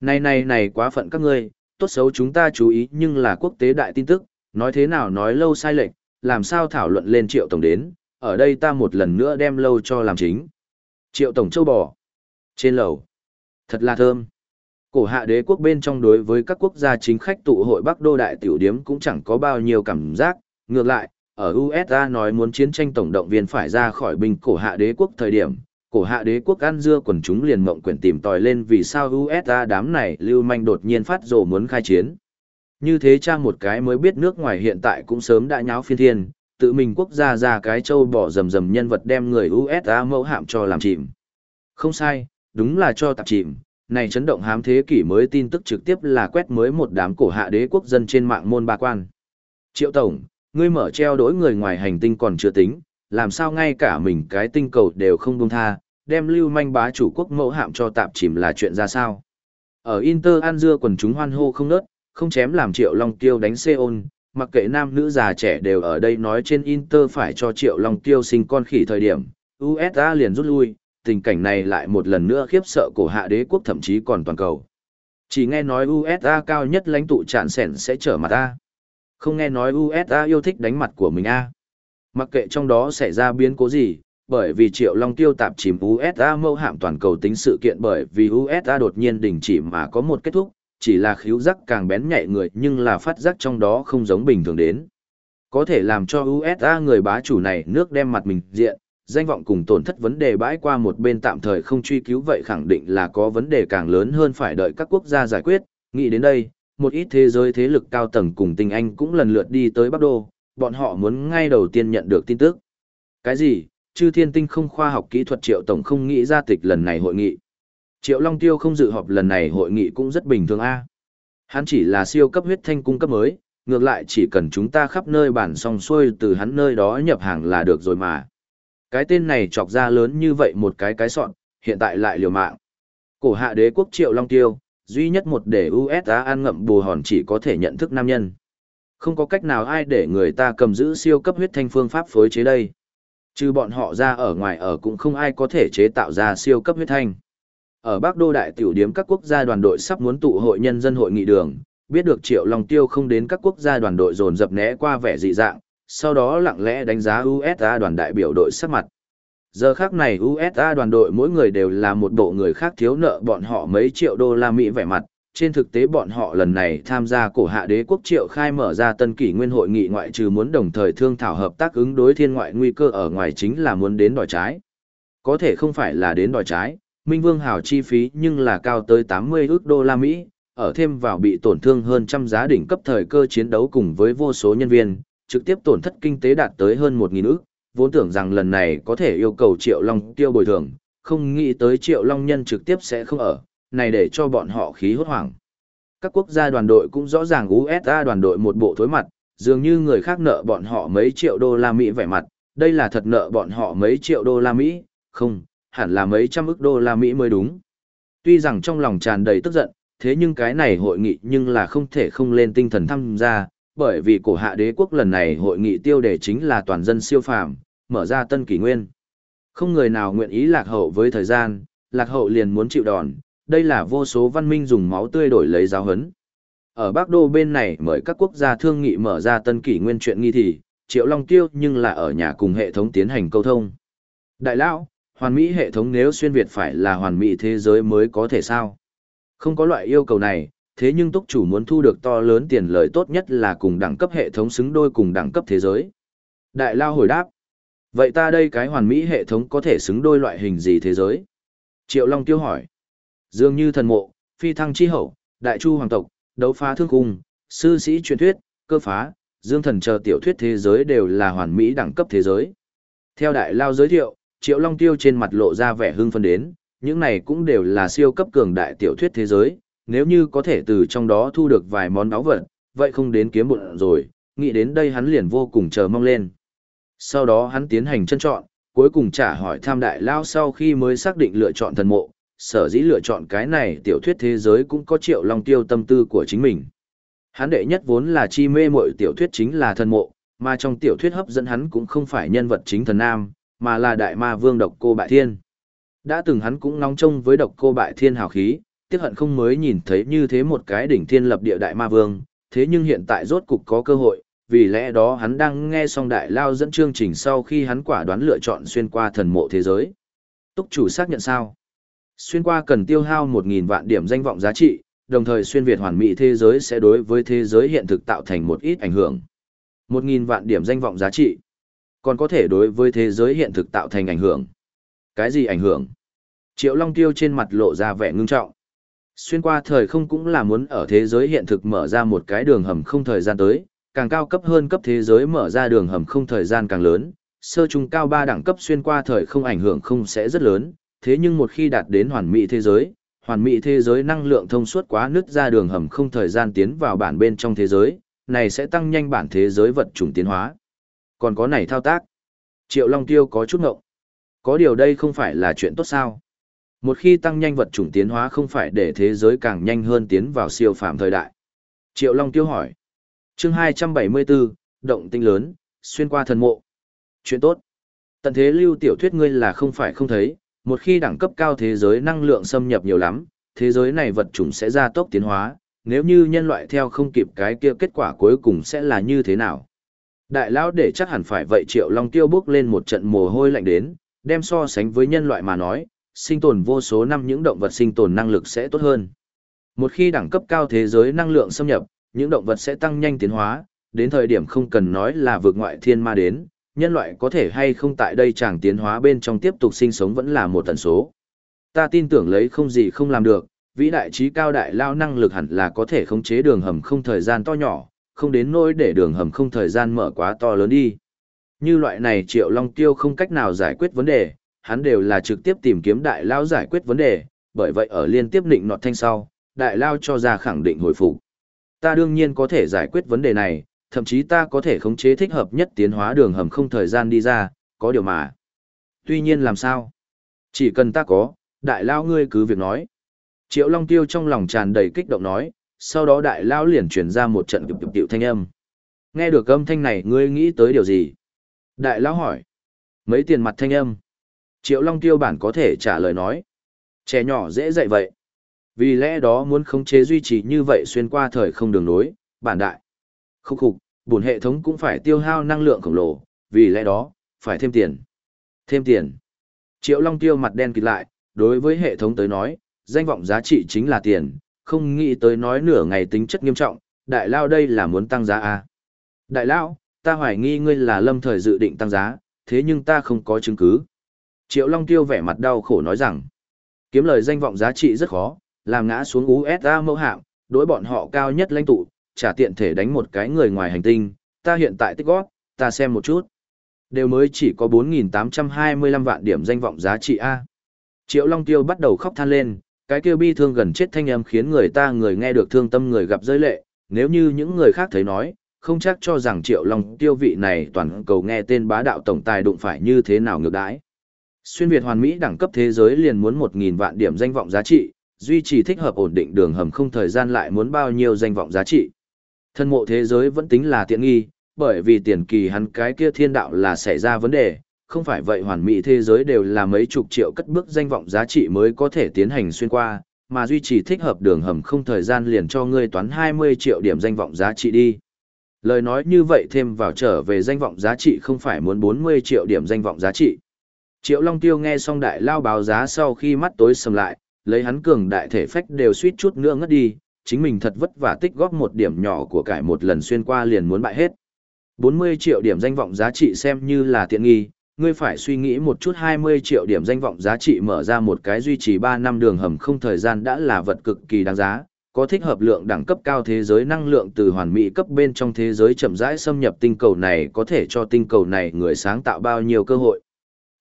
Này này này quá phận các ngươi, tốt xấu chúng ta chú ý nhưng là quốc tế đại tin tức, nói thế nào nói lâu sai lệch, làm sao thảo luận lên triệu tổng đến, ở đây ta một lần nữa đem lâu cho làm chính. Triệu tổng châu bò. Trên lầu. Thật là thơm. Cổ hạ đế quốc bên trong đối với các quốc gia chính khách tụ hội Bắc Đô Đại Tiểu Điếm cũng chẳng có bao nhiêu cảm giác, ngược lại, ở USA nói muốn chiến tranh tổng động viên phải ra khỏi binh cổ hạ đế quốc thời điểm, cổ hạ đế quốc ăn dưa quần chúng liền mộng quyển tìm tòi lên vì sao USA đám này lưu manh đột nhiên phát rồ muốn khai chiến. Như thế cha một cái mới biết nước ngoài hiện tại cũng sớm đã nháo phiên thiên, tự mình quốc gia ra cái châu bỏ rầm rầm nhân vật đem người USA mẫu hạm cho làm chìm. Không sai, đúng là cho tạp chìm. Này chấn động hám thế kỷ mới tin tức trực tiếp là quét mới một đám cổ hạ đế quốc dân trên mạng môn ba quan. Triệu Tổng, ngươi mở treo đối người ngoài hành tinh còn chưa tính, làm sao ngay cả mình cái tinh cầu đều không buông tha, đem lưu manh bá chủ quốc mẫu hạm cho tạm chìm là chuyện ra sao. Ở Inter An dưa quần chúng hoan hô không nớt, không chém làm Triệu Long Tiêu đánh Seoul, mặc kệ nam nữ già trẻ đều ở đây nói trên Inter phải cho Triệu Long Tiêu sinh con khỉ thời điểm, USA liền rút lui, tình cảnh này lại một lần nữa khiếp sợ cổ hạ đế quốc thậm chí còn toàn cầu. Chỉ nghe nói USA cao nhất lãnh tụ trạn sẻn sẽ trở mặt ta. Không nghe nói USA yêu thích đánh mặt của mình a Mặc kệ trong đó xảy ra biến cố gì, bởi vì Triệu Long Tiêu tạp chìm USA mâu hạm toàn cầu tính sự kiện bởi vì USA đột nhiên đình chỉ mà có một kết thúc, chỉ là khíu giác càng bén nhạy người nhưng là phát giác trong đó không giống bình thường đến. Có thể làm cho USA người bá chủ này nước đem mặt mình diện, danh vọng cùng tổn thất vấn đề bãi qua một bên tạm thời không truy cứu vậy khẳng định là có vấn đề càng lớn hơn phải đợi các quốc gia giải quyết. Nghĩ đến đây, một ít thế giới thế lực cao tầng cùng tình anh cũng lần lượt đi tới Bắc Đô, bọn họ muốn ngay đầu tiên nhận được tin tức. Cái gì? Chư thiên tinh không khoa học kỹ thuật triệu tổng không nghĩ ra tịch lần này hội nghị. Triệu Long Tiêu không dự họp lần này hội nghị cũng rất bình thường a. Hắn chỉ là siêu cấp huyết thanh cung cấp mới, ngược lại chỉ cần chúng ta khắp nơi bản xong xuôi từ hắn nơi đó nhập hàng là được rồi mà. Cái tên này chọc ra lớn như vậy một cái cái sọn, hiện tại lại liều mạng. Cổ hạ đế quốc Triệu Long Tiêu, duy nhất một để USA ăn ngậm bù hòn chỉ có thể nhận thức nam nhân. Không có cách nào ai để người ta cầm giữ siêu cấp huyết thanh phương pháp phối chế đây. Trừ bọn họ ra ở ngoài ở cũng không ai có thể chế tạo ra siêu cấp huyết thanh. Ở Bắc Đô Đại Tiểu Điếm các quốc gia đoàn đội sắp muốn tụ hội nhân dân hội nghị đường, biết được Triệu Long Tiêu không đến các quốc gia đoàn đội dồn dập né qua vẻ dị dạng, sau đó lặng lẽ đánh giá USA đoàn đại biểu đội sắc mặt. Giờ khác này USA đoàn đội mỗi người đều là một bộ người khác thiếu nợ bọn họ mấy triệu đô la Mỹ vẻ mặt. Trên thực tế bọn họ lần này tham gia cổ hạ đế quốc triệu khai mở ra tân kỷ nguyên hội nghị ngoại trừ muốn đồng thời thương thảo hợp tác ứng đối thiên ngoại nguy cơ ở ngoài chính là muốn đến đòi trái. Có thể không phải là đến đòi trái, Minh Vương hào chi phí nhưng là cao tới 80 ước đô la Mỹ, ở thêm vào bị tổn thương hơn trăm giá đỉnh cấp thời cơ chiến đấu cùng với vô số nhân viên, trực tiếp tổn thất kinh tế đạt tới hơn 1.000 ước, vốn tưởng rằng lần này có thể yêu cầu Triệu Long tiêu bồi thường, không nghĩ tới Triệu Long nhân trực tiếp sẽ không ở, này để cho bọn họ khí hốt hoảng. Các quốc gia đoàn đội cũng rõ ràng USA đoàn đội một bộ thối mặt, dường như người khác nợ bọn họ mấy triệu đô la Mỹ vẻ mặt, đây là thật nợ bọn họ mấy triệu đô la Mỹ, không, hẳn là mấy trăm ức đô la Mỹ mới đúng. Tuy rằng trong lòng tràn đầy tức giận, thế nhưng cái này hội nghị nhưng là không thể không lên tinh thần tham gia, bởi vì cổ hạ đế quốc lần này hội nghị tiêu đề chính là toàn dân siêu phàm, mở ra tân kỷ nguyên. Không người nào nguyện ý lạc hậu với thời gian, lạc hậu liền muốn chịu đòn, đây là vô số văn minh dùng máu tươi đổi lấy giáo hấn. Ở Bắc Đô bên này mời các quốc gia thương nghị mở ra tân kỷ nguyên chuyện nghi thì, Triệu Long Tiêu nhưng là ở nhà cùng hệ thống tiến hành câu thông. Đại lão, hoàn mỹ hệ thống nếu xuyên Việt phải là hoàn mỹ thế giới mới có thể sao? Không có loại yêu cầu này, thế nhưng túc chủ muốn thu được to lớn tiền lợi tốt nhất là cùng đẳng cấp hệ thống xứng đôi cùng đẳng cấp thế giới. Đại lao hồi đáp. Vậy ta đây cái hoàn mỹ hệ thống có thể xứng đôi loại hình gì thế giới? Triệu Long tiêu hỏi. Dường như thần mộ, phi thăng chi hậu, đại chu hoàng tộc, đấu phá thương cung, sư sĩ truyền thuyết, cơ phá, dương thần chờ tiểu thuyết thế giới đều là hoàn mỹ đẳng cấp thế giới. Theo đại lao giới thiệu, Triệu Long tiêu trên mặt lộ ra vẻ hưng phân đến, những này cũng đều là siêu cấp cường đại tiểu thuyết thế giới, nếu như có thể từ trong đó thu được vài món áo vật, vậy không đến kiếm bụng rồi, nghĩ đến đây hắn liền vô cùng chờ mong lên. Sau đó hắn tiến hành chân chọn, cuối cùng trả hỏi tham đại lao sau khi mới xác định lựa chọn thần mộ, sở dĩ lựa chọn cái này tiểu thuyết thế giới cũng có triệu long tiêu tâm tư của chính mình. Hắn đệ nhất vốn là chi mê mọi tiểu thuyết chính là thần mộ, mà trong tiểu thuyết hấp dẫn hắn cũng không phải nhân vật chính thần nam, mà là đại ma vương độc cô bại thiên. Đã từng hắn cũng nóng trông với độc cô bại thiên hào khí, tiếc hận không mới nhìn thấy như thế một cái đỉnh thiên lập địa đại ma vương, thế nhưng hiện tại rốt cục có cơ hội, vì lẽ đó hắn đang nghe xong đại lao dẫn chương trình sau khi hắn quả đoán lựa chọn xuyên qua thần mộ thế giới. Túc chủ xác nhận sao? Xuyên qua cần tiêu hao 1.000 vạn điểm danh vọng giá trị, đồng thời xuyên Việt hoàn mỹ thế giới sẽ đối với thế giới hiện thực tạo thành một ít ảnh hưởng. 1.000 vạn điểm danh vọng giá trị, còn có thể đối với thế giới hiện thực tạo thành ảnh hưởng. Cái gì ảnh hưởng? Triệu Long Tiêu trên mặt lộ ra vẻ ngưng trọng. Xuyên qua thời không cũng là muốn ở thế giới hiện thực mở ra một cái đường hầm không thời gian tới, càng cao cấp hơn cấp thế giới mở ra đường hầm không thời gian càng lớn, sơ trung cao ba đẳng cấp xuyên qua thời không ảnh hưởng không sẽ rất lớn, thế nhưng một khi đạt đến hoàn mỹ thế giới, hoàn mỹ thế giới năng lượng thông suốt quá nứt ra đường hầm không thời gian tiến vào bản bên trong thế giới, này sẽ tăng nhanh bản thế giới vật chủng tiến hóa. Còn có này thao tác. Triệu Long Tiêu có chút ngộng. Có điều đây không phải là chuyện tốt sao? Một khi tăng nhanh vật chủng tiến hóa không phải để thế giới càng nhanh hơn tiến vào siêu phàm thời đại. Triệu Long Tiêu hỏi. chương 274, động tinh lớn, xuyên qua thần mộ. Chuyện tốt. Tận thế lưu tiểu thuyết ngươi là không phải không thấy, một khi đẳng cấp cao thế giới năng lượng xâm nhập nhiều lắm, thế giới này vật chủng sẽ ra tốc tiến hóa, nếu như nhân loại theo không kịp cái kia kết quả cuối cùng sẽ là như thế nào. Đại lão để chắc hẳn phải vậy Triệu Long Tiêu bước lên một trận mồ hôi lạnh đến, đem so sánh với nhân loại mà nói, sinh tồn vô số năm những động vật sinh tồn năng lực sẽ tốt hơn. Một khi đẳng cấp cao thế giới năng lượng xâm nhập, những động vật sẽ tăng nhanh tiến hóa, đến thời điểm không cần nói là vượt ngoại thiên ma đến, nhân loại có thể hay không tại đây chẳng tiến hóa bên trong tiếp tục sinh sống vẫn là một tần số. Ta tin tưởng lấy không gì không làm được, vĩ đại trí cao đại lao năng lực hẳn là có thể khống chế đường hầm không thời gian to nhỏ, không đến nỗi để đường hầm không thời gian mở quá to lớn đi. Như loại này Triệu Long Tiêu không cách nào giải quyết vấn đề, hắn đều là trực tiếp tìm kiếm đại lao giải quyết vấn đề, bởi vậy ở liên tiếp định nọt thanh sau, đại lao cho ra khẳng định hồi phục. Ta đương nhiên có thể giải quyết vấn đề này, thậm chí ta có thể khống chế thích hợp nhất tiến hóa đường hầm không thời gian đi ra, có điều mà. Tuy nhiên làm sao? Chỉ cần ta có, đại lao ngươi cứ việc nói. Triệu Long Tiêu trong lòng tràn đầy kích động nói, sau đó đại lao liền truyền ra một trận cực tiểu thanh âm. Nghe được âm thanh này ngươi nghĩ tới điều gì? Đại lao hỏi. Mấy tiền mặt thanh âm. Triệu Long Tiêu bản có thể trả lời nói. Trẻ nhỏ dễ dạy vậy. Vì lẽ đó muốn khống chế duy trì như vậy xuyên qua thời không đường nối, bản đại. Khúc khục, buồn hệ thống cũng phải tiêu hao năng lượng khổng lồ, vì lẽ đó, phải thêm tiền. Thêm tiền. Triệu Long Tiêu mặt đen kịt lại, đối với hệ thống tới nói, danh vọng giá trị chính là tiền, không nghĩ tới nói nửa ngày tính chất nghiêm trọng, đại lao đây là muốn tăng giá à. Đại lao, ta hoài nghi ngươi là lâm thời dự định tăng giá, thế nhưng ta không có chứng cứ. Triệu Long Tiêu vẻ mặt đau khổ nói rằng, kiếm lời danh vọng giá trị rất khó, làm ngã xuống USA mẫu hạng, đối bọn họ cao nhất lãnh tụ, trả tiện thể đánh một cái người ngoài hành tinh, ta hiện tại tích góp, ta xem một chút. Đều mới chỉ có 4.825 vạn điểm danh vọng giá trị A. Triệu Long Tiêu bắt đầu khóc than lên, cái kêu bi thương gần chết thanh âm khiến người ta người nghe được thương tâm người gặp rơi lệ, nếu như những người khác thấy nói, không chắc cho rằng Triệu Long Tiêu vị này toàn cầu nghe tên bá đạo tổng tài đụng phải như thế nào ngược đãi. Xuyên Việt hoàn mỹ đẳng cấp thế giới liền muốn 1.000 vạn điểm danh vọng giá trị, duy trì thích hợp ổn định đường hầm không thời gian lại muốn bao nhiêu danh vọng giá trị. Thân mộ thế giới vẫn tính là tiện nghi, bởi vì tiền kỳ hắn cái kia thiên đạo là xảy ra vấn đề, không phải vậy hoàn mỹ thế giới đều là mấy chục triệu cất bước danh vọng giá trị mới có thể tiến hành xuyên qua, mà duy trì thích hợp đường hầm không thời gian liền cho ngươi toán 20 triệu điểm danh vọng giá trị đi. Lời nói như vậy thêm vào trở về danh vọng giá trị không phải muốn 40 triệu điểm danh vọng giá trị. Triệu Long Tiêu nghe xong đại lao báo giá sau khi mắt tối sầm lại, lấy hắn cường đại thể phách đều suýt chút nữa ngất đi, chính mình thật vất vả tích góp một điểm nhỏ của cải một lần xuyên qua liền muốn bại hết. 40 triệu điểm danh vọng giá trị xem như là tiện nghi, ngươi phải suy nghĩ một chút 20 triệu điểm danh vọng giá trị mở ra một cái duy trì 3 năm đường hầm không thời gian đã là vật cực kỳ đáng giá, có thích hợp lượng đẳng cấp cao thế giới năng lượng từ hoàn mỹ cấp bên trong thế giới chậm rãi xâm nhập tinh cầu này có thể cho tinh cầu này người sáng tạo bao nhiêu cơ hội.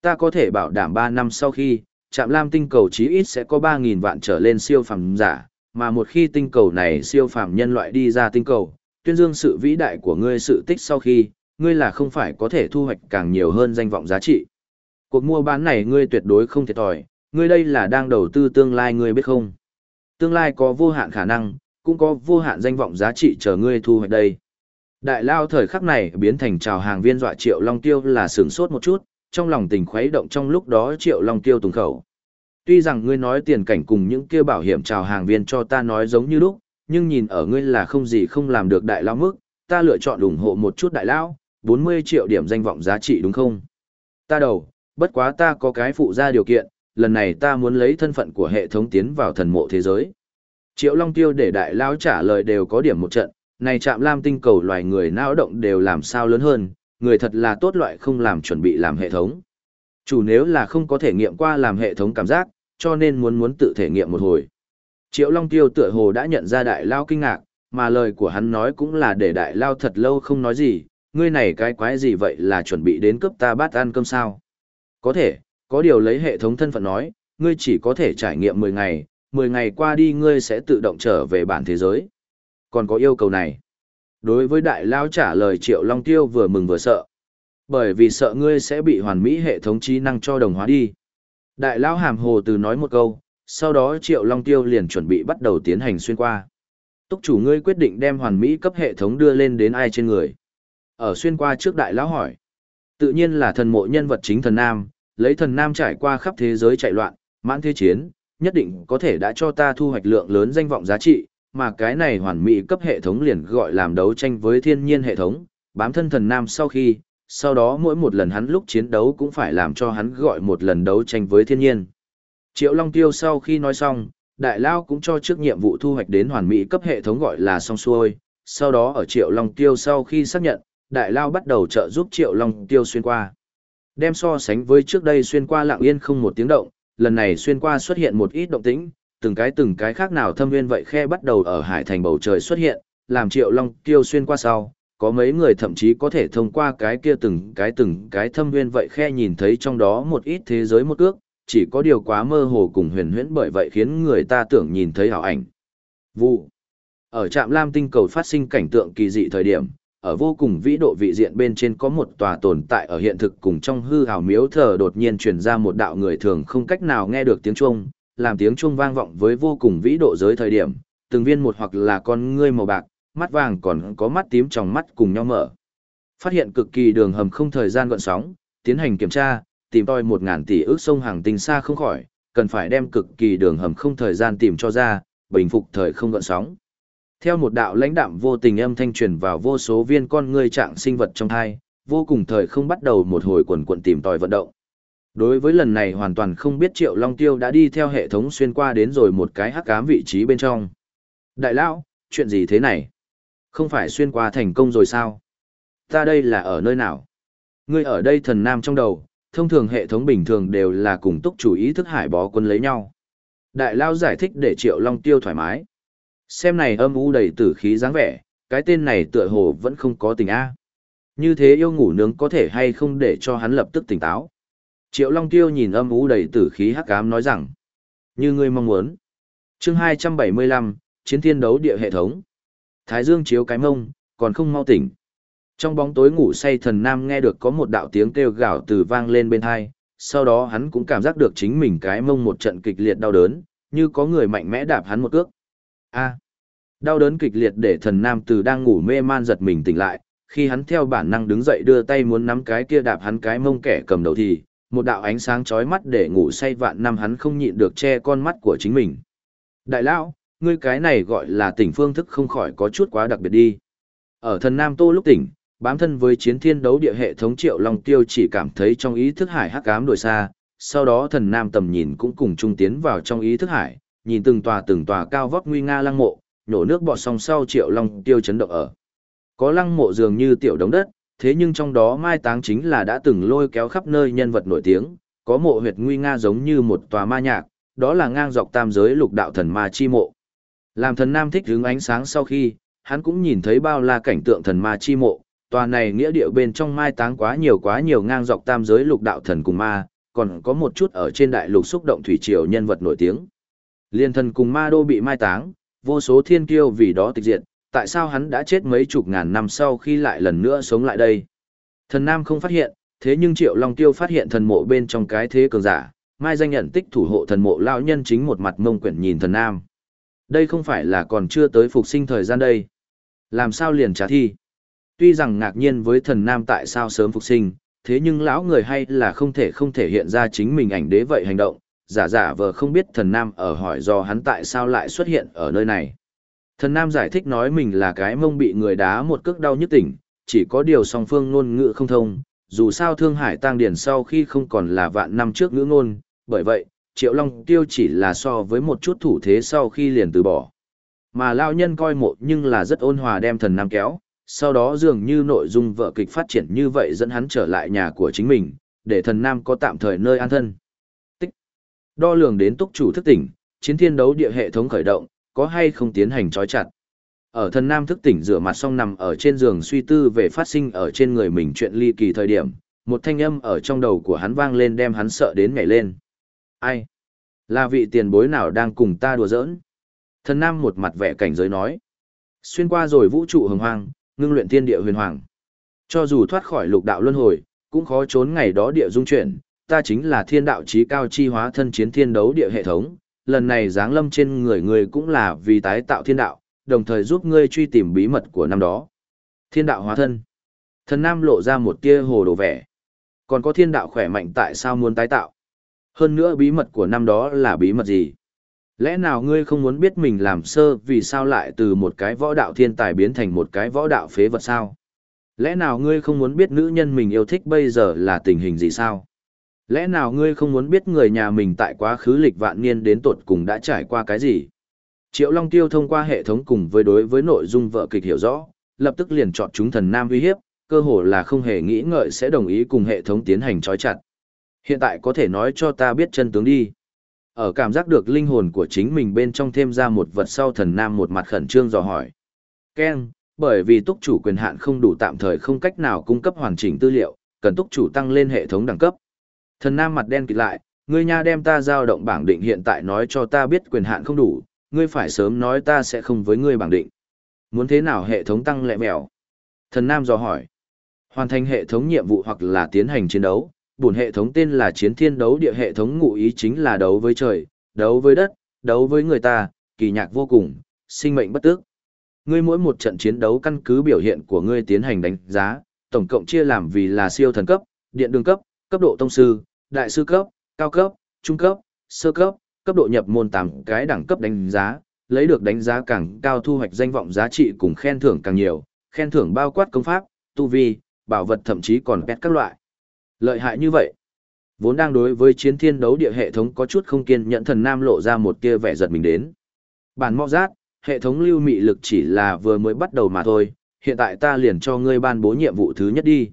Ta có thể bảo đảm 3 năm sau khi, Trạm Lam tinh cầu chí ít sẽ có 3.000 vạn trở lên siêu phẩm giả, mà một khi tinh cầu này siêu phàm nhân loại đi ra tinh cầu, tuyên dương sự vĩ đại của ngươi sự tích sau khi, ngươi là không phải có thể thu hoạch càng nhiều hơn danh vọng giá trị. Cuộc mua bán này ngươi tuyệt đối không thiệt thòi, ngươi đây là đang đầu tư tương lai ngươi biết không? Tương lai có vô hạn khả năng, cũng có vô hạn danh vọng giá trị chờ ngươi thu hoạch đây. Đại lao thời khắc này biến thành trào hàng viên dọa triệu long tiêu là sửng sốt một chút, trong lòng tình khuấy động trong lúc đó triệu long tiêu tùng khẩu. Tuy rằng ngươi nói tiền cảnh cùng những kia bảo hiểm chào hàng viên cho ta nói giống như lúc, nhưng nhìn ở ngươi là không gì không làm được đại lao mức, ta lựa chọn ủng hộ một chút đại lao, 40 triệu điểm danh vọng giá trị đúng không? Ta đầu, bất quá ta có cái phụ ra điều kiện, lần này ta muốn lấy thân phận của hệ thống tiến vào thần mộ thế giới. Triệu Long Tiêu để đại lao trả lời đều có điểm một trận, này chạm lam tinh cầu loài người não động đều làm sao lớn hơn, người thật là tốt loại không làm chuẩn bị làm hệ thống. Chủ nếu là không có thể nghiệm qua làm hệ thống cảm giác, cho nên muốn muốn tự thể nghiệm một hồi. Triệu Long Tiêu tựa hồ đã nhận ra đại lao kinh ngạc, mà lời của hắn nói cũng là để đại lao thật lâu không nói gì, ngươi này cái quái gì vậy là chuẩn bị đến cướp ta bát ăn cơm sao. Có thể, có điều lấy hệ thống thân phận nói, ngươi chỉ có thể trải nghiệm 10 ngày, 10 ngày qua đi ngươi sẽ tự động trở về bản thế giới. Còn có yêu cầu này. Đối với đại lao trả lời Triệu Long Tiêu vừa mừng vừa sợ. Bởi vì sợ ngươi sẽ bị hoàn mỹ hệ thống trí năng cho đồng hóa đi. Đại lao hàm hồ từ nói một câu, sau đó Triệu Long Tiêu liền chuẩn bị bắt đầu tiến hành xuyên qua. Túc chủ ngươi quyết định đem hoàn mỹ cấp hệ thống đưa lên đến ai trên người. Ở xuyên qua trước đại lão hỏi. Tự nhiên là thần mộ nhân vật chính thần nam, lấy thần nam trải qua khắp thế giới chạy loạn, mãn thế chiến, nhất định có thể đã cho ta thu hoạch lượng lớn danh vọng giá trị, mà cái này hoàn mỹ cấp hệ thống liền gọi làm đấu tranh với thiên nhiên hệ thống, bám thân thần nam sau khi, sau đó mỗi một lần hắn lúc chiến đấu cũng phải làm cho hắn gọi một lần đấu tranh với thiên nhiên. Triệu Long Tiêu sau khi nói xong, Đại Lao cũng cho trước nhiệm vụ thu hoạch đến hoàn mỹ cấp hệ thống gọi là xong xuôi, sau đó ở Triệu Long Tiêu sau khi xác nhận, Đại Lao bắt đầu trợ giúp Triệu Long Tiêu xuyên qua. Đem so sánh với trước đây xuyên qua lặng yên không một tiếng động, lần này xuyên qua xuất hiện một ít động tĩnh, từng cái từng cái khác nào thâm nguyên vậy khe bắt đầu ở hải thành bầu trời xuất hiện, làm Triệu Long Tiêu xuyên qua sau, có mấy người thậm chí có thể thông qua cái kia từng cái từng cái thâm viên vậy khe nhìn thấy trong đó một ít thế giới một ước, chỉ có điều quá mơ hồ cùng huyền huyễn bởi vậy khiến người ta tưởng nhìn thấy ảo ảnh. Vụ. Ở trạm Lam tinh cầu phát sinh cảnh tượng kỳ dị thời điểm, ở vô cùng vĩ độ vị diện bên trên có một tòa tồn tại ở hiện thực cùng trong hư ảo miếu thờ đột nhiên truyền ra một đạo người thường không cách nào nghe được tiếng chuông, làm tiếng chuông vang vọng với vô cùng vĩ độ giới thời điểm, từng viên một hoặc là con ngươi màu bạc, mắt vàng còn có mắt tím trong mắt cùng nhau mở. Phát hiện cực kỳ đường hầm không thời gian gọn sóng, tiến hành kiểm tra, tìm tòi một ngàn tỷ ước sông hàng tinh xa không khỏi, cần phải đem cực kỳ đường hầm không thời gian tìm cho ra, bình phục thời không gợn sóng. Theo một đạo lãnh đạm vô tình âm thanh truyền vào vô số viên con ngươi trạng sinh vật trong thai, vô cùng thời không bắt đầu một hồi quần quần tìm tòi vận động. Đối với lần này hoàn toàn không biết Triệu Long Tiêu đã đi theo hệ thống xuyên qua đến rồi một cái hắc ám vị trí bên trong. Đại lão, chuyện gì thế này? Không phải xuyên qua thành công rồi sao? Ta đây là ở nơi nào? Ngươi ở đây thần nam trong đầu, thông thường hệ thống bình thường đều là cùng túc chủ ý thức hải bó quân lấy nhau. Đại Lao giải thích để Triệu Long Tiêu thoải mái. Xem này âm u đầy tử khí dáng vẻ, cái tên này tựa hồ vẫn không có tình A. Như thế yêu ngủ nướng có thể hay không để cho hắn lập tức tỉnh táo. Triệu Long Tiêu nhìn âm u đầy tử khí hắc ám nói rằng, như ngươi mong muốn. chương 275, Chiến thiên đấu địa hệ thống. Thái Dương chiếu cái mông, còn không mau tỉnh. Trong bóng tối ngủ say thần nam nghe được có một đạo tiếng kêu gào từ vang lên bên tai. sau đó hắn cũng cảm giác được chính mình cái mông một trận kịch liệt đau đớn, như có người mạnh mẽ đạp hắn một cước. A. đau đớn kịch liệt để thần nam từ đang ngủ mê man giật mình tỉnh lại, khi hắn theo bản năng đứng dậy đưa tay muốn nắm cái kia đạp hắn cái mông kẻ cầm đầu thì, một đạo ánh sáng chói mắt để ngủ say vạn năm hắn không nhịn được che con mắt của chính mình. Đại lão, ngươi cái này gọi là tỉnh phương thức không khỏi có chút quá đặc biệt đi. Ở thần nam tô lúc tỉnh, bám thân với chiến thiên đấu địa hệ thống triệu long tiêu chỉ cảm thấy trong ý thức hải hắc ám đổi xa, sau đó thần nam tầm nhìn cũng cùng trung tiến vào trong ý thức hải, nhìn từng tòa từng tòa cao vóc nguy nga lăng mộ, nhổ nước bọt song sau triệu long tiêu chấn động ở. Có lăng mộ dường như tiểu đống đất, thế nhưng trong đó mai táng chính là đã từng lôi kéo khắp nơi nhân vật nổi tiếng, có mộ huyệt nguy nga giống như một tòa ma nhạc, đó là ngang dọc tam giới lục đạo thần ma chi mộ. Làm thần nam thích hướng ánh sáng sau khi, hắn cũng nhìn thấy bao la cảnh tượng thần ma chi mộ, tòa này nghĩa địa bên trong mai táng quá nhiều quá nhiều ngang dọc tam giới lục đạo thần cùng ma, còn có một chút ở trên đại lục xúc động thủy triều nhân vật nổi tiếng. Liên thần cùng ma đô bị mai táng, vô số thiên kiêu vì đó tịch diệt, tại sao hắn đã chết mấy chục ngàn năm sau khi lại lần nữa sống lại đây? Thần Nam không phát hiện, thế nhưng Triệu Long Tiêu phát hiện thần mộ bên trong cái thế cường giả, mai danh nhận tích thủ hộ thần mộ lão nhân chính một mặt mông quyển nhìn thần Nam. Đây không phải là còn chưa tới phục sinh thời gian đây. Làm sao liền trả thi? Tuy rằng ngạc nhiên với thần nam tại sao sớm phục sinh, thế nhưng lão người hay là không thể không thể hiện ra chính mình ảnh đế vậy hành động, giả giả vờ không biết thần nam ở hỏi do hắn tại sao lại xuất hiện ở nơi này. Thần nam giải thích nói mình là cái mông bị người đá một cước đau nhức tỉnh, chỉ có điều song phương ngôn ngữ không thông, dù sao Thương Hải Tăng Điển sau khi không còn là vạn năm trước ngữ ngôn, bởi vậy, Triệu Long Tiêu chỉ là so với một chút thủ thế sau khi liền từ bỏ. Mà lao nhân coi mộ nhưng là rất ôn hòa đem thần nam kéo, sau đó dường như nội dung vợ kịch phát triển như vậy dẫn hắn trở lại nhà của chính mình, để thần nam có tạm thời nơi an thân. Tích. Đo lường đến túc chủ thức tỉnh, chiến thiên đấu địa hệ thống khởi động, có hay không tiến hành trói chặt. Ở thần nam thức tỉnh rửa mặt xong nằm ở trên giường suy tư về phát sinh ở trên người mình chuyện ly kỳ thời điểm, một thanh âm ở trong đầu của hắn vang lên đem hắn sợ đến nhảy lên. Ai? Là vị tiền bối nào đang cùng ta đùa giỡn? Thần nam một mặt vẻ cảnh giới nói. Xuyên qua rồi vũ trụ hồng hoang, ngưng luyện thiên địa huyền hoàng. Cho dù thoát khỏi lục đạo luân hồi, cũng khó trốn ngày đó địa dung chuyển, ta chính là thiên đạo chí cao chi hóa thân chiến thiên đấu địa hệ thống, lần này giáng lâm trên người người cũng là vì tái tạo thiên đạo, đồng thời giúp ngươi truy tìm bí mật của năm đó. Thiên đạo hóa thân. Thần Nam lộ ra một tia hồ đồ vẻ. Còn có thiên đạo khỏe mạnh tại sao muốn tái tạo? Hơn nữa bí mật của năm đó là bí mật gì? Lẽ nào ngươi không muốn biết mình làm sơ vì sao lại từ một cái võ đạo thiên tài biến thành một cái võ đạo phế vật sao? Lẽ nào ngươi không muốn biết nữ nhân mình yêu thích bây giờ là tình hình gì sao? Lẽ nào ngươi không muốn biết người nhà mình tại quá khứ lịch vạn niên đến tột cùng đã trải qua cái gì? Triệu Long Tiêu thông qua hệ thống cùng với đối với nội dung vợ kịch hiểu rõ, lập tức liền chọn chúng thần nam uy hiếp, cơ hồ là không hề nghĩ ngợi sẽ đồng ý cùng hệ thống tiến hành trói chặt. Hiện tại có thể nói cho ta biết chân tướng đi. Ở cảm giác được linh hồn của chính mình bên trong thêm ra một vật sau thần nam một mặt khẩn trương dò hỏi. Ken, bởi vì túc chủ quyền hạn không đủ tạm thời không cách nào cung cấp hoàn chỉnh tư liệu, cần túc chủ tăng lên hệ thống đẳng cấp. Thần nam mặt đen kịt lại, ngươi nha đem ta giao động bảng định hiện tại nói cho ta biết quyền hạn không đủ, ngươi phải sớm nói ta sẽ không với ngươi bảng định. Muốn thế nào hệ thống tăng lẹ mèo? Thần nam dò hỏi. Hoàn thành hệ thống nhiệm vụ hoặc là tiến hành chiến đấu, bổn hệ thống tên là chiến thiên đấu địa hệ thống ngụ ý chính là đấu với trời, đấu với đất, đấu với người ta, kỳ nhạc vô cùng, sinh mệnh bất tước. Ngươi mỗi một trận chiến đấu căn cứ biểu hiện của ngươi tiến hành đánh giá, tổng cộng chia làm vì là siêu thần cấp, điện đường cấp, cấp độ tông sư, đại sư cấp, cao cấp, trung cấp, sơ cấp, cấp độ nhập môn tám cái đẳng cấp đánh giá, lấy được đánh giá càng cao thu hoạch danh vọng giá trị cùng khen thưởng càng nhiều, khen thưởng bao quát công pháp, tu vi, bảo vật thậm chí còn pet các loại. Lợi hại như vậy. Vốn đang đối với chiến thiên đấu địa hệ thống có chút không kiên nhẫn thần nam lộ ra một tia vẻ giật mình đến. Bản mọ giác, hệ thống lưu mị lực chỉ là vừa mới bắt đầu mà thôi, hiện tại ta liền cho ngươi ban bố nhiệm vụ thứ nhất đi.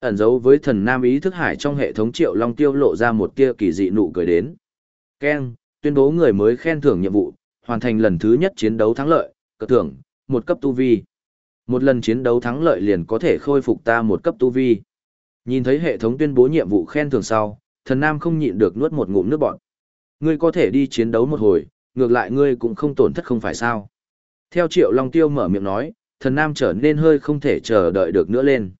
Ẩn dấu với thần nam ý thức hải trong hệ thống triệu long tiêu lộ ra một tia kỳ dị nụ cười đến. Ken, tuyên bố người mới khen thưởng nhiệm vụ, hoàn thành lần thứ nhất chiến đấu thắng lợi, cờ thưởng, một cấp tu vi. Một lần chiến đấu thắng lợi liền có thể khôi phục ta một cấp tu vi. Nhìn thấy hệ thống tuyên bố nhiệm vụ khen thưởng sau, thần nam không nhịn được nuốt một ngụm nước bọt. Ngươi có thể đi chiến đấu một hồi, ngược lại ngươi cũng không tổn thất không phải sao. Theo triệu long tiêu mở miệng nói, thần nam trở nên hơi không thể chờ đợi được nữa lên.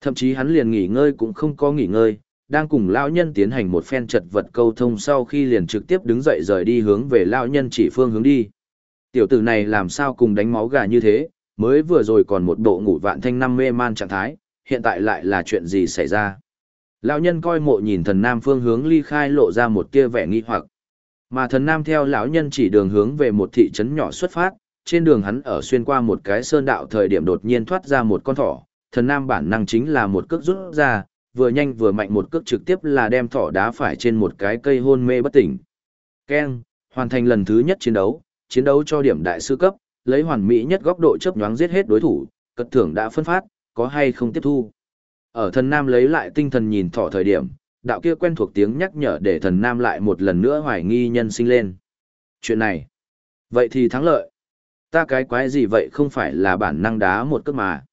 Thậm chí hắn liền nghỉ ngơi cũng không có nghỉ ngơi, đang cùng lão nhân tiến hành một phen chật vật câu thông sau khi liền trực tiếp đứng dậy rời đi hướng về lão nhân chỉ phương hướng đi. Tiểu tử này làm sao cùng đánh máu gà như thế, mới vừa rồi còn một bộ ngủ vạn thanh năm mê man trạng thái, hiện tại lại là chuyện gì xảy ra. Lão nhân coi mộ nhìn thần nam phương hướng ly khai lộ ra một tia vẻ nghi hoặc. Mà thần nam theo lão nhân chỉ đường hướng về một thị trấn nhỏ xuất phát, trên đường hắn ở xuyên qua một cái sơn đạo thời điểm đột nhiên thoát ra một con thỏ, thần nam bản năng chính là một cước rút ra, vừa nhanh vừa mạnh một cước trực tiếp là đem thỏ đá phải trên một cái cây hôn mê bất tỉnh. Keng, hoàn thành lần thứ nhất chiến đấu, chiến đấu cho điểm đại sư cấp, lấy hoàn mỹ nhất góc độ chấp nhoáng giết hết đối thủ, cất thưởng đã phân phát, có hay không tiếp thu. Ở thần nam lấy lại tinh thần nhìn thỏ thời điểm, đạo kia quen thuộc tiếng nhắc nhở để thần nam lại một lần nữa hoài nghi nhân sinh lên. Chuyện này, vậy thì thắng lợi. Ta cái quái gì vậy không phải là bản năng đá một cước mà.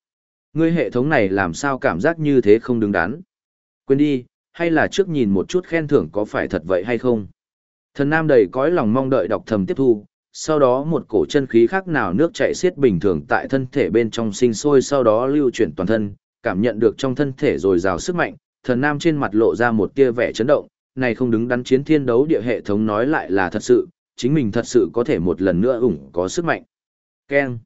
Ngươi hệ thống này làm sao cảm giác như thế không đứng đắn. Quên đi, hay là trước nhìn một chút khen thưởng có phải thật vậy hay không. Thần nam đầy cõi lòng mong đợi đọc thầm tiếp thu, sau đó một cổ chân khí khác nào nước chảy xiết bình thường tại thân thể bên trong sinh sôi sau đó lưu chuyển toàn thân, cảm nhận được trong thân thể dồi dào sức mạnh, thần nam trên mặt lộ ra một tia vẻ chấn động, này không đứng đắn chiến thiên đấu địa hệ thống nói lại là thật sự, chính mình thật sự có thể một lần nữa ủng có sức mạnh. Ken.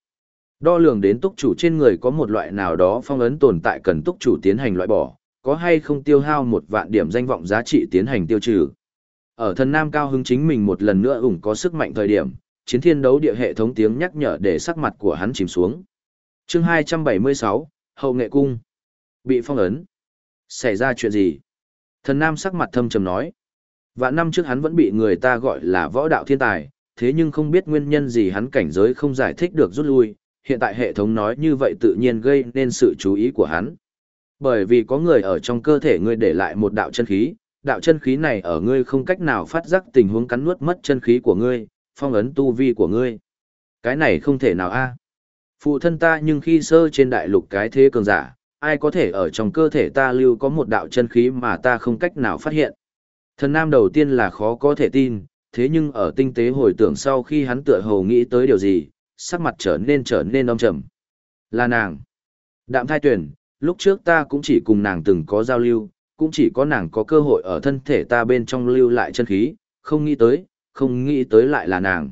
Đo lường đến túc chủ trên người có một loại nào đó phong ấn tồn tại cần túc chủ tiến hành loại bỏ, có hay không tiêu hao một vạn điểm danh vọng giá trị tiến hành tiêu trừ. Ở thần nam cao hứng chính mình một lần nữa ủng có sức mạnh thời điểm, chiến thiên đấu địa hệ thống tiếng nhắc nhở để sắc mặt của hắn chìm xuống. chương 276, Hậu Nghệ Cung. Bị phong ấn. Xảy ra chuyện gì? Thần nam sắc mặt thâm trầm nói. Vạn năm trước hắn vẫn bị người ta gọi là võ đạo thiên tài, thế nhưng không biết nguyên nhân gì hắn cảnh giới không giải thích được rút lui, hiện tại hệ thống nói như vậy tự nhiên gây nên sự chú ý của hắn. Bởi vì có người ở trong cơ thể ngươi để lại một đạo chân khí, đạo chân khí này ở ngươi không cách nào phát giác tình huống cắn nuốt mất chân khí của ngươi, phong ấn tu vi của ngươi. Cái này không thể nào a. Phụ thân ta nhưng khi sơ trên đại lục cái thế cường giả, ai có thể ở trong cơ thể ta lưu có một đạo chân khí mà ta không cách nào phát hiện. Thần nam đầu tiên là khó có thể tin, thế nhưng ở tinh tế hồi tưởng sau khi hắn tựa hồ nghĩ tới điều gì, sắc mặt trở nên trở nên âm trầm. Là nàng. Đạm thai tuyển, lúc trước ta cũng chỉ cùng nàng từng có giao lưu, cũng chỉ có nàng có cơ hội ở thân thể ta bên trong lưu lại chân khí, không nghĩ tới, không nghĩ tới lại là nàng.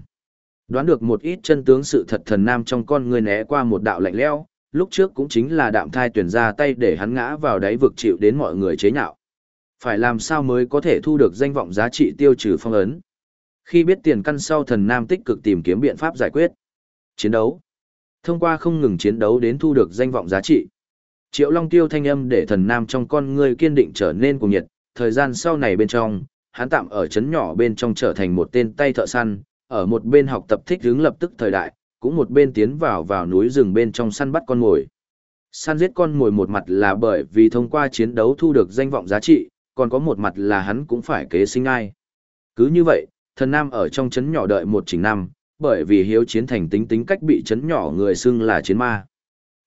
Đoán được một ít chân tướng sự thật thần nam trong con người né qua một đạo lạnh lẽo, lúc trước cũng chính là đạm thai tuyển ra tay để hắn ngã vào đáy vực chịu đến mọi người chế nhạo. Phải làm sao mới có thể thu được danh vọng giá trị tiêu trừ phong ấn. Khi biết tiền căn sau thần nam tích cực tìm kiếm biện pháp giải quyết. Chiến đấu. Thông qua không ngừng chiến đấu đến thu được danh vọng giá trị. Triệu Long Tiêu thanh âm để thần nam trong con người kiên định trở nên cuồng nhiệt, thời gian sau này bên trong, hắn tạm ở chấn nhỏ bên trong trở thành một tên tay thợ săn, ở một bên học tập thích hướng lập tức thời đại, cũng một bên tiến vào vào núi rừng bên trong săn bắt con mồi. Săn giết con mồi một mặt là bởi vì thông qua chiến đấu thu được danh vọng giá trị, còn có một mặt là hắn cũng phải kế sinh ai. Cứ như vậy, thần nam ở trong chấn nhỏ đợi một chỉnh năm, bởi vì hiếu chiến thành tính tính cách bị chấn nhỏ người xưng là chiến ma.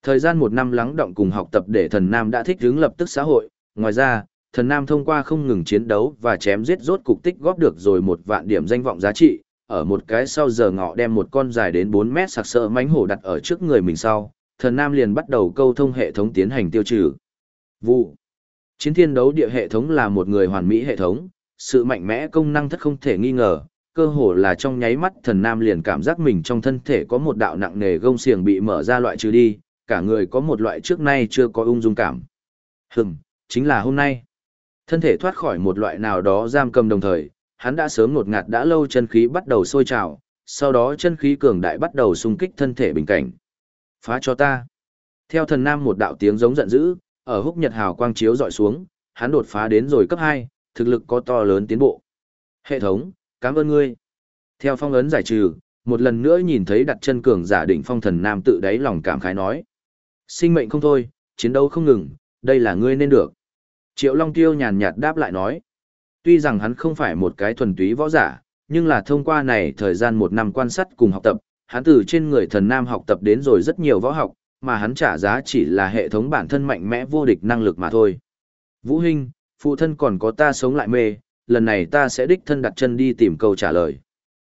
Thời gian một năm lắng động cùng học tập để thần nam đã thích hướng lập tức xã hội, ngoài ra, thần nam thông qua không ngừng chiến đấu và chém giết rốt cục tích góp được rồi một vạn điểm danh vọng giá trị, ở một cái sau giờ ngọ đem một con dài đến 4 mét sặc sỡ mánh hổ đặt ở trước người mình sau, thần nam liền bắt đầu câu thông hệ thống tiến hành tiêu trừ. Vụ Chiến thiên đấu địa hệ thống là một người hoàn mỹ hệ thống, sự mạnh mẽ công năng thất không thể nghi ngờ, cơ hồ là trong nháy mắt thần nam liền cảm giác mình trong thân thể có một đạo nặng nề gông xiềng bị mở ra loại trừ đi, cả người có một loại trước nay chưa có ung dung cảm. Hừm, chính là hôm nay. Thân thể thoát khỏi một loại nào đó giam cầm đồng thời, hắn đã sớm ngột ngạt đã lâu chân khí bắt đầu sôi trào, sau đó chân khí cường đại bắt đầu xung kích thân thể bình cảnh. Phá cho ta. Theo thần nam một đạo tiếng giống giận dữ, ở húc nhật hào quang chiếu dọi xuống, hắn đột phá đến rồi cấp 2, thực lực có to lớn tiến bộ. Hệ thống, cảm ơn ngươi. Theo phong ấn giải trừ, một lần nữa nhìn thấy đặt chân cường giả đỉnh phong thần nam tự đáy lòng cảm khái nói. Sinh mệnh không thôi, chiến đấu không ngừng, đây là ngươi nên được. Triệu Long Tiêu nhàn nhạt đáp lại nói. Tuy rằng hắn không phải một cái thuần túy võ giả, nhưng là thông qua này thời gian một năm quan sát cùng học tập, hắn từ trên người thần nam học tập đến rồi rất nhiều võ học, mà hắn trả giá chỉ là hệ thống bản thân mạnh mẽ vô địch năng lực mà thôi. Vũ Hinh, phụ thân còn có ta sống lại mê, lần này ta sẽ đích thân đặt chân đi tìm câu trả lời.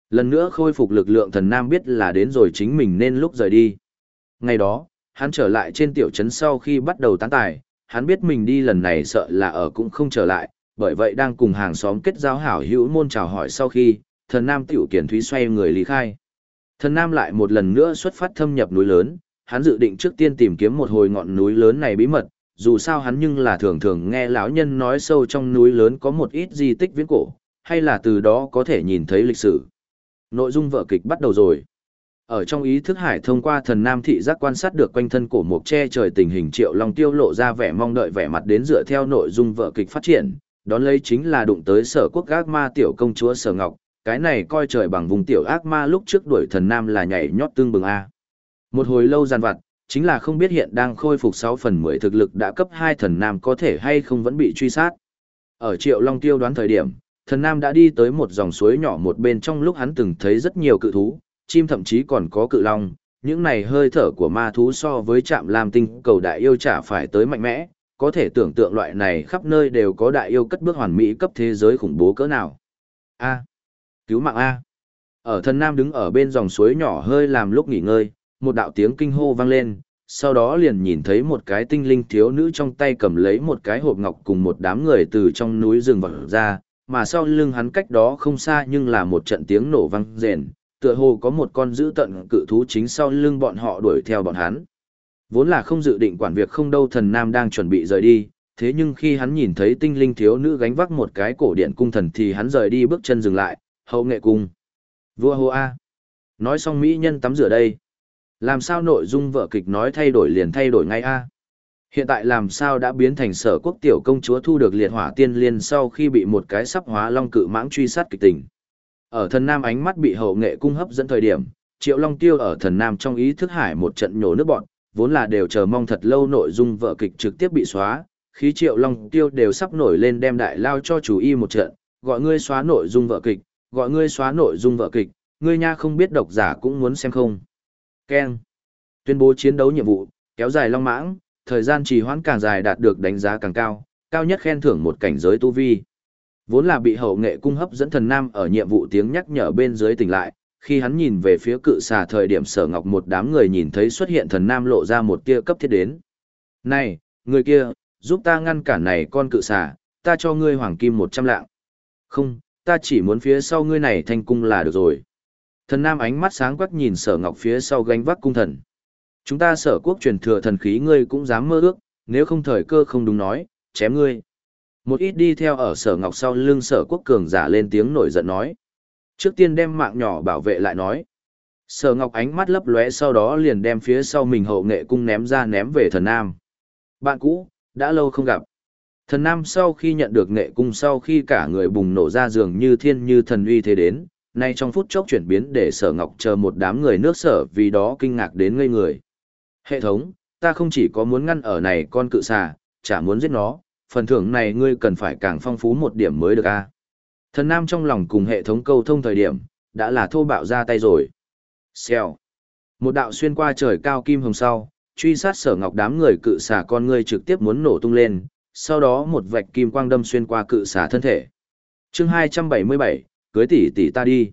Lần nữa khôi phục lực lượng thần nam biết là đến rồi chính mình nên lúc rời đi. Ngày đó, hắn trở lại trên tiểu trấn sau khi bắt đầu tán tài, hắn biết mình đi lần này sợ là ở cũng không trở lại, bởi vậy đang cùng hàng xóm kết giao hảo hữu môn chào hỏi sau khi, thần nam tiểu kiển thúy xoay người lý khai. Thần nam lại một lần nữa xuất phát thâm nhập núi lớn, hắn dự định trước tiên tìm kiếm một hồi ngọn núi lớn này bí mật, dù sao hắn nhưng là thường thường nghe lão nhân nói sâu trong núi lớn có một ít di tích viễn cổ, hay là từ đó có thể nhìn thấy lịch sử. Nội dung vở kịch bắt đầu rồi. Ở trong ý thức hải thông qua thần nam thị giác quan sát được quanh thân cổ mộc che trời tình hình triệu long tiêu lộ ra vẻ mong đợi vẻ mặt đến dựa theo nội dung vở kịch phát triển, đón lấy chính là đụng tới sở quốc ác ma tiểu công chúa sở ngọc, cái này coi trời bằng vùng tiểu ác ma lúc trước đuổi thần nam là nhảy nhót tương bừng A. Một hồi lâu gian vặt, chính là không biết hiện đang khôi phục 6 phần 10 thực lực đã cấp 2 thần nam có thể hay không vẫn bị truy sát. Ở triệu long tiêu đoán thời điểm, thần nam đã đi tới một dòng suối nhỏ một bên trong lúc hắn từng thấy rất nhiều cự thú, chim thậm chí còn có cự long, những này hơi thở của ma thú so với trạm lam tinh cầu đại yêu chả phải tới mạnh mẽ, có thể tưởng tượng loại này khắp nơi đều có đại yêu cất bước hoàn mỹ cấp thế giới khủng bố cỡ nào. A. Cứu mạng A. Ở thần nam đứng ở bên dòng suối nhỏ hơi làm lúc nghỉ ngơi, một đạo tiếng kinh hô vang lên, sau đó liền nhìn thấy một cái tinh linh thiếu nữ trong tay cầm lấy một cái hộp ngọc cùng một đám người từ trong núi rừng vật ra, mà sau lưng hắn cách đó không xa nhưng là một trận tiếng nổ vang rền, tựa hồ có một con dữ tận cự thú chính sau lưng bọn họ đuổi theo bọn hắn. Vốn là không dự định quản việc không đâu thần nam đang chuẩn bị rời đi, thế nhưng khi hắn nhìn thấy tinh linh thiếu nữ gánh vác một cái cổ điện cung thần thì hắn rời đi bước chân dừng lại, hậu nghệ cung. Vua hô A. Nói xong mỹ nhân tắm rửa đây. Làm sao nội dung vợ kịch nói thay đổi liền thay đổi ngay A. Hiện tại làm sao đã biến thành sở quốc tiểu công chúa thu được liệt hỏa tiên liên sau khi bị một cái sắp hóa long cự mãng truy sát kịch tình. Ở thần nam ánh mắt bị hậu nghệ cung hấp dẫn thời điểm, triệu long tiêu ở thần nam trong ý thức hải một trận nhổ nước bọn, vốn là đều chờ mong thật lâu nội dung vợ kịch trực tiếp bị xóa, khí triệu long tiêu đều sắp nổi lên đem đại lao cho chủ y một trận, gọi ngươi xóa nội dung vợ kịch, gọi ngươi xóa nội dung vợ kịch, ngươi nha không biết độc giả cũng muốn xem không. Ken. Tuyên bố chiến đấu nhiệm vụ, kéo dài long mãng, thời gian trì hoãn càng dài đạt được đánh giá càng cao, cao nhất khen thưởng một cảnh giới tu vi. Vốn là bị hậu nghệ cung hấp dẫn thần nam ở nhiệm vụ tiếng nhắc nhở bên dưới tỉnh lại, khi hắn nhìn về phía cự xà thời điểm sở ngọc một đám người nhìn thấy xuất hiện thần nam lộ ra một tia cấp thiết đến. Này, người kia, giúp ta ngăn cản này con cự xà, ta cho ngươi hoàng kim một trăm lạng. Không, ta chỉ muốn phía sau ngươi này thành cung là được rồi. Thần nam ánh mắt sáng quắc nhìn sở ngọc phía sau gánh vác cung thần. Chúng ta sở quốc truyền thừa thần khí ngươi cũng dám mơ ước, nếu không thời cơ không đúng nói, chém ngươi. Một ít đi theo ở sở ngọc sau lưng sở quốc cường giả lên tiếng nổi giận nói. Trước tiên đem mạng nhỏ bảo vệ lại nói. Sở ngọc ánh mắt lấp lóe sau đó liền đem phía sau mình hậu nghệ cung ném ra ném về thần nam. Bạn cũ, đã lâu không gặp. Thần nam sau khi nhận được nghệ cung sau khi cả người bùng nổ ra giường như thiên như thần uy thế đến, nay trong phút chốc chuyển biến để sở ngọc chờ một đám người nước sở vì đó kinh ngạc đến ngây người. Hệ thống, ta không chỉ có muốn ngăn ở này con cự xà, chả muốn giết nó, phần thưởng này ngươi cần phải càng phong phú một điểm mới được a. Thần Nam trong lòng cùng hệ thống câu thông thời điểm, đã là thô bạo ra tay rồi. Xèo. Một đạo xuyên qua trời cao kim hồng sau, truy sát sở ngọc đám người cự xà con ngươi trực tiếp muốn nổ tung lên, sau đó một vạch kim quang đâm xuyên qua cự xà thân thể. chương 277, cưới tỷ tỷ ta đi.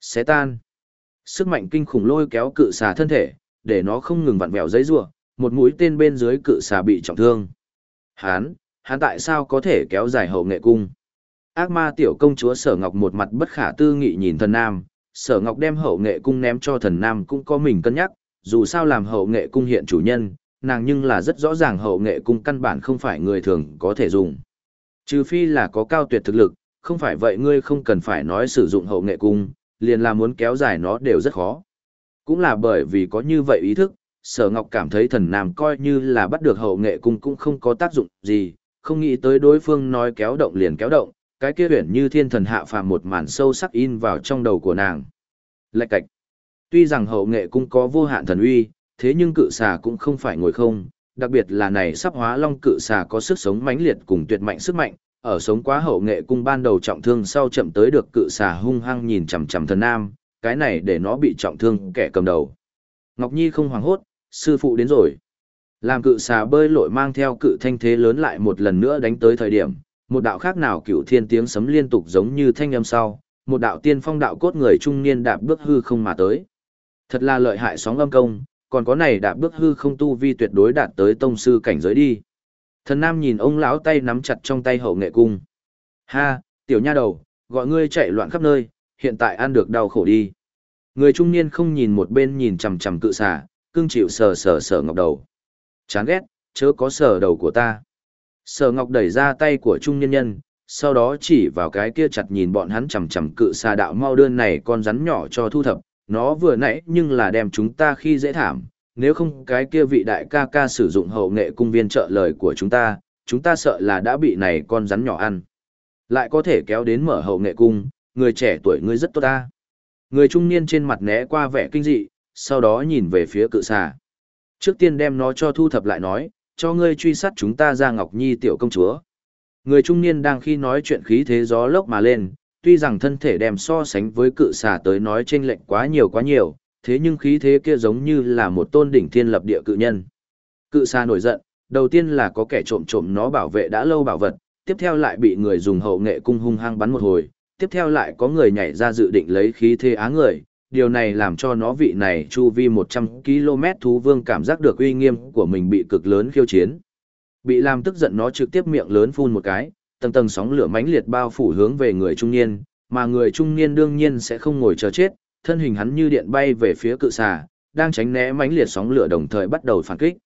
Xé tan. Sức mạnh kinh khủng lôi kéo cự xà thân thể, để nó không ngừng vặn vẹo giấy rua, một mũi tên bên dưới cự xà bị trọng thương. Hán, hắn tại sao có thể kéo dài hậu nghệ cung? Ác ma tiểu công chúa Sở Ngọc một mặt bất khả tư nghị nhìn thần nam, Sở Ngọc đem hậu nghệ cung ném cho thần nam cũng có mình cân nhắc, dù sao làm hậu nghệ cung hiện chủ nhân, nàng nhưng là rất rõ ràng hậu nghệ cung căn bản không phải người thường có thể dùng. Trừ phi là có cao tuyệt thực lực, không phải vậy ngươi không cần phải nói sử dụng hậu nghệ cung, liền là muốn kéo dài nó đều rất khó. Cũng là bởi vì có như vậy ý thức, sở ngọc cảm thấy thần nam coi như là bắt được hậu nghệ cung cũng không có tác dụng gì, không nghĩ tới đối phương nói kéo động liền kéo động, cái kia huyển như thiên thần hạ phàm một màn sâu sắc in vào trong đầu của nàng. Lạch cạch. Tuy rằng hậu nghệ cũng có vô hạn thần uy, thế nhưng cự xà cũng không phải ngồi không, đặc biệt là này sắp hóa long cự xà có sức sống mãnh liệt cùng tuyệt mạnh sức mạnh, ở sống quá hậu nghệ cung ban đầu trọng thương sau chậm tới được cự xà hung hăng nhìn chằm chằm thần nam, cái này để nó bị trọng thương kẻ cầm đầu. Ngọc Nhi không hoảng hốt, sư phụ đến rồi. Làm cự xà bơi lội mang theo cự thanh thế lớn lại một lần nữa đánh tới thời điểm, một đạo khác nào cựu thiên tiếng sấm liên tục giống như thanh âm sau, một đạo tiên phong đạo cốt người trung niên đạp bước hư không mà tới. Thật là lợi hại sóng âm công, còn có này đạp bước hư không tu vi tuyệt đối đạt tới tông sư cảnh giới đi. Thần Nam nhìn ông lão tay nắm chặt trong tay hậu nghệ cung. Ha, tiểu nha đầu, gọi ngươi chạy loạn khắp nơi, hiện tại ăn được đau khổ đi. Người trung niên không nhìn một bên nhìn chằm chằm cự xà, cưng chịu sờ sờ sờ ngọc đầu. Chán ghét, chớ có sờ đầu của ta. Sở ngọc đẩy ra tay của trung nhân nhân, sau đó chỉ vào cái kia chặt nhìn bọn hắn chằm chằm cự xà đạo mau đơn này con rắn nhỏ cho thu thập, nó vừa nãy nhưng là đem chúng ta khi dễ thảm, nếu không cái kia vị đại ca ca sử dụng hậu nghệ cung viên trợ lời của chúng ta, chúng ta sợ là đã bị này con rắn nhỏ ăn. Lại có thể kéo đến mở hậu nghệ cung, người trẻ tuổi ngươi rất tốt ta. Người trung niên trên mặt né qua vẻ kinh dị, sau đó nhìn về phía cự xà. Trước tiên đem nó cho thu thập lại nói, cho ngươi truy sát chúng ta ra Ngọc Nhi tiểu công chúa. Người trung niên đang khi nói chuyện khí thế gió lốc mà lên, tuy rằng thân thể đem so sánh với cự xà tới nói chênh lệch quá nhiều quá nhiều, thế nhưng khí thế kia giống như là một tôn đỉnh thiên lập địa cự nhân. Cự xà nổi giận, đầu tiên là có kẻ trộm trộm nó bảo vệ đã lâu bảo vật, tiếp theo lại bị người dùng hậu nghệ cung hung hăng bắn một hồi, tiếp theo lại có người nhảy ra dự định lấy khí thế á người, điều này làm cho nó vị này chu vi 100 km thú vương cảm giác được uy nghiêm của mình bị cực lớn khiêu chiến. Bị làm tức giận nó trực tiếp miệng lớn phun một cái, tầng tầng sóng lửa mãnh liệt bao phủ hướng về người trung niên, mà người trung niên đương nhiên sẽ không ngồi chờ chết, thân hình hắn như điện bay về phía cự xà, đang tránh né mãnh liệt sóng lửa đồng thời bắt đầu phản kích.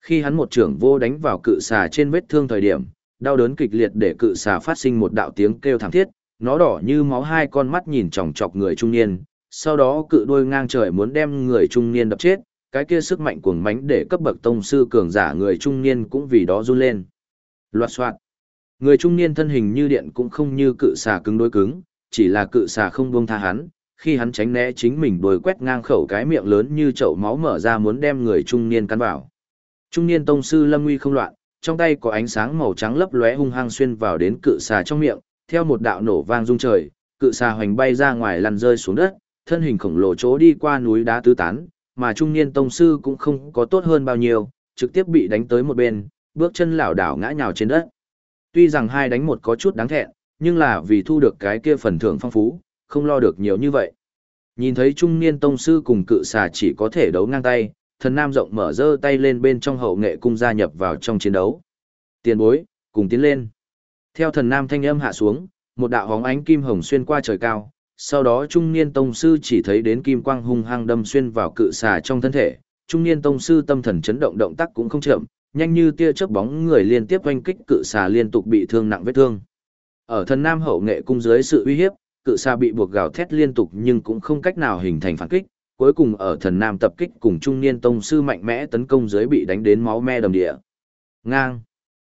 Khi hắn một trưởng vô đánh vào cự xà trên vết thương thời điểm, đau đớn kịch liệt để cự xà phát sinh một đạo tiếng kêu thảm thiết, nó đỏ như máu hai con mắt nhìn chòng chọc người trung niên, sau đó cự đuôi ngang trời muốn đem người trung niên đập chết, cái kia sức mạnh cuồng mãnh để cấp bậc tông sư cường giả người trung niên cũng vì đó run lên. Loạt soạt. Người trung niên thân hình như điện cũng không như cự xà cứng đối cứng, chỉ là cự xà không buông tha hắn, khi hắn tránh né chính mình đồi quét ngang khẩu cái miệng lớn như chậu máu mở ra muốn đem người trung niên cắn vào. Trung niên tông sư Lâm Nguy không loạn, trong tay có ánh sáng màu trắng lấp lóe hung hăng xuyên vào đến cự xà trong miệng, theo một đạo nổ vang rung trời, cự xà hoành bay ra ngoài lăn rơi xuống đất, thân hình khổng lồ chỗ đi qua núi đá tứ tán, mà trung niên tông sư cũng không có tốt hơn bao nhiêu, trực tiếp bị đánh tới một bên, bước chân lảo đảo ngã nhào trên đất. Tuy rằng hai đánh một có chút đáng thẹn, nhưng là vì thu được cái kia phần thưởng phong phú, không lo được nhiều như vậy. Nhìn thấy trung niên tông sư cùng cự xà chỉ có thể đấu ngang tay, thần nam rộng mở dơ tay lên bên trong hậu nghệ cung gia nhập vào trong chiến đấu. Tiền bối, cùng tiến lên. Theo thần nam thanh âm hạ xuống, một đạo hóng ánh kim hồng xuyên qua trời cao, sau đó trung niên tông sư chỉ thấy đến kim quang hung hăng đâm xuyên vào cự xà trong thân thể, trung niên tông sư tâm thần chấn động động tác cũng không chậm, nhanh như tia chớp bóng người liên tiếp oanh kích cự xà liên tục bị thương nặng vết thương. Ở thần nam hậu nghệ cung dưới sự uy hiếp, cự xà bị buộc gào thét liên tục nhưng cũng không cách nào hình thành phản kích, cuối cùng ở thần nam tập kích cùng trung niên tông sư mạnh mẽ tấn công dưới bị đánh đến máu me đầm địa. Ngang.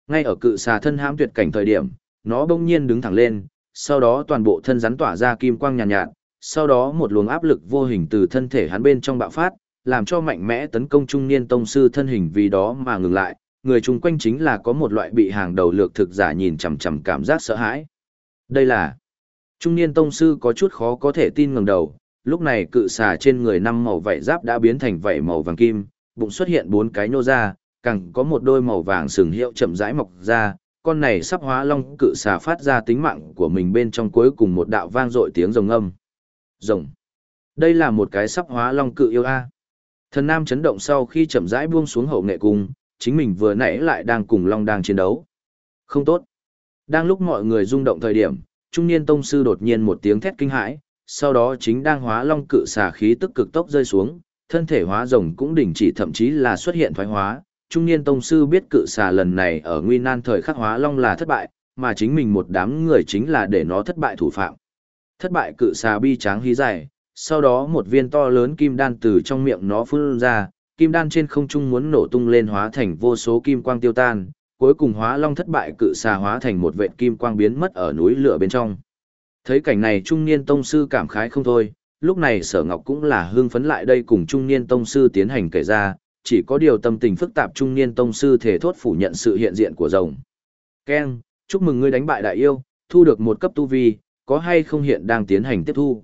Ngay ở cự xà thân hãm tuyệt cảnh thời điểm, nó bỗng nhiên đứng thẳng lên, sau đó toàn bộ thân rắn tỏa ra kim quang nhàn nhạt, nhạt, sau đó một luồng áp lực vô hình từ thân thể hắn bên trong bạo phát, làm cho mạnh mẽ tấn công trung niên tông sư thân hình vì đó mà ngừng lại, người chung quanh chính là có một loại bị hàng đầu lược thực giả nhìn chằm chằm cảm giác sợ hãi. Đây là Trung niên tông sư có chút khó có thể tin ngẩng đầu, lúc này cự xà trên người năm màu vảy giáp đã biến thành vảy màu vàng kim, bụng xuất hiện bốn cái nô ra, càng có một đôi màu vàng sừng hiệu chậm rãi mọc ra, con này sắp hóa long cự xà phát ra tính mạng của mình bên trong cuối cùng một đạo vang dội tiếng rồng âm. Rồng. Đây là một cái sắp hóa long cự yêu a. Thần Nam chấn động sau khi chậm rãi buông xuống hậu nghệ cung, chính mình vừa nãy lại đang cùng long đang chiến đấu. Không tốt. Đang lúc mọi người rung động thời điểm, trung niên tông sư đột nhiên một tiếng thét kinh hãi, sau đó chính đang hóa long cự xà khí tức cực tốc rơi xuống, thân thể hóa rồng cũng đình chỉ thậm chí là xuất hiện thoái hóa. Trung niên tông sư biết cự xà lần này ở nguy nan thời khắc hóa long là thất bại, mà chính mình một đám người chính là để nó thất bại thủ phạm. Thất bại cự xà bi tráng hí dài, sau đó một viên to lớn kim đan từ trong miệng nó phun ra, kim đan trên không trung muốn nổ tung lên hóa thành vô số kim quang tiêu tan, cuối cùng hóa long thất bại cự xà hóa thành một vệt kim quang biến mất ở núi lửa bên trong. Thấy cảnh này trung niên tông sư cảm khái không thôi, lúc này sở ngọc cũng là hưng phấn lại đây cùng trung niên tông sư tiến hành kể ra, chỉ có điều tâm tình phức tạp trung niên tông sư thể thốt phủ nhận sự hiện diện của rồng. Ken, chúc mừng ngươi đánh bại đại yêu, thu được một cấp tu vi, có hay không hiện đang tiến hành tiếp thu.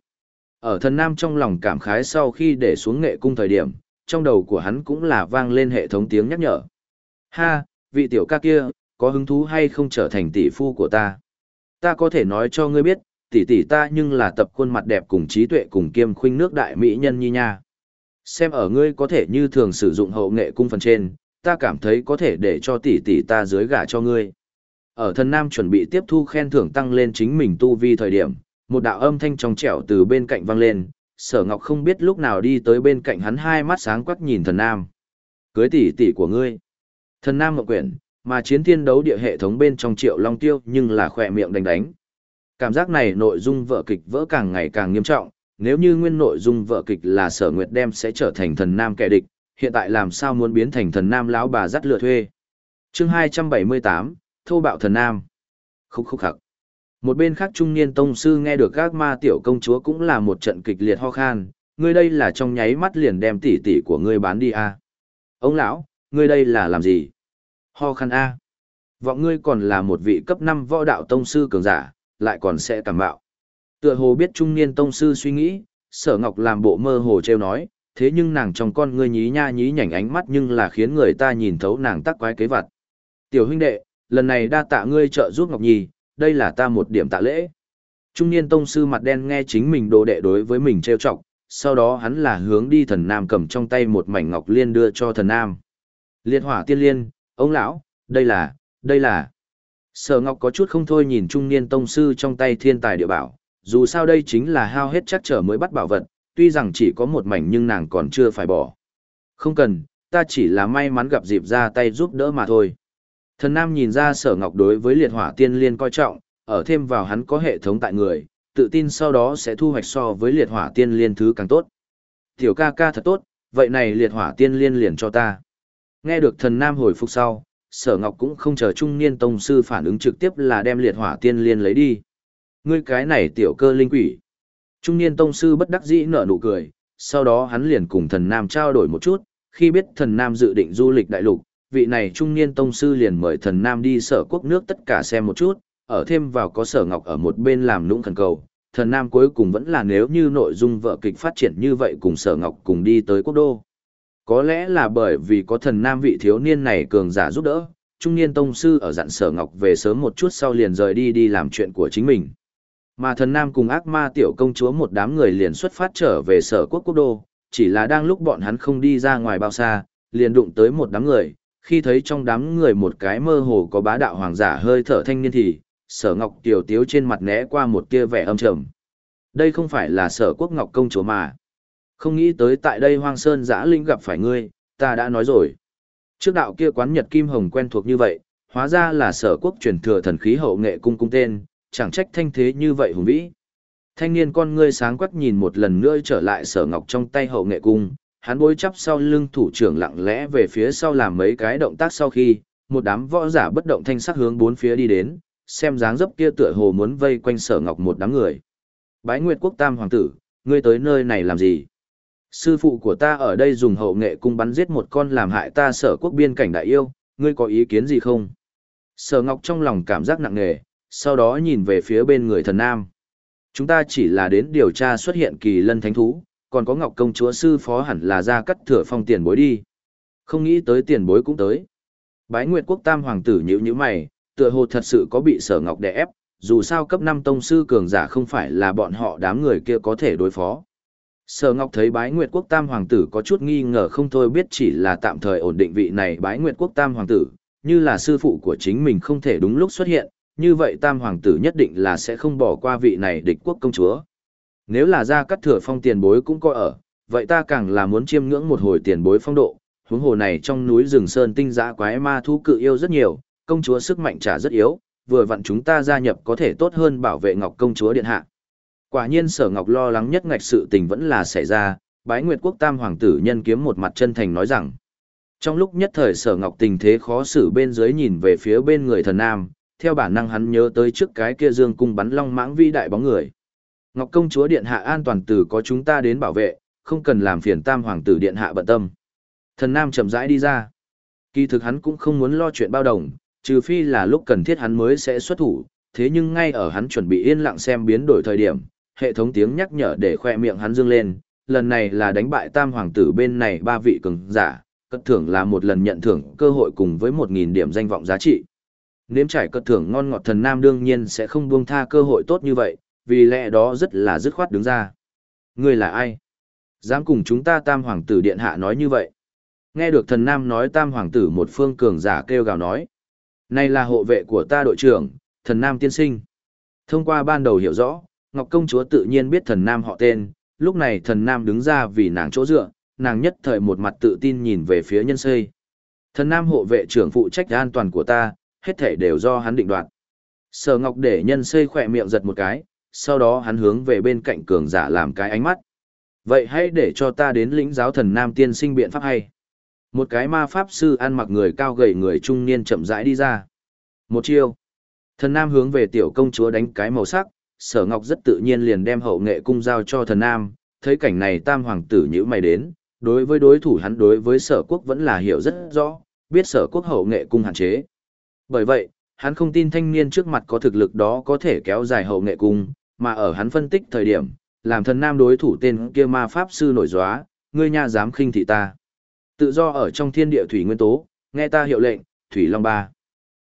Ở thần nam trong lòng cảm khái sau khi để xuống nghệ cung thời điểm, trong đầu của hắn cũng là vang lên hệ thống tiếng nhắc nhở. Ha, vị tiểu ca kia, có hứng thú hay không trở thành tỷ phu của ta? Ta có thể nói cho ngươi biết, tỷ tỷ ta nhưng là tập khuôn mặt đẹp cùng trí tuệ cùng kiêm khuynh nước đại mỹ nhân nhi nha. Xem ở ngươi có thể như thường sử dụng hậu nghệ cung phần trên, ta cảm thấy có thể để cho tỷ tỷ ta dưới gả cho ngươi. Ở thần nam chuẩn bị tiếp thu khen thưởng tăng lên chính mình tu vi thời điểm, một đạo âm thanh trong trẻo từ bên cạnh vang lên, sở ngọc không biết lúc nào đi tới bên cạnh hắn hai mắt sáng quắc nhìn thần nam. Cưới tỷ tỷ của ngươi. Thần nam mộng quyển, mà chiến thiên đấu địa hệ thống bên trong triệu long tiêu nhưng là khỏe miệng đánh đánh. Cảm giác này nội dung vợ kịch vỡ càng ngày càng nghiêm trọng, nếu như nguyên nội dung vợ kịch là sở nguyệt đem sẽ trở thành thần nam kẻ địch, hiện tại làm sao muốn biến thành thần nam lão bà dắt lừa thuê. chương 278, thô bạo thần nam. Khúc khúc khắc. Một bên khác trung niên tông sư nghe được các ma tiểu công chúa cũng là một trận kịch liệt ho khan, ngươi đây là trong nháy mắt liền đem tỷ tỷ của ngươi bán đi à. Ông lão, ngươi đây là làm gì? Ho khan a. Vọng ngươi còn là một vị cấp 5 võ đạo tông sư cường giả, lại còn sẽ cảm bạo. Tựa hồ biết trung niên tông sư suy nghĩ, sở ngọc làm bộ mơ hồ treo nói, thế nhưng nàng trong con ngươi nhí nha nhí nhảnh ánh mắt nhưng là khiến người ta nhìn thấu nàng tắc quái kế vật. Tiểu huynh đệ, lần này đa tạ ngươi trợ giúp Ngọc Nhi, đây là ta một điểm tạ lễ. Trung niên tông sư mặt đen nghe chính mình đồ đệ đối với mình trêu chọc, sau đó hắn là hướng đi thần nam cầm trong tay một mảnh ngọc liên đưa cho thần nam. Liệt hỏa tiên liên, ông lão, đây là, đây là. Sở Ngọc có chút không thôi nhìn trung niên tông sư trong tay thiên tài địa bảo, dù sao đây chính là hao hết chắc trở mới bắt bảo vật, tuy rằng chỉ có một mảnh nhưng nàng còn chưa phải bỏ. Không cần, ta chỉ là may mắn gặp dịp ra tay giúp đỡ mà thôi. Thần Nam nhìn ra sở ngọc đối với liệt hỏa tiên liên coi trọng, ở thêm vào hắn có hệ thống tại người, tự tin sau đó sẽ thu hoạch so với liệt hỏa tiên liên thứ càng tốt. Tiểu ca ca thật tốt, vậy này liệt hỏa tiên liên liền cho ta. Nghe được thần Nam hồi phục sau, sở ngọc cũng không chờ trung niên tông sư phản ứng trực tiếp là đem liệt hỏa tiên liên lấy đi. Ngươi cái này tiểu cơ linh quỷ. Trung niên tông sư bất đắc dĩ nở nụ cười, sau đó hắn liền cùng thần Nam trao đổi một chút, khi biết thần Nam dự định du lịch đại lục, vị này trung niên tông sư liền mời thần Nam đi sở quốc nước tất cả xem một chút, ở thêm vào có sở ngọc ở một bên làm nũng thần cầu. Thần Nam cuối cùng vẫn là nếu như nội dung vợ kịch phát triển như vậy cùng sở ngọc cùng đi tới quốc đô. Có lẽ là bởi vì có thần Nam vị thiếu niên này cường giả giúp đỡ, trung niên tông sư ở dặn sở ngọc về sớm một chút sau liền rời đi đi làm chuyện của chính mình. Mà thần Nam cùng ác ma tiểu công chúa một đám người liền xuất phát trở về sở quốc quốc đô, chỉ là đang lúc bọn hắn không đi ra ngoài bao xa, liền đụng tới một đám người, khi thấy trong đám người một cái mơ hồ có bá đạo hoàng giả hơi thở thanh niên thì, sở ngọc tiểu tiếu trên mặt né qua một tia vẻ âm trầm. Đây không phải là sở quốc ngọc công chúa mà. Không nghĩ tới tại đây hoang sơn giã linh gặp phải ngươi, ta đã nói rồi. Trước đạo kia quán nhật kim hồng quen thuộc như vậy, hóa ra là sở quốc truyền thừa thần khí hậu nghệ cung cung tên, chẳng trách thanh thế như vậy hùng vĩ. Thanh niên con ngươi sáng quắc nhìn một lần nữa trở lại sở ngọc trong tay hậu nghệ cung, hắn bối chắp sau lưng thủ trưởng lặng lẽ về phía sau làm mấy cái động tác sau khi, một đám võ giả bất động thanh sắc hướng bốn phía đi đến, xem dáng dấp kia tựa hồ muốn vây quanh sở ngọc một đám người. Bái Nguyệt Quốc Tam Hoàng tử, ngươi tới nơi này làm gì? Sư phụ của ta ở đây dùng hậu nghệ cung bắn giết một con làm hại ta sở quốc biên cảnh đại yêu, ngươi có ý kiến gì không? Sở Ngọc trong lòng cảm giác nặng nề, sau đó nhìn về phía bên người thần nam. Chúng ta chỉ là đến điều tra xuất hiện kỳ lân thánh thú, còn có Ngọc công chúa sư phó hẳn là ra cắt thừa phong tiền bối đi. Không nghĩ tới tiền bối cũng tới. Bái Nguyệt Quốc Tam Hoàng tử nhữ như mày, tựa hồ thật sự có bị sở Ngọc đè ép, dù sao cấp 5 tông sư cường giả không phải là bọn họ đám người kia có thể đối phó. Sở Ngọc thấy Bái Nguyệt Quốc Tam Hoàng tử có chút nghi ngờ không thôi biết chỉ là tạm thời ổn định vị này Bái Nguyệt Quốc Tam Hoàng tử, như là sư phụ của chính mình không thể đúng lúc xuất hiện, như vậy Tam Hoàng tử nhất định là sẽ không bỏ qua vị này địch quốc công chúa. Nếu là ra cắt thừa phong tiền bối cũng có ở, vậy ta càng là muốn chiêm ngưỡng một hồi tiền bối phong độ, huống hồ này trong núi rừng sơn tinh dã quái ma thú cự yêu rất nhiều, công chúa sức mạnh trả rất yếu, vừa vặn chúng ta gia nhập có thể tốt hơn bảo vệ Ngọc công chúa điện hạ. Quả nhiên Sở Ngọc lo lắng nhất ngạch sự tình vẫn là xảy ra, Bái Nguyệt Quốc Tam hoàng tử nhân kiếm một mặt chân thành nói rằng. Trong lúc nhất thời Sở Ngọc tình thế khó xử bên dưới nhìn về phía bên người thần nam, theo bản năng hắn nhớ tới trước cái kia dương cung bắn long mãng vi đại bóng người. Ngọc công chúa điện hạ an toàn tử có chúng ta đến bảo vệ, không cần làm phiền Tam hoàng tử điện hạ bận tâm. Thần nam chậm rãi đi ra. Kỳ thực hắn cũng không muốn lo chuyện bao đồng, trừ phi là lúc cần thiết hắn mới sẽ xuất thủ, thế nhưng ngay ở hắn chuẩn bị yên lặng xem biến đổi thời điểm, hệ thống tiếng nhắc nhở để khoe miệng hắn dương lên, lần này là đánh bại tam hoàng tử bên này ba vị cường giả, cất thưởng là một lần nhận thưởng cơ hội cùng với 1.000 điểm danh vọng giá trị. Nếm trải cật thưởng ngon ngọt thần nam đương nhiên sẽ không buông tha cơ hội tốt như vậy, vì lẽ đó rất là dứt khoát đứng ra. Ngươi là ai? Dám cùng chúng ta tam hoàng tử điện hạ nói như vậy. Nghe được thần nam nói tam hoàng tử một phương cường giả kêu gào nói. Này là hộ vệ của ta đội trưởng, thần nam tiên sinh. Thông qua ban đầu hiểu rõ, Ngọc công chúa tự nhiên biết thần nam họ tên, lúc này thần nam đứng ra vì nàng chỗ dựa, nàng nhất thời một mặt tự tin nhìn về phía nhân xây. Thần nam hộ vệ trưởng phụ trách an toàn của ta, hết thể đều do hắn định đoạt. Sở Ngọc để nhân xây khỏe miệng giật một cái, sau đó hắn hướng về bên cạnh cường giả làm cái ánh mắt. Vậy hãy để cho ta đến lĩnh giáo thần nam tiên sinh biện pháp hay. Một cái ma pháp sư ăn mặc người cao gầy người trung niên chậm rãi đi ra. Một chiêu. Thần nam hướng về tiểu công chúa đánh cái màu sắc, sở ngọc rất tự nhiên liền đem hậu nghệ cung giao cho thần nam, thấy cảnh này tam hoàng tử nhữ mày đến, đối với đối thủ hắn đối với sở quốc vẫn là hiểu rất rõ, biết sở quốc hậu nghệ cung hạn chế. Bởi vậy, hắn không tin thanh niên trước mặt có thực lực đó có thể kéo dài hậu nghệ cung, mà ở hắn phân tích thời điểm, làm thần nam đối thủ tên kia ma pháp sư nổi gióa, ngươi nha dám khinh thị ta. Tự do ở trong thiên địa thủy nguyên tố, nghe ta hiệu lệnh, thủy long ba.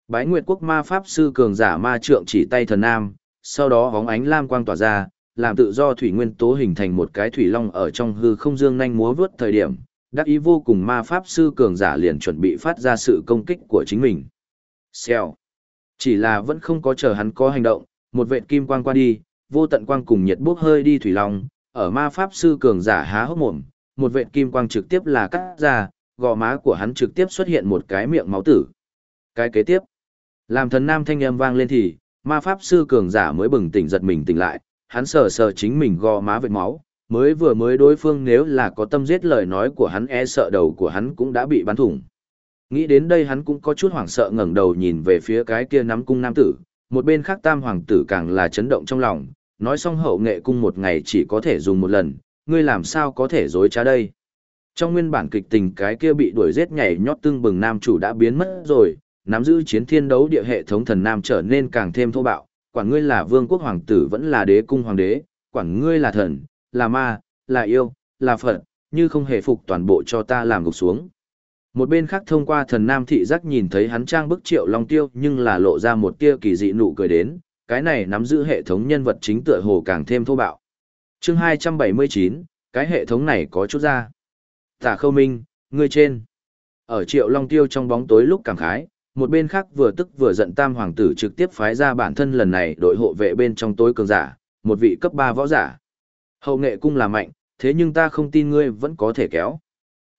Bái Nguyệt quốc ma pháp sư cường giả ma trượng chỉ tay thần nam, sau đó hóng ánh lam quang tỏa ra, làm tự do thủy nguyên tố hình thành một cái thủy long ở trong hư không dương nhanh múa vớt thời điểm, đắc ý vô cùng ma pháp sư cường giả liền chuẩn bị phát ra sự công kích của chính mình. Xèo. Chỉ là vẫn không có chờ hắn có hành động, một vệt kim quang qua đi, vô tận quang cùng nhiệt bốc hơi đi thủy long, ở ma pháp sư cường giả há hốc mồm, một vệt kim quang trực tiếp là cắt ra, gò má của hắn trực tiếp xuất hiện một cái miệng máu tử. Cái kế tiếp, làm thần nam thanh âm vang lên thì, ma pháp sư cường giả mới bừng tỉnh giật mình tỉnh lại, hắn sờ sờ chính mình gò má vệt máu, mới vừa mới đối phương nếu là có tâm giết lời nói của hắn e sợ đầu của hắn cũng đã bị bắn thủng. Nghĩ đến đây hắn cũng có chút hoảng sợ ngẩng đầu nhìn về phía cái kia nắm cung nam tử, một bên khác tam hoàng tử càng là chấn động trong lòng, nói xong hậu nghệ cung một ngày chỉ có thể dùng một lần, ngươi làm sao có thể dối trá đây. Trong nguyên bản kịch tình cái kia bị đuổi giết nhảy nhót tương bừng nam chủ đã biến mất rồi, nắm giữ chiến thiên đấu địa hệ thống thần nam trở nên càng thêm thô bạo, quản ngươi là vương quốc hoàng tử vẫn là đế cung hoàng đế, quản ngươi là thần, là ma, là yêu, là phật, như không hề phục toàn bộ cho ta làm gục xuống. Một bên khác thông qua thần nam thị giác nhìn thấy hắn trang bức triệu long tiêu nhưng là lộ ra một tia kỳ dị nụ cười đến, cái này nắm giữ hệ thống nhân vật chính tựa hồ càng thêm thô bạo. chương 279, cái hệ thống này có chút ra. Tả khâu minh, ngươi trên. Ở triệu long tiêu trong bóng tối lúc cảm khái, một bên khác vừa tức vừa giận tam hoàng tử trực tiếp phái ra bản thân lần này đội hộ vệ bên trong tối cường giả, một vị cấp 3 võ giả. Hậu nghệ cung là mạnh, thế nhưng ta không tin ngươi vẫn có thể kéo.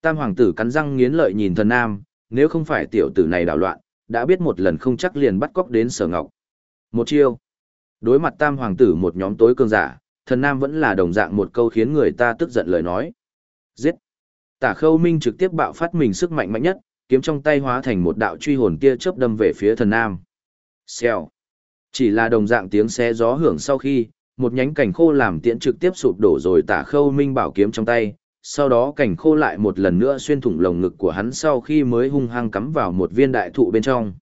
Tam hoàng tử cắn răng nghiến lợi nhìn thần nam, nếu không phải tiểu tử này đảo loạn, đã biết một lần không chắc liền bắt cóc đến sở ngọc. Một chiêu. Đối mặt tam hoàng tử một nhóm tối cường giả, thần nam vẫn là đồng dạng một câu khiến người ta tức giận lời nói. Giết. Tả khâu minh trực tiếp bạo phát mình sức mạnh mạnh nhất, kiếm trong tay hóa thành một đạo truy hồn tia chớp đâm về phía thần nam. Xèo. Chỉ là đồng dạng tiếng xé gió hưởng sau khi, một nhánh cảnh khô làm tiễn trực tiếp sụp đổ rồi tả khâu minh bảo kiếm trong tay, sau đó cảnh khô lại một lần nữa xuyên thủng lồng ngực của hắn sau khi mới hung hăng cắm vào một viên đại thụ bên trong.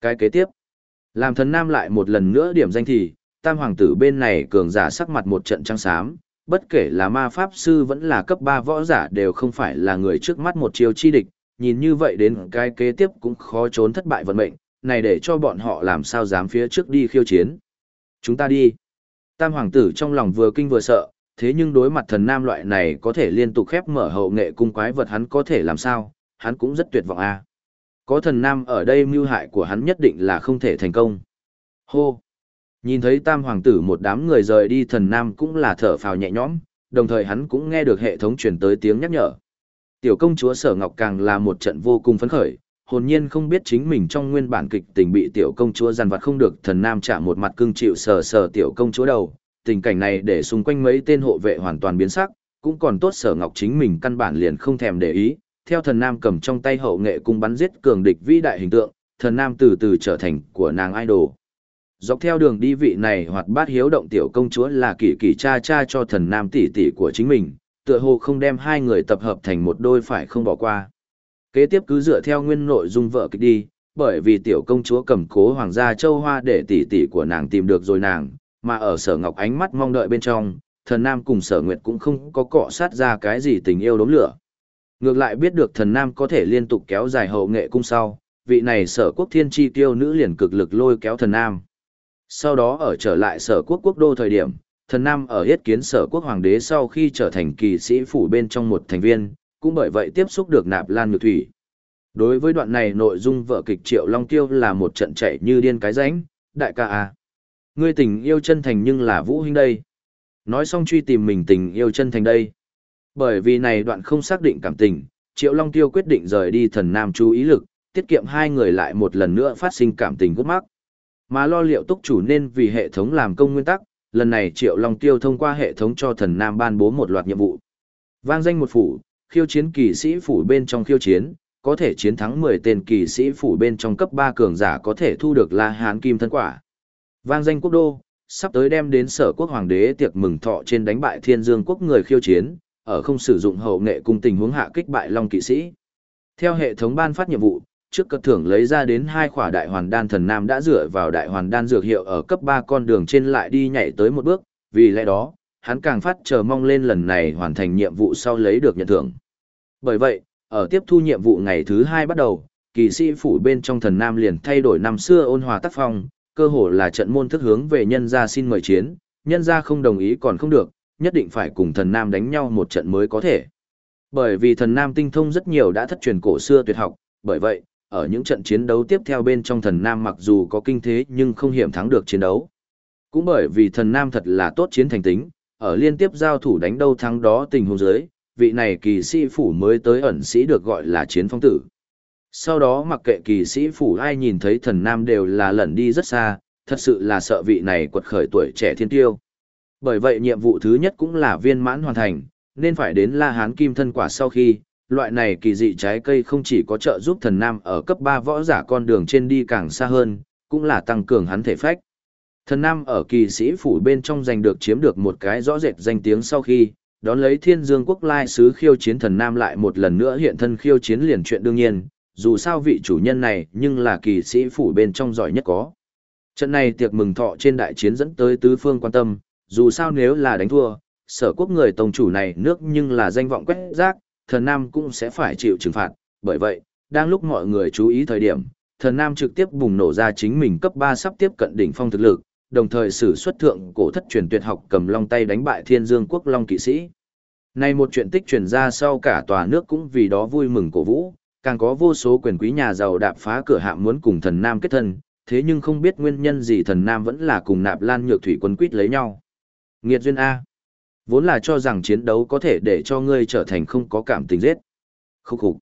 Cái kế tiếp, làm thần nam lại một lần nữa điểm danh thì, tam hoàng tử bên này cường giả sắc mặt một trận trắng xám, bất kể là ma pháp sư vẫn là cấp 3 võ giả đều không phải là người trước mắt một chiêu chi địch, nhìn như vậy đến cái kế tiếp cũng khó trốn thất bại vận mệnh, này để cho bọn họ làm sao dám phía trước đi khiêu chiến. Chúng ta đi. Tam hoàng tử trong lòng vừa kinh vừa sợ, thế nhưng đối mặt thần nam loại này có thể liên tục khép mở hậu nghệ cung quái vật hắn có thể làm sao, hắn cũng rất tuyệt vọng a. À. Có thần nam ở đây mưu hại của hắn nhất định là không thể thành công. Hô! Nhìn thấy tam hoàng tử một đám người rời đi thần nam cũng là thở phào nhẹ nhõm, đồng thời hắn cũng nghe được hệ thống truyền tới tiếng nhắc nhở. Tiểu công chúa sở ngọc càng là một trận vô cùng phấn khởi, hồn nhiên không biết chính mình trong nguyên bản kịch tình bị tiểu công chúa dằn vặt không được thần nam trả một mặt cưng chịu sờ sờ tiểu công chúa đầu, tình cảnh này để xung quanh mấy tên hộ vệ hoàn toàn biến sắc, cũng còn tốt sở ngọc chính mình căn bản liền không thèm để ý, theo thần nam cầm trong tay hậu nghệ cung bắn giết cường địch vĩ đại hình tượng, thần nam từ từ trở thành của nàng idol. Dọc theo đường đi vị này hoạt bát hiếu động tiểu công chúa là kỳ kỳ cha cha cho thần nam tỷ tỷ của chính mình, tựa hồ không đem hai người tập hợp thành một đôi phải không bỏ qua. Kế tiếp cứ dựa theo nguyên nội dung vợ kịch đi, bởi vì tiểu công chúa cầm cố hoàng gia châu hoa để tỷ tỷ của nàng tìm được rồi nàng, mà ở sở ngọc ánh mắt mong đợi bên trong, thần nam cùng sở nguyệt cũng không có cọ sát ra cái gì tình yêu đốm lửa. Ngược lại biết được thần nam có thể liên tục kéo dài hậu nghệ cung sau, vị này sở quốc thiên chi tiêu nữ liền cực lực lôi kéo thần nam. Sau đó ở trở lại sở quốc quốc đô thời điểm, thần nam ở yết kiến sở quốc hoàng đế sau khi trở thành kỳ sĩ phủ bên trong một thành viên, cũng bởi vậy tiếp xúc được nạp lan nhược thủy. Đối với đoạn này nội dung vợ kịch Triệu Long Tiêu là một trận chạy như điên cái ránh, đại ca à. Ngươi tình yêu chân thành nhưng là vũ huynh đây. Nói xong truy tìm mình tình yêu chân thành đây. Bởi vì này đoạn không xác định cảm tình, Triệu Long Tiêu quyết định rời đi thần nam chú ý lực, tiết kiệm hai người lại một lần nữa phát sinh cảm tình gút mắc. Mà lo liệu túc chủ nên vì hệ thống làm công nguyên tắc, lần này Triệu Long Tiêu thông qua hệ thống cho thần nam ban bố một loạt nhiệm vụ. Vang danh một phủ, khiêu chiến kỳ sĩ phủ bên trong khiêu chiến, có thể chiến thắng 10 tên kỳ sĩ phủ bên trong cấp 3 cường giả có thể thu được La Hán Kim thân quả. Vang danh quốc đô, sắp tới đem đến sở quốc hoàng đế tiệc mừng thọ trên đánh bại thiên dương quốc người khiêu chiến, ở không sử dụng hậu nghệ cùng tình huống hạ kích bại long kỵ sĩ. Theo hệ thống ban phát nhiệm vụ, trước cất thưởng lấy ra đến hai khỏa đại hoàn đan thần nam đã dựa vào đại hoàn đan dược hiệu ở cấp 3 con đường trên lại đi nhảy tới một bước, vì lẽ đó, hắn càng phát chờ mong lên lần này hoàn thành nhiệm vụ sau lấy được nhận thưởng. Bởi vậy, ở tiếp thu nhiệm vụ ngày thứ hai bắt đầu, kỳ sĩ phủ bên trong thần nam liền thay đổi năm xưa ôn hòa tác phong, cơ hồ là trận môn thức hướng về nhân gia xin mời chiến, nhân gia không đồng ý còn không được, nhất định phải cùng thần nam đánh nhau một trận mới có thể. Bởi vì thần nam tinh thông rất nhiều đã thất truyền cổ xưa tuyệt học, bởi vậy, ở những trận chiến đấu tiếp theo bên trong thần nam mặc dù có kinh thế nhưng không hiểm thắng được chiến đấu. Cũng bởi vì thần nam thật là tốt chiến thành tính, ở liên tiếp giao thủ đánh đâu thắng đó tình huống dưới, vị này kỳ sĩ phủ mới tới ẩn sĩ được gọi là chiến phong tử. Sau đó mặc kệ kỳ sĩ phủ ai nhìn thấy thần nam đều là lẩn đi rất xa, thật sự là sợ vị này quật khởi tuổi trẻ thiên tiêu. Bởi vậy nhiệm vụ thứ nhất cũng là viên mãn hoàn thành, nên phải đến La Hán Kim thân quả sau khi, loại này kỳ dị trái cây không chỉ có trợ giúp thần nam ở cấp 3 võ giả con đường trên đi càng xa hơn, cũng là tăng cường hắn thể phách. Thần nam ở kỳ sĩ phủ bên trong giành được chiếm được một cái rõ rệt danh tiếng sau khi, đón lấy thiên dương quốc lai sứ khiêu chiến thần nam lại một lần nữa hiện thân khiêu chiến liền chuyện đương nhiên, dù sao vị chủ nhân này nhưng là kỳ sĩ phủ bên trong giỏi nhất có. Trận này tiệc mừng thọ trên đại chiến dẫn tới tứ phương quan tâm, dù sao nếu là đánh thua, sở quốc người tổng chủ này nước nhưng là danh vọng quét rác, thần nam cũng sẽ phải chịu trừng phạt, bởi vậy, đang lúc mọi người chú ý thời điểm, thần nam trực tiếp bùng nổ ra chính mình cấp 3 sắp tiếp cận đỉnh phong thực lực, đồng thời sử xuất thượng cổ thất truyền tuyệt học cầm long tay đánh bại thiên dương quốc long kỵ sĩ. Này một chuyện tích truyền ra sau cả tòa nước cũng vì đó vui mừng cổ vũ, càng có vô số quyền quý nhà giàu đạp phá cửa hạ muốn cùng thần nam kết thân, thế nhưng không biết nguyên nhân gì thần nam vẫn là cùng nạp lan nhược thủy quân quýt lấy nhau. Nghiệt duyên A. Vốn là cho rằng chiến đấu có thể để cho ngươi trở thành không có cảm tình giết. Khúc khục.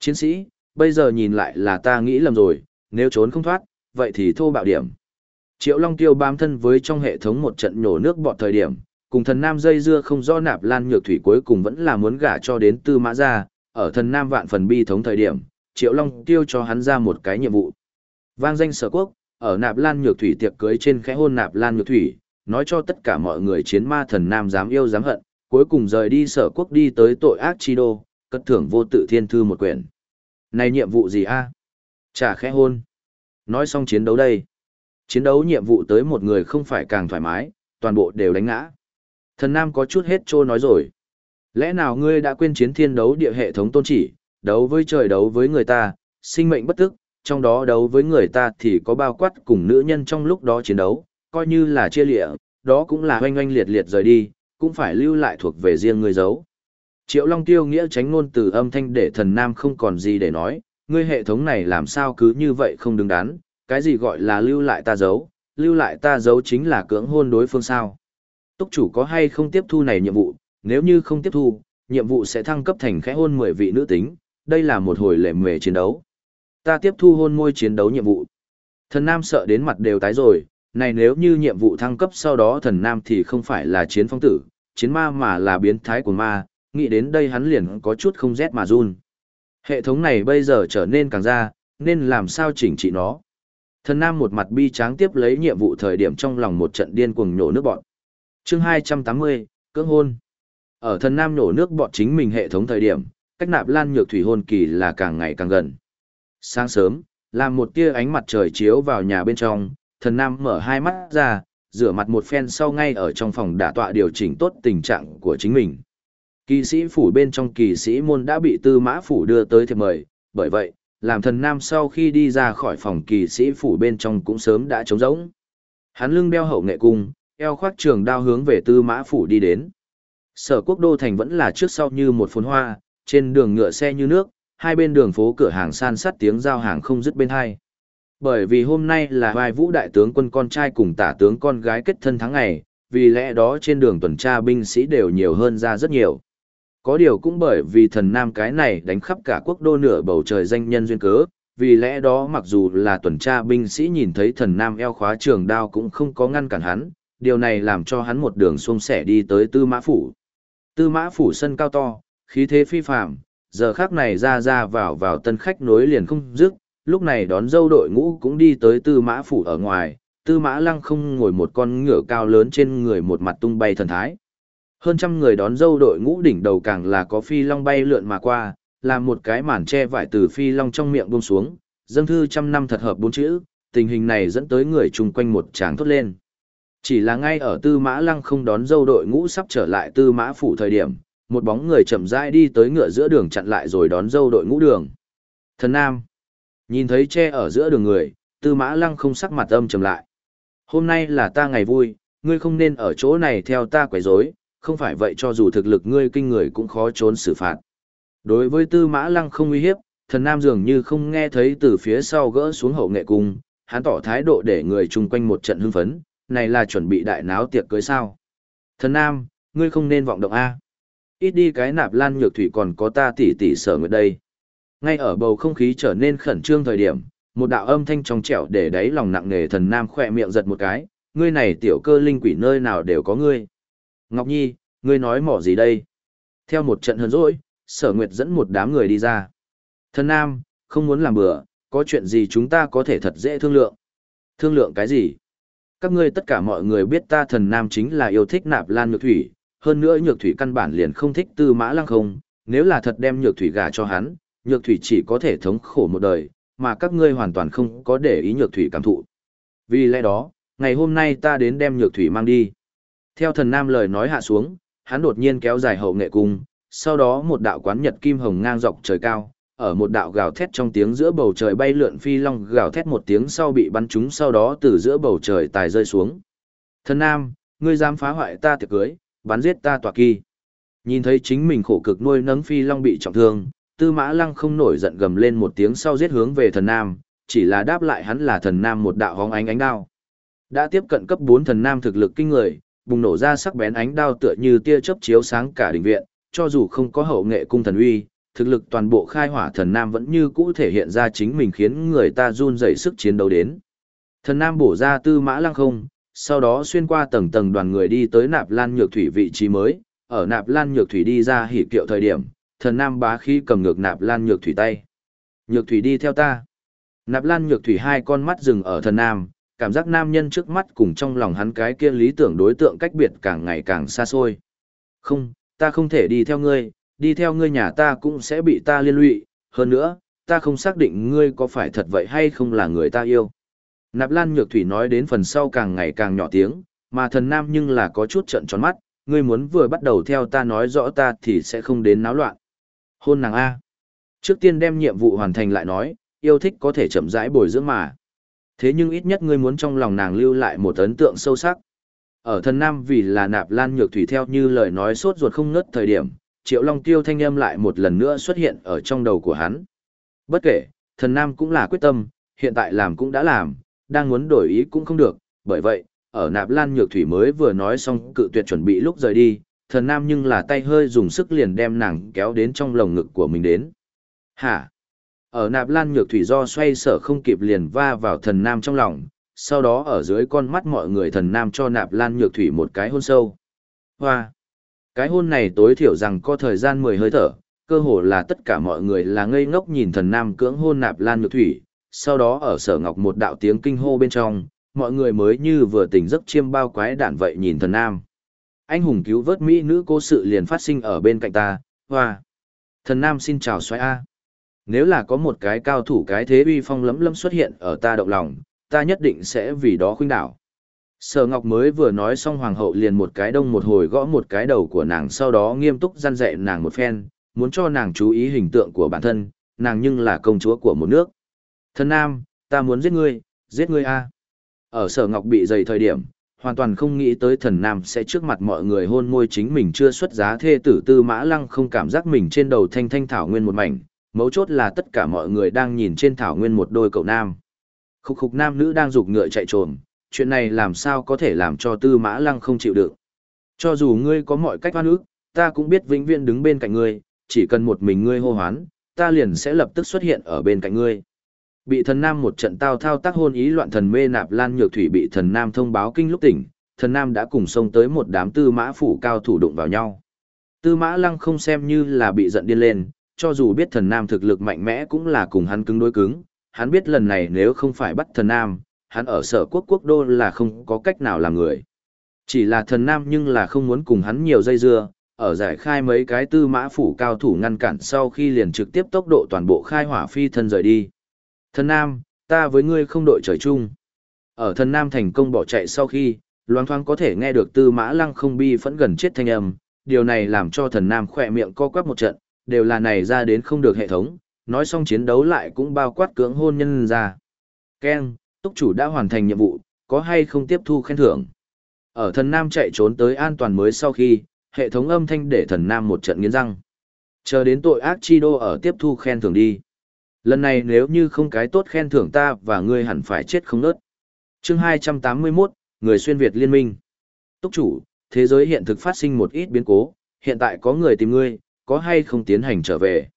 Chiến sĩ, bây giờ nhìn lại là ta nghĩ lầm rồi, nếu trốn không thoát, vậy thì thô bạo điểm. Triệu Long Tiêu bám thân với trong hệ thống một trận nổ nước bọt thời điểm, cùng thần nam dây dưa không rõ nạp lan nhược thủy cuối cùng vẫn là muốn gả cho đến tư mã gia, ở thần nam vạn phần bi thống thời điểm, Triệu Long Tiêu cho hắn ra một cái nhiệm vụ. Vang danh sở quốc, ở nạp lan nhược thủy tiệc cưới trên khẽ hôn nạp lan nhược thủy, nói cho tất cả mọi người chiến ma thần nam dám yêu dám hận, cuối cùng rời đi sở quốc đi tới tội ác chi đô, cất thưởng vô tự thiên thư một quyển. Này nhiệm vụ gì a? Trả khẽ hôn. Nói xong chiến đấu đây. Chiến đấu nhiệm vụ tới một người không phải càng thoải mái, toàn bộ đều đánh ngã. Thần Nam có chút hết trô nói rồi. Lẽ nào ngươi đã quên chiến thiên đấu địa hệ thống tôn chỉ, đấu với trời đấu với người ta, sinh mệnh bất tức, trong đó đấu với người ta thì có bao quát cùng nữ nhân trong lúc đó chiến đấu, coi như là chia lịa, đó cũng là hoanh hoanh liệt liệt rời đi, cũng phải lưu lại thuộc về riêng người giấu. Triệu Long Tiêu nghĩa tránh ngôn từ âm thanh để thần nam không còn gì để nói, ngươi hệ thống này làm sao cứ như vậy không đứng đắn, cái gì gọi là lưu lại ta giấu, lưu lại ta giấu chính là cưỡng hôn đối phương sao. Túc chủ có hay không tiếp thu này nhiệm vụ, nếu như không tiếp thu, nhiệm vụ sẽ thăng cấp thành khẽ hôn 10 vị nữ tính, đây là một hồi lệ mề chiến đấu. Ta tiếp thu hôn môi chiến đấu nhiệm vụ. Thần Nam sợ đến mặt đều tái rồi, này nếu như nhiệm vụ thăng cấp sau đó thần Nam thì không phải là chiến phong tử, chiến ma mà là biến thái của ma, nghĩ đến đây hắn liền có chút không rét mà run. Hệ thống này bây giờ trở nên càng ra, nên làm sao chỉnh trị nó. Thần Nam một mặt bi tráng tiếp lấy nhiệm vụ thời điểm trong lòng một trận điên cuồng nhổ nước bọn. chương 280, cưỡng hôn. Ở thần Nam nổ nước bọn chính mình hệ thống thời điểm, cách nạp lan nhược thủy hôn kỳ là càng ngày càng gần. Sáng sớm, làm một tia ánh mặt trời chiếu vào nhà bên trong, thần Nam mở hai mắt ra, rửa mặt một phen sau ngay ở trong phòng đả tọa điều chỉnh tốt tình trạng của chính mình. Kỳ sĩ phủ bên trong kỳ sĩ môn đã bị tư mã phủ đưa tới thiệp mời, bởi vậy, làm thần nam sau khi đi ra khỏi phòng kỳ sĩ phủ bên trong cũng sớm đã trống rỗng. Hắn lưng đeo hậu nghệ cung, eo khoác trường đao hướng về tư mã phủ đi đến. Sở quốc đô thành vẫn là trước sau như một phồn hoa, trên đường ngựa xe như nước, hai bên đường phố cửa hàng san sát tiếng giao hàng không dứt bên hai. Bởi vì hôm nay là vai vũ đại tướng quân con trai cùng tả tướng con gái kết thân tháng ngày, vì lẽ đó trên đường tuần tra binh sĩ đều nhiều hơn ra rất nhiều. Có điều cũng bởi vì thần nam cái này đánh khắp cả quốc đô nửa bầu trời danh nhân duyên cớ, vì lẽ đó mặc dù là tuần tra binh sĩ nhìn thấy thần nam eo khóa trường đao cũng không có ngăn cản hắn, điều này làm cho hắn một đường xuông sẻ đi tới tư mã phủ. Tư mã phủ sân cao to, khí thế phi phạm, giờ khác này ra ra vào vào tân khách nối liền không dứt, lúc này đón dâu đội ngũ cũng đi tới tư mã phủ ở ngoài, tư mã lăng không ngồi một con ngựa cao lớn trên người một mặt tung bay thần thái. Hơn trăm người đón dâu đội ngũ đỉnh đầu càng là có phi long bay lượn mà qua, làm một cái màn che vải từ phi long trong miệng buông xuống, dâng thư trăm năm thật hợp bốn chữ, tình hình này dẫn tới người chung quanh một tràng thốt lên. Chỉ là ngay ở tư mã lăng không đón dâu đội ngũ sắp trở lại tư mã phủ thời điểm, một bóng người chậm rãi đi tới ngựa giữa đường chặn lại rồi đón dâu đội ngũ đường. Thần Nam. Nhìn thấy che ở giữa đường người, tư mã lăng không sắc mặt âm trầm lại. Hôm nay là ta ngày vui, ngươi không nên ở chỗ này theo ta quấy rối, không phải vậy cho dù thực lực ngươi kinh người cũng khó trốn xử phạt. Đối với tư mã lăng không uy hiếp, thần nam dường như không nghe thấy từ phía sau gỡ xuống hậu nghệ cung, hắn tỏ thái độ để người chung quanh một trận hưng phấn, này là chuẩn bị đại náo tiệc cưới sao. Thần nam, ngươi không nên vọng động A. Ít đi cái nạp lan nhược thủy còn có ta tỉ tỉ sở nguyệt đây. Ngay ở bầu không khí trở nên khẩn trương thời điểm, một đạo âm thanh trong trẻo để đáy lòng nặng nề thần nam khỏe miệng giật một cái, ngươi này tiểu cơ linh quỷ nơi nào đều có ngươi. Ngọc Nhi, ngươi nói mỏ gì đây? Theo một trận hờn rỗi, sở nguyệt dẫn một đám người đi ra. Thần nam, không muốn làm bừa, có chuyện gì chúng ta có thể thật dễ thương lượng. Thương lượng cái gì? Các ngươi tất cả mọi người biết ta thần nam chính là yêu thích nạp lan nhược thủy, hơn nữa nhược thủy căn bản liền không thích tư mã lăng không, nếu là thật đem nhược thủy gả cho hắn, nhược thủy chỉ có thể thống khổ một đời, mà các ngươi hoàn toàn không có để ý nhược thủy cảm thụ. Vì lẽ đó, ngày hôm nay ta đến đem nhược thủy mang đi. Theo thần nam lời nói hạ xuống, hắn đột nhiên kéo dài hậu nghệ cung, sau đó một đạo quán nhật kim hồng ngang dọc trời cao, ở một đạo gào thét trong tiếng giữa bầu trời bay lượn phi long gào thét một tiếng sau bị bắn trúng sau đó từ giữa bầu trời tài rơi xuống. Thần nam, ngươi dám phá hoại ta tiệc cưới, bắn giết ta tòa kỳ. Nhìn thấy chính mình khổ cực nuôi nấng phi long bị trọng thương, tư mã lăng không nổi giận gầm lên một tiếng sau giết hướng về thần nam, chỉ là đáp lại hắn là thần nam một đạo hóng ánh ánh đao. Đã tiếp cận cấp 4 thần nam thực lực kinh người, bùng nổ ra sắc bén ánh đao tựa như tia chớp chiếu sáng cả đình viện, cho dù không có hậu nghệ cung thần uy, thực lực toàn bộ khai hỏa thần nam vẫn như cũ thể hiện ra chính mình khiến người ta run dậy sức chiến đấu đến. Thần nam bổ ra tư mã lăng không, sau đó xuyên qua tầng tầng đoàn người đi tới nạp lan nhược thủy vị trí mới, ở nạp lan nhược thủy đi ra hỉ kiệu thời điểm, thần nam bá khí cầm ngược nạp lan nhược thủy tay. Nhược thủy đi theo ta. Nạp lan nhược thủy hai con mắt dừng ở thần nam, cảm giác nam nhân trước mắt cùng trong lòng hắn cái kia lý tưởng đối tượng cách biệt càng ngày càng xa xôi. Không, ta không thể đi theo ngươi, đi theo ngươi nhà ta cũng sẽ bị ta liên lụy, hơn nữa, ta không xác định ngươi có phải thật vậy hay không là người ta yêu. Nạp Lan Nhược Thủy nói đến phần sau càng ngày càng nhỏ tiếng, mà thần nam nhưng là có chút trận tròn mắt, ngươi muốn vừa bắt đầu theo ta nói rõ ta thì sẽ không đến náo loạn. Hôn nàng A. Trước tiên đem nhiệm vụ hoàn thành lại nói, yêu thích có thể chậm rãi bồi dưỡng mà. Thế nhưng ít nhất ngươi muốn trong lòng nàng lưu lại một ấn tượng sâu sắc. Ở thần nam vì là nạp lan nhược thủy theo như lời nói sốt ruột không ngớt thời điểm, triệu long tiêu thanh âm lại một lần nữa xuất hiện ở trong đầu của hắn. Bất kể, thần nam cũng là quyết tâm, hiện tại làm cũng đã làm, đang muốn đổi ý cũng không được, bởi vậy, ở nạp lan nhược thủy mới vừa nói xong cự tuyệt chuẩn bị lúc rời đi, thần nam nhưng là tay hơi dùng sức liền đem nàng kéo đến trong lồng ngực của mình đến. Hả? Ở nạp lan nhược thủy do xoay sở không kịp liền va vào thần nam trong lòng, sau đó ở dưới con mắt mọi người thần nam cho nạp lan nhược thủy một cái hôn sâu. Hoa! Cái hôn này tối thiểu rằng có thời gian 10 hơi thở, cơ hồ là tất cả mọi người là ngây ngốc nhìn thần nam cưỡng hôn nạp lan nhược thủy, sau đó ở sở ngọc một đạo tiếng kinh hô bên trong, mọi người mới như vừa tỉnh giấc chiêm bao quái đản vậy nhìn thần nam. Anh hùng cứu vớt mỹ nữ cố sự liền phát sinh ở bên cạnh ta, hoa. Thần nam xin chào xoay A. Nếu là có một cái cao thủ cái thế uy phong lấm lấm xuất hiện ở ta động lòng, ta nhất định sẽ vì đó khuynh đảo. Sở Ngọc mới vừa nói xong hoàng hậu liền một cái đông một hồi gõ một cái đầu của nàng sau đó nghiêm túc răn dạy nàng một phen, muốn cho nàng chú ý hình tượng của bản thân, nàng nhưng là công chúa của một nước. Thân nam, ta muốn giết ngươi, giết ngươi a. Ở Sở Ngọc bị dày thời điểm, hoàn toàn không nghĩ tới thần nam sẽ trước mặt mọi người hôn môi chính mình chưa xuất giá thê tử tư mã lăng không cảm giác mình trên đầu thanh thanh thảo nguyên một mảnh, mấu chốt là tất cả mọi người đang nhìn trên thảo nguyên một đôi cậu nam. Khúc khúc nam nữ đang rục ngựa chạy trồm, chuyện này làm sao có thể làm cho tư mã lăng không chịu được. Cho dù ngươi có mọi cách hoan ức, ta cũng biết vĩnh viễn đứng bên cạnh ngươi, chỉ cần một mình ngươi hô hoán, ta liền sẽ lập tức xuất hiện ở bên cạnh ngươi. Bị thần nam một trận tao thao tác hôn ý loạn thần mê nạp lan nhược thủy bị thần nam thông báo kinh lúc tỉnh, thần nam đã cùng xông tới một đám tư mã phủ cao thủ đụng vào nhau. Tư mã lăng không xem như là bị giận điên lên, cho dù biết thần nam thực lực mạnh mẽ cũng là cùng hắn cứng đối cứng, hắn biết lần này nếu không phải bắt thần nam, hắn ở sở quốc quốc đô là không có cách nào làm người. Chỉ là thần nam nhưng là không muốn cùng hắn nhiều dây dưa, ở giải khai mấy cái tư mã phủ cao thủ ngăn cản sau khi liền trực tiếp tốc độ toàn bộ khai hỏa phi thân rời đi. Thần nam, ta với ngươi không đội trời chung. Ở thần nam thành công bỏ chạy sau khi, loang thoáng có thể nghe được tư mã lăng không bi phẫn gần chết thanh âm, điều này làm cho thần nam khỏe miệng co quắp một trận, đều là này ra đến không được hệ thống, nói xong chiến đấu lại cũng bao quát cưỡng hôn nhân ra. Ken, túc chủ đã hoàn thành nhiệm vụ, có hay không tiếp thu khen thưởng. Ở thần nam chạy trốn tới an toàn mới sau khi, hệ thống âm thanh để thần nam một trận nghiến răng. Chờ đến tội ác chi đô ở tiếp thu khen thưởng đi. Lần này nếu như không cái tốt khen thưởng ta và ngươi hẳn phải chết không nớt. chương 281, người xuyên Việt liên minh. Túc chủ, thế giới hiện thực phát sinh một ít biến cố, hiện tại có người tìm ngươi, có hay không tiến hành trở về.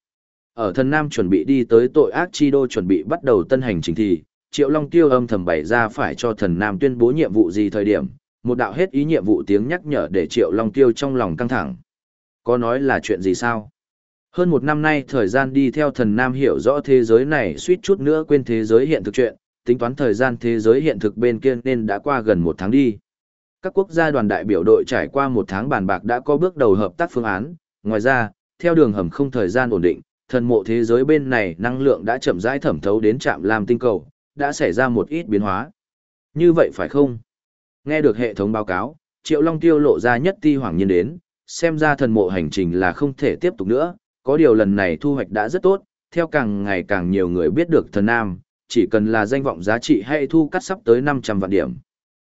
Ở thần Nam chuẩn bị đi tới tội ác chi đô chuẩn bị bắt đầu tân hành trình thì, Triệu Long Tiêu âm thầm bày ra phải cho thần Nam tuyên bố nhiệm vụ gì thời điểm, một đạo hết ý nhiệm vụ tiếng nhắc nhở để Triệu Long Tiêu trong lòng căng thẳng. Có nói là chuyện gì sao? Hơn một năm nay thời gian đi theo thần Nam hiểu rõ thế giới này suýt chút nữa quên thế giới hiện thực chuyện, tính toán thời gian thế giới hiện thực bên kia nên đã qua gần một tháng đi. Các quốc gia đoàn đại biểu đội trải qua một tháng bàn bạc đã có bước đầu hợp tác phương án, ngoài ra, theo đường hầm không thời gian ổn định, thần mộ thế giới bên này năng lượng đã chậm rãi thẩm thấu đến trạm làm tinh cầu, đã xảy ra một ít biến hóa. Như vậy phải không? Nghe được hệ thống báo cáo, Triệu Long Tiêu lộ ra nhất ti hoàng nhiên đến, xem ra thần mộ hành trình là không thể tiếp tục nữa, có điều lần này thu hoạch đã rất tốt, theo càng ngày càng nhiều người biết được thần nam, chỉ cần là danh vọng giá trị hay thu cắt sắp tới 500 vạn điểm.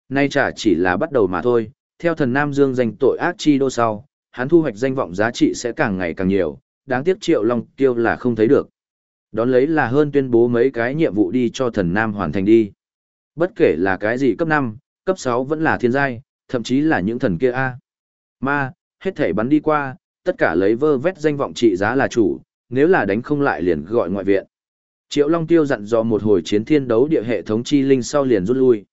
Nay chả chỉ là bắt đầu mà thôi, theo thần nam dương danh tội ác chi đô sau, hắn thu hoạch danh vọng giá trị sẽ càng ngày càng nhiều, đáng tiếc triệu long tiêu là không thấy được. Đón lấy là hơn tuyên bố mấy cái nhiệm vụ đi cho thần nam hoàn thành đi. Bất kể là cái gì cấp 5, cấp 6 vẫn là thiên giai, thậm chí là những thần kia A. Ma, hết thể bắn đi qua, tất cả lấy vơ vét danh vọng trị giá là chủ, nếu là đánh không lại liền gọi ngoại viện. Triệu Long Tiêu dặn dò một hồi chiến thiên đấu địa hệ thống chi linh sau liền rút lui.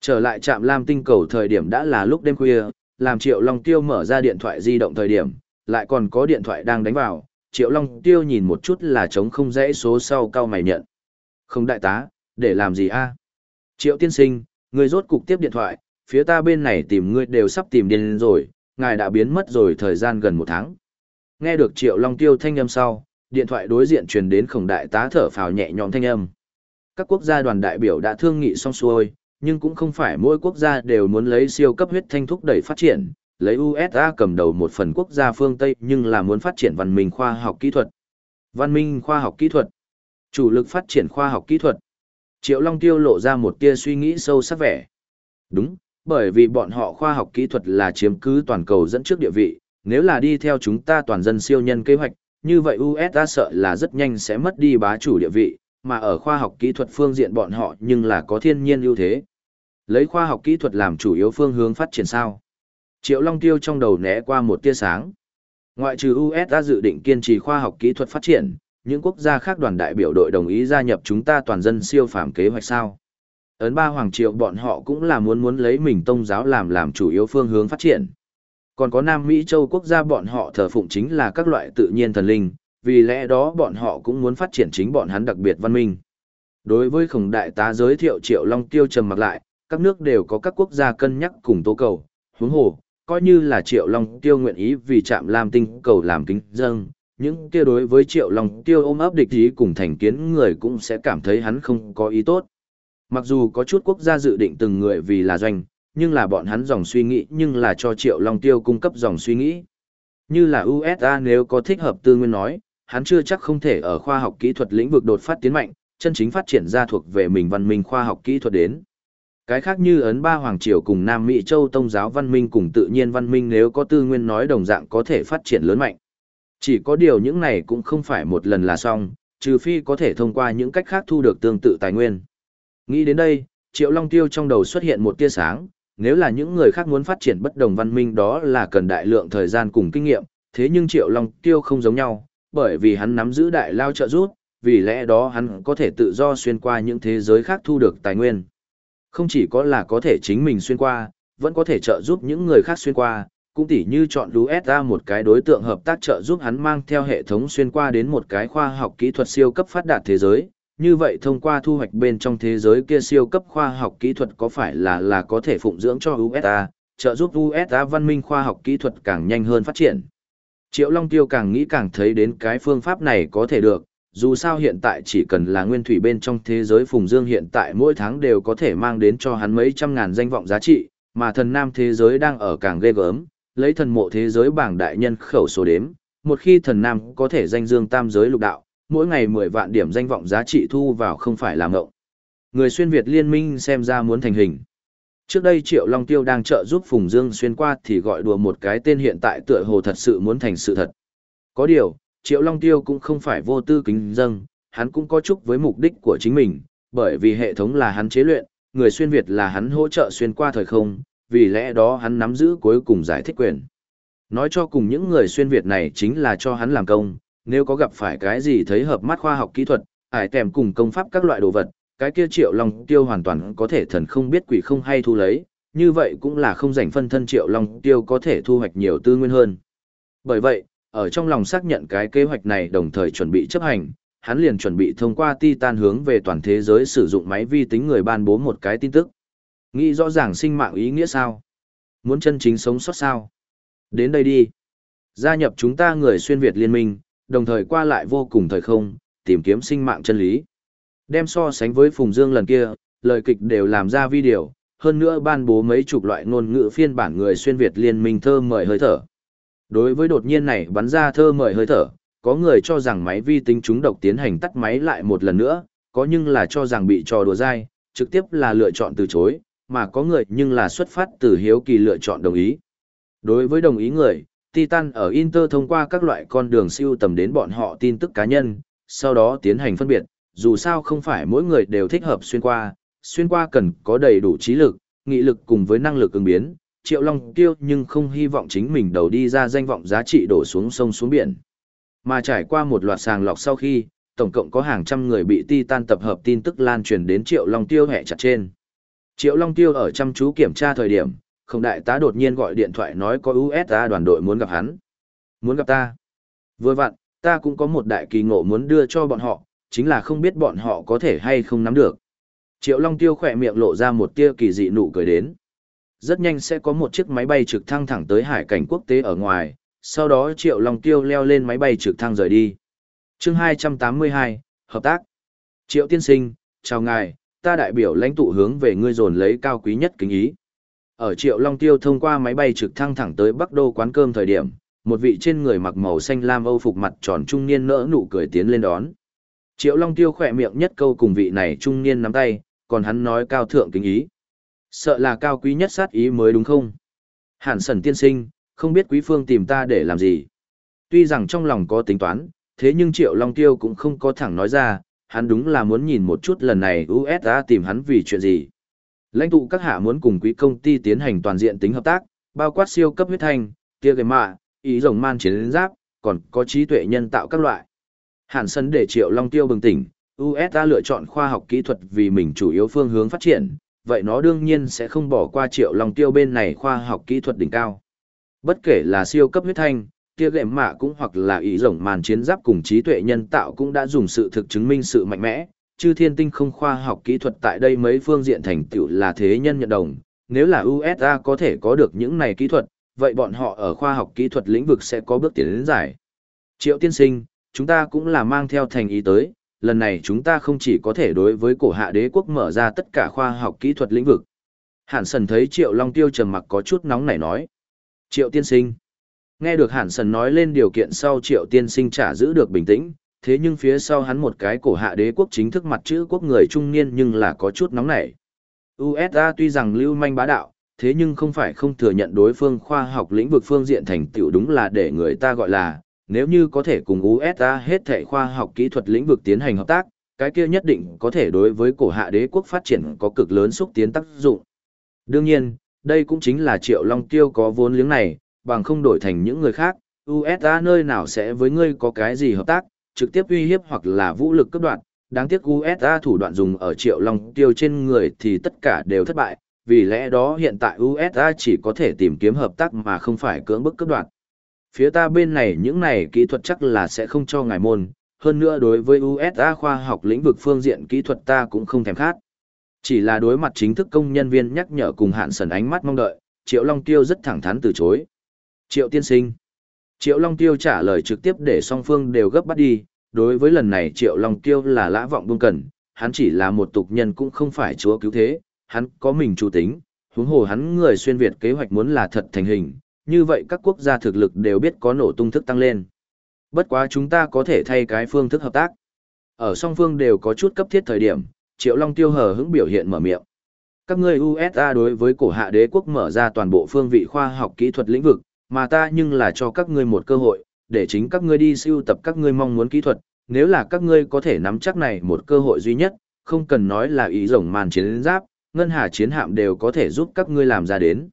Trở lại trạm Lam tinh cầu thời điểm đã là lúc đêm khuya, làm Triệu Long Tiêu mở ra điện thoại di động thời điểm, lại còn có điện thoại đang đánh vào, Triệu Long Tiêu nhìn một chút là trống không dãy số sau cao mày nhận. Không đại tá, để làm gì a? Triệu tiên sinh, người rốt cục tiếp điện thoại, phía ta bên này tìm ngươi đều sắp tìm điên rồi, ngài đã biến mất rồi thời gian gần một tháng. Nghe được Triệu Long Tiêu thanh âm sau, điện thoại đối diện truyền đến khổng đại tá thở phào nhẹ nhõm thanh âm. Các quốc gia đoàn đại biểu đã thương nghị xong xuôi, nhưng cũng không phải mỗi quốc gia đều muốn lấy siêu cấp huyết thanh thúc đẩy phát triển, lấy USA cầm đầu một phần quốc gia phương Tây nhưng là muốn phát triển văn minh khoa học kỹ thuật. Văn minh khoa học kỹ thuật. Chủ lực phát triển khoa học kỹ thuật. Triệu Long Tiêu lộ ra một tia suy nghĩ sâu sắc vẻ. Đúng, bởi vì bọn họ khoa học kỹ thuật là chiếm cứ toàn cầu dẫn trước địa vị, nếu là đi theo chúng ta toàn dân siêu nhân kế hoạch, như vậy USA sợ là rất nhanh sẽ mất đi bá chủ địa vị, mà ở khoa học kỹ thuật phương diện bọn họ nhưng là có thiên nhiên ưu thế. Lấy khoa học kỹ thuật làm chủ yếu phương hướng phát triển sao? Triệu Long Tiêu trong đầu né qua một tia sáng. Ngoại trừ USA dự định kiên trì khoa học kỹ thuật phát triển, những quốc gia khác đoàn đại biểu đội đồng ý gia nhập chúng ta toàn dân siêu phàm kế hoạch sao? Ấn ba hoàng triệu bọn họ cũng là muốn muốn lấy mình tông giáo làm làm chủ yếu phương hướng phát triển. Còn có Nam Mỹ châu quốc gia bọn họ thờ phụng chính là các loại tự nhiên thần linh, vì lẽ đó bọn họ cũng muốn phát triển chính bọn hắn đặc biệt văn minh. Đối với khổng đại tá giới thiệu triệu long tiêu trầm mặc lại, các nước đều có các quốc gia cân nhắc cùng tố cầu, huống hồ, coi như là triệu long tiêu nguyện ý vì chạm lam tinh cầu làm kính dâng, những kia đối với triệu long tiêu ôm ấp địch ý cùng thành kiến người cũng sẽ cảm thấy hắn không có ý tốt. Mặc dù có chút quốc gia dự định từng người vì là doanh, nhưng là bọn hắn dòng suy nghĩ nhưng là cho Triệu Long Tiêu cung cấp dòng suy nghĩ. Như là USA nếu có thích hợp tư nguyên nói, hắn chưa chắc không thể ở khoa học kỹ thuật lĩnh vực đột phát tiến mạnh, chân chính phát triển ra thuộc về mình văn minh khoa học kỹ thuật đến. Cái khác như Ấn Ba Hoàng Triều cùng Nam Mỹ Châu Tông giáo văn minh cùng tự nhiên văn minh nếu có tư nguyên nói đồng dạng có thể phát triển lớn mạnh. Chỉ có điều những này cũng không phải một lần là xong, trừ phi có thể thông qua những cách khác thu được tương tự tài nguyên. Nghĩ đến đây, Triệu Long Tiêu trong đầu xuất hiện một tia sáng, nếu là những người khác muốn phát triển bất đồng văn minh đó là cần đại lượng thời gian cùng kinh nghiệm, thế nhưng Triệu Long Tiêu không giống nhau, bởi vì hắn nắm giữ đại lao trợ giúp, vì lẽ đó hắn có thể tự do xuyên qua những thế giới khác thu được tài nguyên. Không chỉ có là có thể chính mình xuyên qua, vẫn có thể trợ giúp những người khác xuyên qua, cũng tỉ như chọn USA một cái đối tượng hợp tác trợ giúp hắn mang theo hệ thống xuyên qua đến một cái khoa học kỹ thuật siêu cấp phát đạt thế giới, như vậy thông qua thu hoạch bên trong thế giới kia siêu cấp khoa học kỹ thuật có phải là là có thể phụng dưỡng cho USA, trợ giúp USA văn minh khoa học kỹ thuật càng nhanh hơn phát triển. Triệu Long Tiêu càng nghĩ càng thấy đến cái phương pháp này có thể được, dù sao hiện tại chỉ cần là nguyên thủy bên trong thế giới Phùng Dương hiện tại mỗi tháng đều có thể mang đến cho hắn mấy trăm ngàn danh vọng giá trị, mà thần nam thế giới đang ở càng ghê gớm, lấy thần mộ thế giới bảng đại nhân khẩu số đếm, một khi thần nam có thể danh dương tam giới lục đạo, mỗi ngày 10 vạn điểm danh vọng giá trị thu vào không phải là ngộng. Người xuyên Việt liên minh xem ra muốn thành hình. Trước đây Triệu Long Tiêu đang trợ giúp Phùng Dương xuyên qua thì gọi đùa một cái tên hiện tại tựa hồ thật sự muốn thành sự thật. Có điều, Triệu Long Tiêu cũng không phải vô tư kính dâng, hắn cũng có chúc với mục đích của chính mình, bởi vì hệ thống là hắn chế luyện, người xuyên Việt là hắn hỗ trợ xuyên qua thời không, vì lẽ đó hắn nắm giữ cuối cùng giải thích quyền. Nói cho cùng những người xuyên Việt này chính là cho hắn làm công, nếu có gặp phải cái gì thấy hợp mắt khoa học kỹ thuật, ải kèm cùng công pháp các loại đồ vật, cái kia triệu long tiêu hoàn toàn có thể thần không biết quỷ không hay thu lấy, như vậy cũng là không rảnh phân thân triệu long tiêu có thể thu hoạch nhiều tư nguyên hơn. Bởi vậy, ở trong lòng xác nhận cái kế hoạch này đồng thời chuẩn bị chấp hành, hắn liền chuẩn bị thông qua Titan hướng về toàn thế giới sử dụng máy vi tính người ban bố một cái tin tức. Nghĩ rõ ràng sinh mạng ý nghĩa sao? Muốn chân chính sống sót sao? Đến đây đi. Gia nhập chúng ta người xuyên Việt liên minh, đồng thời qua lại vô cùng thời không, tìm kiếm sinh mạng chân lý. Đem so sánh với Phùng Dương lần kia, lời kịch đều làm ra video, hơn nữa ban bố mấy chục loại ngôn ngữ phiên bản người xuyên Việt liên minh thơ mời hơi thở. Đối với đột nhiên này bắn ra thơ mời hơi thở, có người cho rằng máy vi tính chúng độc tiến hành tắt máy lại một lần nữa, có nhưng là cho rằng bị trò đùa dai, trực tiếp là lựa chọn từ chối, mà có người nhưng là xuất phát từ hiếu kỳ lựa chọn đồng ý. Đối với đồng ý người, Titan ở Inter thông qua các loại con đường siêu tầm đến bọn họ tin tức cá nhân, sau đó tiến hành phân biệt, dù sao không phải mỗi người đều thích hợp xuyên qua, xuyên qua cần có đầy đủ trí lực, nghị lực cùng với năng lực ứng biến. Triệu Long tiêu nhưng không hy vọng chính mình đầu đi ra danh vọng giá trị đổ xuống sông xuống biển. Mà trải qua một loạt sàng lọc sau khi, tổng cộng có hàng trăm người bị Titan tập hợp tin tức lan truyền đến Triệu Long tiêu hẹ chặt trên. Triệu Long tiêu ở chăm chú kiểm tra thời điểm, không đại tá đột nhiên gọi điện thoại nói có USA đoàn đội muốn gặp hắn. Muốn gặp ta. Vừa vặn, ta cũng có một đại kỳ ngộ muốn đưa cho bọn họ, chính là không biết bọn họ có thể hay không nắm được. Triệu Long Tiêu khỏe miệng lộ ra một tia kỳ dị nụ cười đến. Rất nhanh sẽ có một chiếc máy bay trực thăng thẳng tới hải cảnh quốc tế ở ngoài, sau đó Triệu Long Tiêu leo lên máy bay trực thăng rời đi. chương 282, Hợp tác. Triệu Tiên Sinh, chào ngài, ta đại biểu lãnh tụ hướng về ngươi dồn lấy cao quý nhất kính ý. Ở Triệu Long Tiêu thông qua máy bay trực thăng thẳng tới Bắc Đô quán cơm thời điểm, một vị trên người mặc màu xanh lam âu phục mặt tròn trung niên nỡ nụ cười tiến lên đón. Triệu Long Tiêu khỏe miệng nhất câu cùng vị này trung niên nắm tay, còn hắn nói cao thượng kính ý. Sợ là cao quý nhất sát ý mới đúng không? Hàn sần tiên sinh, không biết quý phương tìm ta để làm gì. Tuy rằng trong lòng có tính toán, thế nhưng Triệu Long Tiêu cũng không có thẳng nói ra, hắn đúng là muốn nhìn một chút lần này USA tìm hắn vì chuyện gì. Lãnh tụ các hạ muốn cùng quý công ty tiến hành toàn diện tính hợp tác, bao quát siêu cấp huyết thanh, tia gây mạ, ý rồng man chiến giáp, còn có trí tuệ nhân tạo các loại. Hàn sân để Triệu Long Tiêu bừng tỉnh, USA lựa chọn khoa học kỹ thuật vì mình chủ yếu phương hướng phát triển, vậy nó đương nhiên sẽ không bỏ qua Triệu Long Tiêu bên này khoa học kỹ thuật đỉnh cao. Bất kể là siêu cấp huyết thanh, tia gệm mạ cũng hoặc là ý rồng màn chiến giáp cùng trí tuệ nhân tạo cũng đã dùng sự thực chứng minh sự mạnh mẽ, chư thiên tinh không khoa học kỹ thuật tại đây mấy phương diện thành tựu là thế nhân nhận đồng. Nếu là USA có thể có được những này kỹ thuật, vậy bọn họ ở khoa học kỹ thuật lĩnh vực sẽ có bước tiến đến giải. Triệu tiên sinh, chúng ta cũng là mang theo thành ý tới, lần này chúng ta không chỉ có thể đối với cổ hạ đế quốc mở ra tất cả khoa học kỹ thuật lĩnh vực. Hàn Sần thấy Triệu Long Tiêu trầm mặc có chút nóng nảy nói. Triệu tiên sinh. Nghe được Hàn Sần nói lên điều kiện sau Triệu tiên sinh trả giữ được bình tĩnh, thế nhưng phía sau hắn một cái cổ hạ đế quốc chính thức mặt chữ quốc người trung niên nhưng là có chút nóng nảy. USA tuy rằng lưu manh bá đạo, thế nhưng không phải không thừa nhận đối phương khoa học lĩnh vực phương diện thành tựu đúng là để người ta gọi là, nếu như có thể cùng USA hết thể khoa học kỹ thuật lĩnh vực tiến hành hợp tác, cái kia nhất định có thể đối với cổ hạ đế quốc phát triển có cực lớn xúc tiến tác dụng. Đương nhiên, đây cũng chính là triệu long tiêu có vốn liếng này, bằng không đổi thành những người khác, USA nơi nào sẽ với ngươi có cái gì hợp tác, trực tiếp uy hiếp hoặc là vũ lực cấp đoạn, đáng tiếc USA thủ đoạn dùng ở triệu long tiêu trên người thì tất cả đều thất bại, vì lẽ đó hiện tại USA chỉ có thể tìm kiếm hợp tác mà không phải cưỡng bức cấp đoạn. Phía ta bên này những này kỹ thuật chắc là sẽ không cho ngài môn, hơn nữa đối với USA khoa học lĩnh vực phương diện kỹ thuật ta cũng không thèm khát. Chỉ là đối mặt chính thức công nhân viên nhắc nhở cùng hạn sần ánh mắt mong đợi, Triệu Long Tiêu rất thẳng thắn từ chối. Triệu tiên sinh. Triệu Long Tiêu trả lời trực tiếp để song phương đều gấp bắt đi, đối với lần này Triệu Long Tiêu là lã vọng buông cần, hắn chỉ là một tục nhân cũng không phải chúa cứu thế, hắn có mình chủ tính, huống hồ hắn người xuyên Việt kế hoạch muốn là thật thành hình, như vậy các quốc gia thực lực đều biết có nổ tung thức tăng lên. Bất quá chúng ta có thể thay cái phương thức hợp tác. Ở song phương đều có chút cấp thiết thời điểm, Triệu Long Tiêu hờ hững biểu hiện mở miệng. Các ngươi USA đối với cổ hạ đế quốc mở ra toàn bộ phương vị khoa học kỹ thuật lĩnh vực, mà ta nhưng là cho các ngươi một cơ hội, để chính các ngươi đi siêu tập các ngươi mong muốn kỹ thuật, nếu là các ngươi có thể nắm chắc này một cơ hội duy nhất, không cần nói là ý rồng màn chiến giáp, ngân hà chiến hạm đều có thể giúp các ngươi làm ra đến.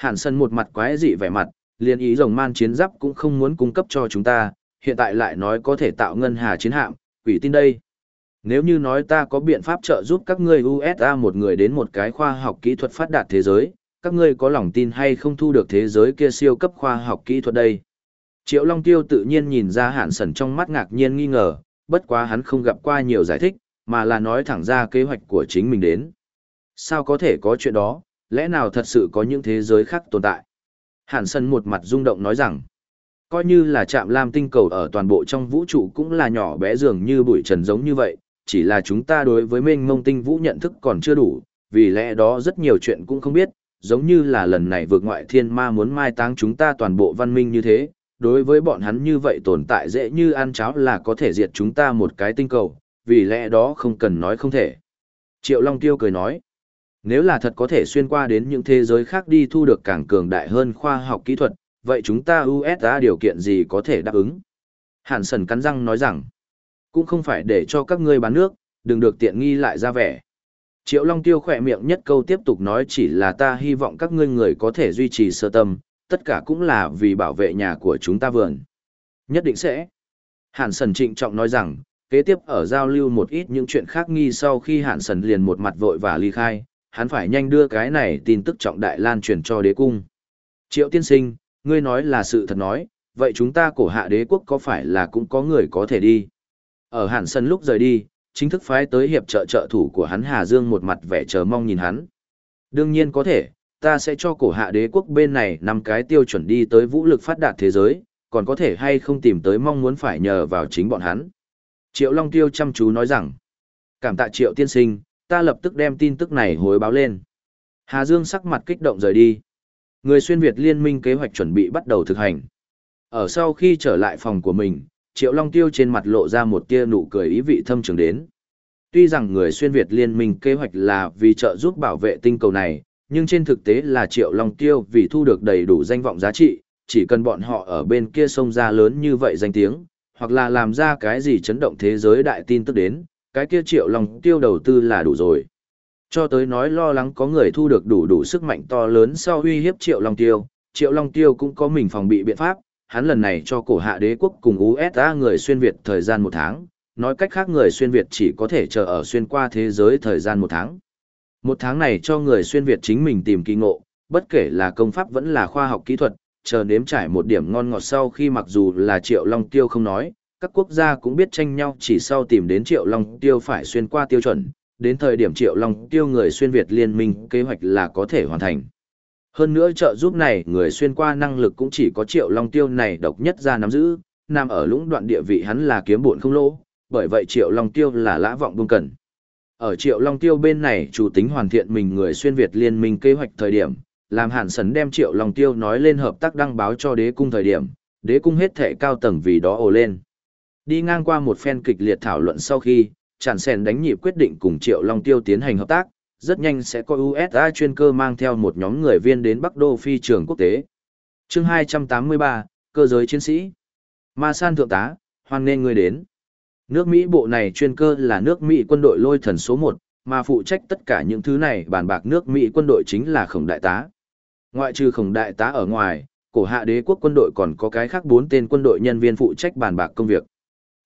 Hàn Sân một mặt quái dị vẻ mặt, Liên ý rồng man chiến giáp cũng không muốn cung cấp cho chúng ta, hiện tại lại nói có thể tạo ngân hà chiến hạm, quỷ tin đây. Nếu như nói ta có biện pháp trợ giúp các ngươi USA một người đến một cái khoa học kỹ thuật phát đạt thế giới, các ngươi có lòng tin hay không thu được thế giới kia siêu cấp khoa học kỹ thuật đây? Triệu Long Tiêu tự nhiên nhìn ra hạn sần trong mắt ngạc nhiên nghi ngờ, bất quá hắn không gặp qua nhiều giải thích, mà là nói thẳng ra kế hoạch của chính mình đến. Sao có thể có chuyện đó, lẽ nào thật sự có những thế giới khác tồn tại? Hàn Sân một mặt rung động nói rằng, coi như là chạm lam tinh cầu ở toàn bộ trong vũ trụ cũng là nhỏ bé dường như bụi trần giống như vậy, chỉ là chúng ta đối với mênh mông tinh vũ nhận thức còn chưa đủ, vì lẽ đó rất nhiều chuyện cũng không biết, giống như là lần này vượt ngoại thiên ma muốn mai táng chúng ta toàn bộ văn minh như thế, đối với bọn hắn như vậy tồn tại dễ như ăn cháo là có thể diệt chúng ta một cái tinh cầu, vì lẽ đó không cần nói không thể. Triệu Long Tiêu cười nói, nếu là thật có thể xuyên qua đến những thế giới khác đi thu được càng cường đại hơn khoa học kỹ thuật, vậy chúng ta USA điều kiện gì có thể đáp ứng? Hàn Sần cắn răng nói rằng, cũng không phải để cho các ngươi bán nước, đừng được tiện nghi lại ra vẻ. Triệu Long Tiêu khỏe miệng nhất câu tiếp tục nói chỉ là ta hy vọng các ngươi người có thể duy trì sơ tâm, tất cả cũng là vì bảo vệ nhà của chúng ta vườn. Nhất định sẽ. Hàn Sần trịnh trọng nói rằng, kế tiếp ở giao lưu một ít những chuyện khác nghi sau khi Hàn Sần liền một mặt vội và ly khai, hắn phải nhanh đưa cái này tin tức trọng đại lan truyền cho đế cung. Triệu tiên sinh, ngươi nói là sự thật nói, vậy chúng ta cổ hạ đế quốc có phải là cũng có người có thể đi? Ở Hàn Sân lúc rời đi, chính thức phái tới hiệp trợ trợ thủ của hắn Hà Dương một mặt vẻ chờ mong nhìn hắn. Đương nhiên có thể, ta sẽ cho cổ hạ đế quốc bên này năm cái tiêu chuẩn đi tới vũ lực phát đạt thế giới, còn có thể hay không tìm tới mong muốn phải nhờ vào chính bọn hắn. Triệu Long Tiêu chăm chú nói rằng, cảm tạ Triệu tiên sinh, ta lập tức đem tin tức này hối báo lên. Hà Dương sắc mặt kích động rời đi. Người xuyên Việt liên minh kế hoạch chuẩn bị bắt đầu thực hành. Ở sau khi trở lại phòng của mình, Triệu Long Tiêu trên mặt lộ ra một tia nụ cười ý vị thâm trường đến. Tuy rằng người xuyên Việt liên minh kế hoạch là vì trợ giúp bảo vệ tinh cầu này, nhưng trên thực tế là Triệu Long Tiêu vì thu được đầy đủ danh vọng giá trị, chỉ cần bọn họ ở bên kia sông ra lớn như vậy danh tiếng, hoặc là làm ra cái gì chấn động thế giới đại tin tức đến, cái kia Triệu Long Tiêu đầu tư là đủ rồi. Cho tới nói lo lắng có người thu được đủ đủ sức mạnh to lớn sau uy hiếp Triệu Long Tiêu, Triệu Long Tiêu cũng có mình phòng bị biện pháp, hắn lần này cho cổ hạ đế quốc cùng USA người xuyên Việt thời gian một tháng, nói cách khác người xuyên Việt chỉ có thể chờ ở xuyên qua thế giới thời gian một tháng. Một tháng này cho người xuyên Việt chính mình tìm kỳ ngộ, bất kể là công pháp vẫn là khoa học kỹ thuật, chờ nếm trải một điểm ngon ngọt sau khi mặc dù là Triệu Long Tiêu không nói, các quốc gia cũng biết tranh nhau chỉ sau tìm đến Triệu Long Tiêu phải xuyên qua tiêu chuẩn, đến thời điểm Triệu Long Tiêu người xuyên Việt liên minh kế hoạch là có thể hoàn thành. Hơn nữa trợ giúp này người xuyên qua năng lực cũng chỉ có triệu long tiêu này độc nhất ra nắm giữ, nằm ở lũng đoạn địa vị hắn là kiếm bộn không lỗ, bởi vậy triệu long tiêu là lã vọng buông cần. Ở triệu long tiêu bên này chủ tính hoàn thiện mình người xuyên Việt liên minh kế hoạch thời điểm, làm hạn sấn đem triệu long tiêu nói lên hợp tác đăng báo cho đế cung thời điểm, đế cung hết thể cao tầng vì đó ồ lên. Đi ngang qua một phen kịch liệt thảo luận sau khi, tràn sen đánh nhịp quyết định cùng triệu long tiêu tiến hành hợp tác, rất nhanh sẽ có USA chuyên cơ mang theo một nhóm người viên đến Bắc Đô phi trường quốc tế. chương 283, cơ giới chiến sĩ. Ma San Thượng tá, hoan nên người đến. Nước Mỹ bộ này chuyên cơ là nước Mỹ quân đội lôi thần số 1, mà phụ trách tất cả những thứ này bàn bạc nước Mỹ quân đội chính là khổng đại tá. Ngoại trừ khổng đại tá ở ngoài, cổ hạ đế quốc quân đội còn có cái khác bốn tên quân đội nhân viên phụ trách bàn bạc công việc.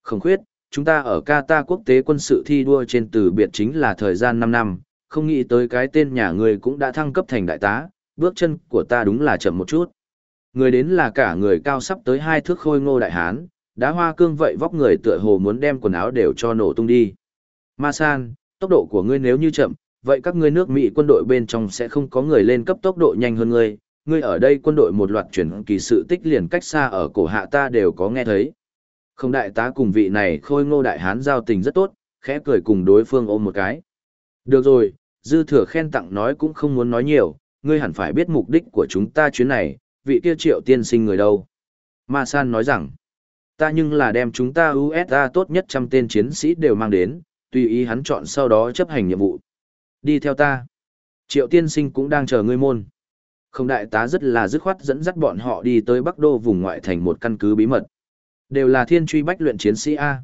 Không khuyết, chúng ta ở Qatar quốc tế quân sự thi đua trên từ biệt chính là thời gian 5 năm, không nghĩ tới cái tên nhà người cũng đã thăng cấp thành đại tá, bước chân của ta đúng là chậm một chút. Người đến là cả người cao sắp tới hai thước khôi ngô đại hán, đá hoa cương vậy vóc người tựa hồ muốn đem quần áo đều cho nổ tung đi. Ma San, tốc độ của ngươi nếu như chậm, vậy các ngươi nước Mỹ quân đội bên trong sẽ không có người lên cấp tốc độ nhanh hơn ngươi. Ngươi ở đây quân đội một loạt chuyển kỳ sự tích liền cách xa ở cổ hạ ta đều có nghe thấy. Không đại tá cùng vị này khôi ngô đại hán giao tình rất tốt, khẽ cười cùng đối phương ôm một cái. Được rồi, dư thừa khen tặng nói cũng không muốn nói nhiều, ngươi hẳn phải biết mục đích của chúng ta chuyến này, vị kia triệu tiên sinh người đâu. Ma San nói rằng, ta nhưng là đem chúng ta USA tốt nhất trăm tên chiến sĩ đều mang đến, tùy ý hắn chọn sau đó chấp hành nhiệm vụ. Đi theo ta. Triệu tiên sinh cũng đang chờ ngươi môn. Không đại tá rất là dứt khoát dẫn dắt bọn họ đi tới Bắc Đô vùng ngoại thành một căn cứ bí mật. Đều là thiên truy bách luyện chiến sĩ A.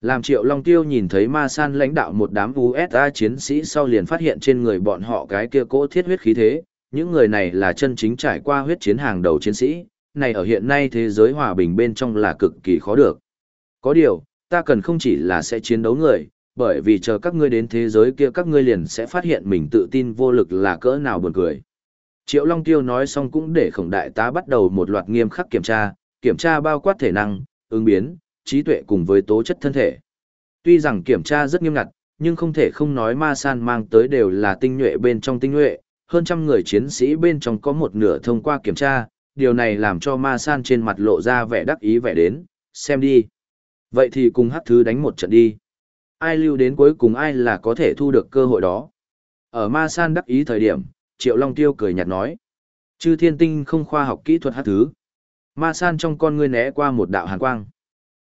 Làm triệu long tiêu nhìn thấy ma san lãnh đạo một đám USA chiến sĩ sau liền phát hiện trên người bọn họ cái kia cỗ thiết huyết khí thế, những người này là chân chính trải qua huyết chiến hàng đầu chiến sĩ, này ở hiện nay thế giới hòa bình bên trong là cực kỳ khó được. Có điều, ta cần không chỉ là sẽ chiến đấu người, bởi vì chờ các ngươi đến thế giới kia các ngươi liền sẽ phát hiện mình tự tin vô lực là cỡ nào buồn cười. Triệu Long Tiêu nói xong cũng để khổng đại tá bắt đầu một loạt nghiêm khắc kiểm tra, kiểm tra bao quát thể năng, ứng biến, trí tuệ cùng với tố chất thân thể. Tuy rằng kiểm tra rất nghiêm ngặt, nhưng không thể không nói ma san mang tới đều là tinh nhuệ bên trong tinh nhuệ, hơn trăm người chiến sĩ bên trong có một nửa thông qua kiểm tra, điều này làm cho ma san trên mặt lộ ra vẻ đắc ý vẻ đến, xem đi. Vậy thì cùng hắc thứ đánh một trận đi. Ai lưu đến cuối cùng ai là có thể thu được cơ hội đó. Ở ma san đắc ý thời điểm, Triệu Long Tiêu cười nhạt nói. Chư thiên tinh không khoa học kỹ thuật hắc thứ. Ma san trong con ngươi né qua một đạo hàn quang.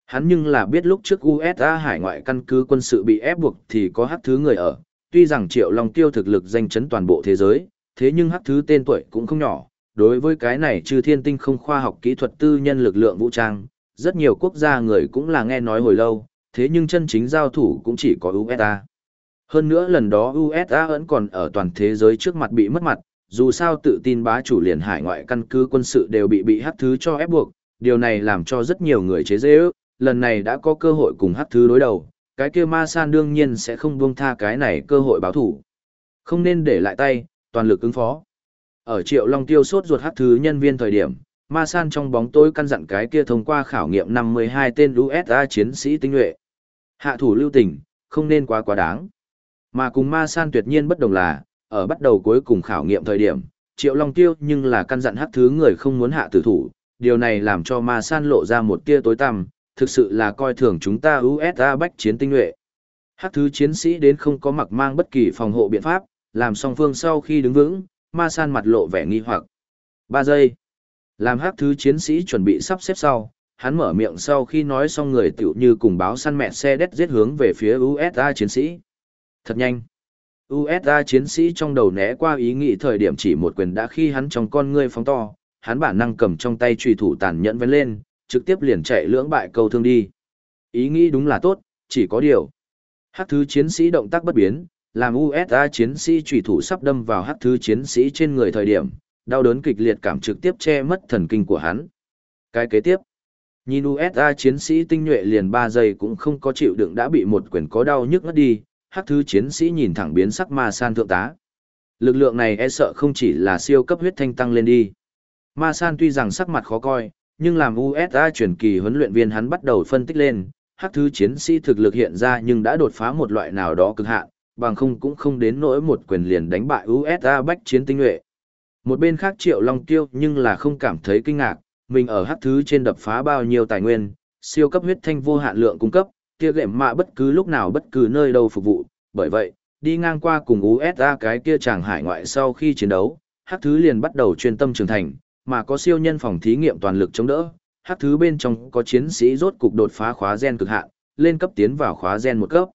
Hắn nhưng là biết lúc trước USA hải ngoại căn cứ quân sự bị ép buộc thì có hắc thứ người ở, tuy rằng Triệu Long Tiêu thực lực danh chấn toàn bộ thế giới, thế nhưng hắc thứ tên tuổi cũng không nhỏ. Đối với cái này trừ thiên tinh không khoa học kỹ thuật tư nhân lực lượng vũ trang, rất nhiều quốc gia người cũng là nghe nói hồi lâu, thế nhưng chân chính giao thủ cũng chỉ có USA. Hơn nữa lần đó USA vẫn còn ở toàn thế giới trước mặt bị mất mặt, dù sao tự tin bá chủ liền hải ngoại căn cứ quân sự đều bị bị hắc thứ cho ép buộc, điều này làm cho rất nhiều người chế dễ ước, lần này đã có cơ hội cùng hắc thứ đối đầu, cái kia ma san đương nhiên sẽ không buông tha cái này cơ hội báo thủ. Không nên để lại tay, toàn lực ứng phó. Ở triệu long tiêu sốt ruột hắc thứ nhân viên thời điểm, ma san trong bóng tối căn dặn cái kia thông qua khảo nghiệm 52 tên USA chiến sĩ tinh nhuệ. Hạ thủ lưu tình, không nên quá quá đáng. Mà cùng ma san tuyệt nhiên bất đồng là, ở bắt đầu cuối cùng khảo nghiệm thời điểm, triệu long tiêu nhưng là căn dặn hắc thứ người không muốn hạ tử thủ, điều này làm cho ma san lộ ra một tia tối tăm, thực sự là coi thường chúng ta USA bách chiến tinh nhuệ. Hắc thứ chiến sĩ đến không có mặc mang bất kỳ phòng hộ biện pháp, làm song phương sau khi đứng vững, ma san mặt lộ vẻ nghi hoặc. 3 giây. Làm hắc thứ chiến sĩ chuẩn bị sắp xếp sau, hắn mở miệng sau khi nói xong người tiểu như cùng báo săn mẹ xe đét giết hướng về phía USA chiến sĩ. Thật nhanh. USA chiến sĩ trong đầu né qua ý nghĩ thời điểm chỉ một quyền đã khi hắn trong con ngươi phóng to, hắn bản năng cầm trong tay trùy thủ tàn nhẫn vén lên, trực tiếp liền chạy lưỡng bại câu thương đi. Ý nghĩ đúng là tốt, chỉ có điều. Hắc thứ chiến sĩ động tác bất biến, làm USA chiến sĩ trùy thủ sắp đâm vào hắc thứ chiến sĩ trên người thời điểm, đau đớn kịch liệt cảm trực tiếp che mất thần kinh của hắn. Cái kế tiếp, nhìn USA chiến sĩ tinh nhuệ liền 3 giây cũng không có chịu đựng đã bị một quyền có đau nhức ngất đi, hắc thứ chiến sĩ nhìn thẳng biến sắc ma san thượng tá. Lực lượng này e sợ không chỉ là siêu cấp huyết thanh tăng lên đi. Ma san tuy rằng sắc mặt khó coi, nhưng làm USA chuyển kỳ huấn luyện viên hắn bắt đầu phân tích lên, hắc thứ chiến sĩ thực lực hiện ra nhưng đã đột phá một loại nào đó cực hạn, bằng không cũng không đến nỗi một quyền liền đánh bại USA bách chiến tinh nhuệ. Một bên khác Triệu Long Tiêu nhưng là không cảm thấy kinh ngạc, mình ở hắc thứ trên đập phá bao nhiêu tài nguyên, siêu cấp huyết thanh vô hạn lượng cung cấp, kia gệm mạ bất cứ lúc nào bất cứ nơi đâu phục vụ, bởi vậy, đi ngang qua cùng USA cái kia chàng hải ngoại sau khi chiến đấu, hắc thứ liền bắt đầu chuyên tâm trưởng thành, mà có siêu nhân phòng thí nghiệm toàn lực chống đỡ, hắc thứ bên trong có chiến sĩ rốt cục đột phá khóa gen cực hạn, lên cấp tiến vào khóa gen một cấp.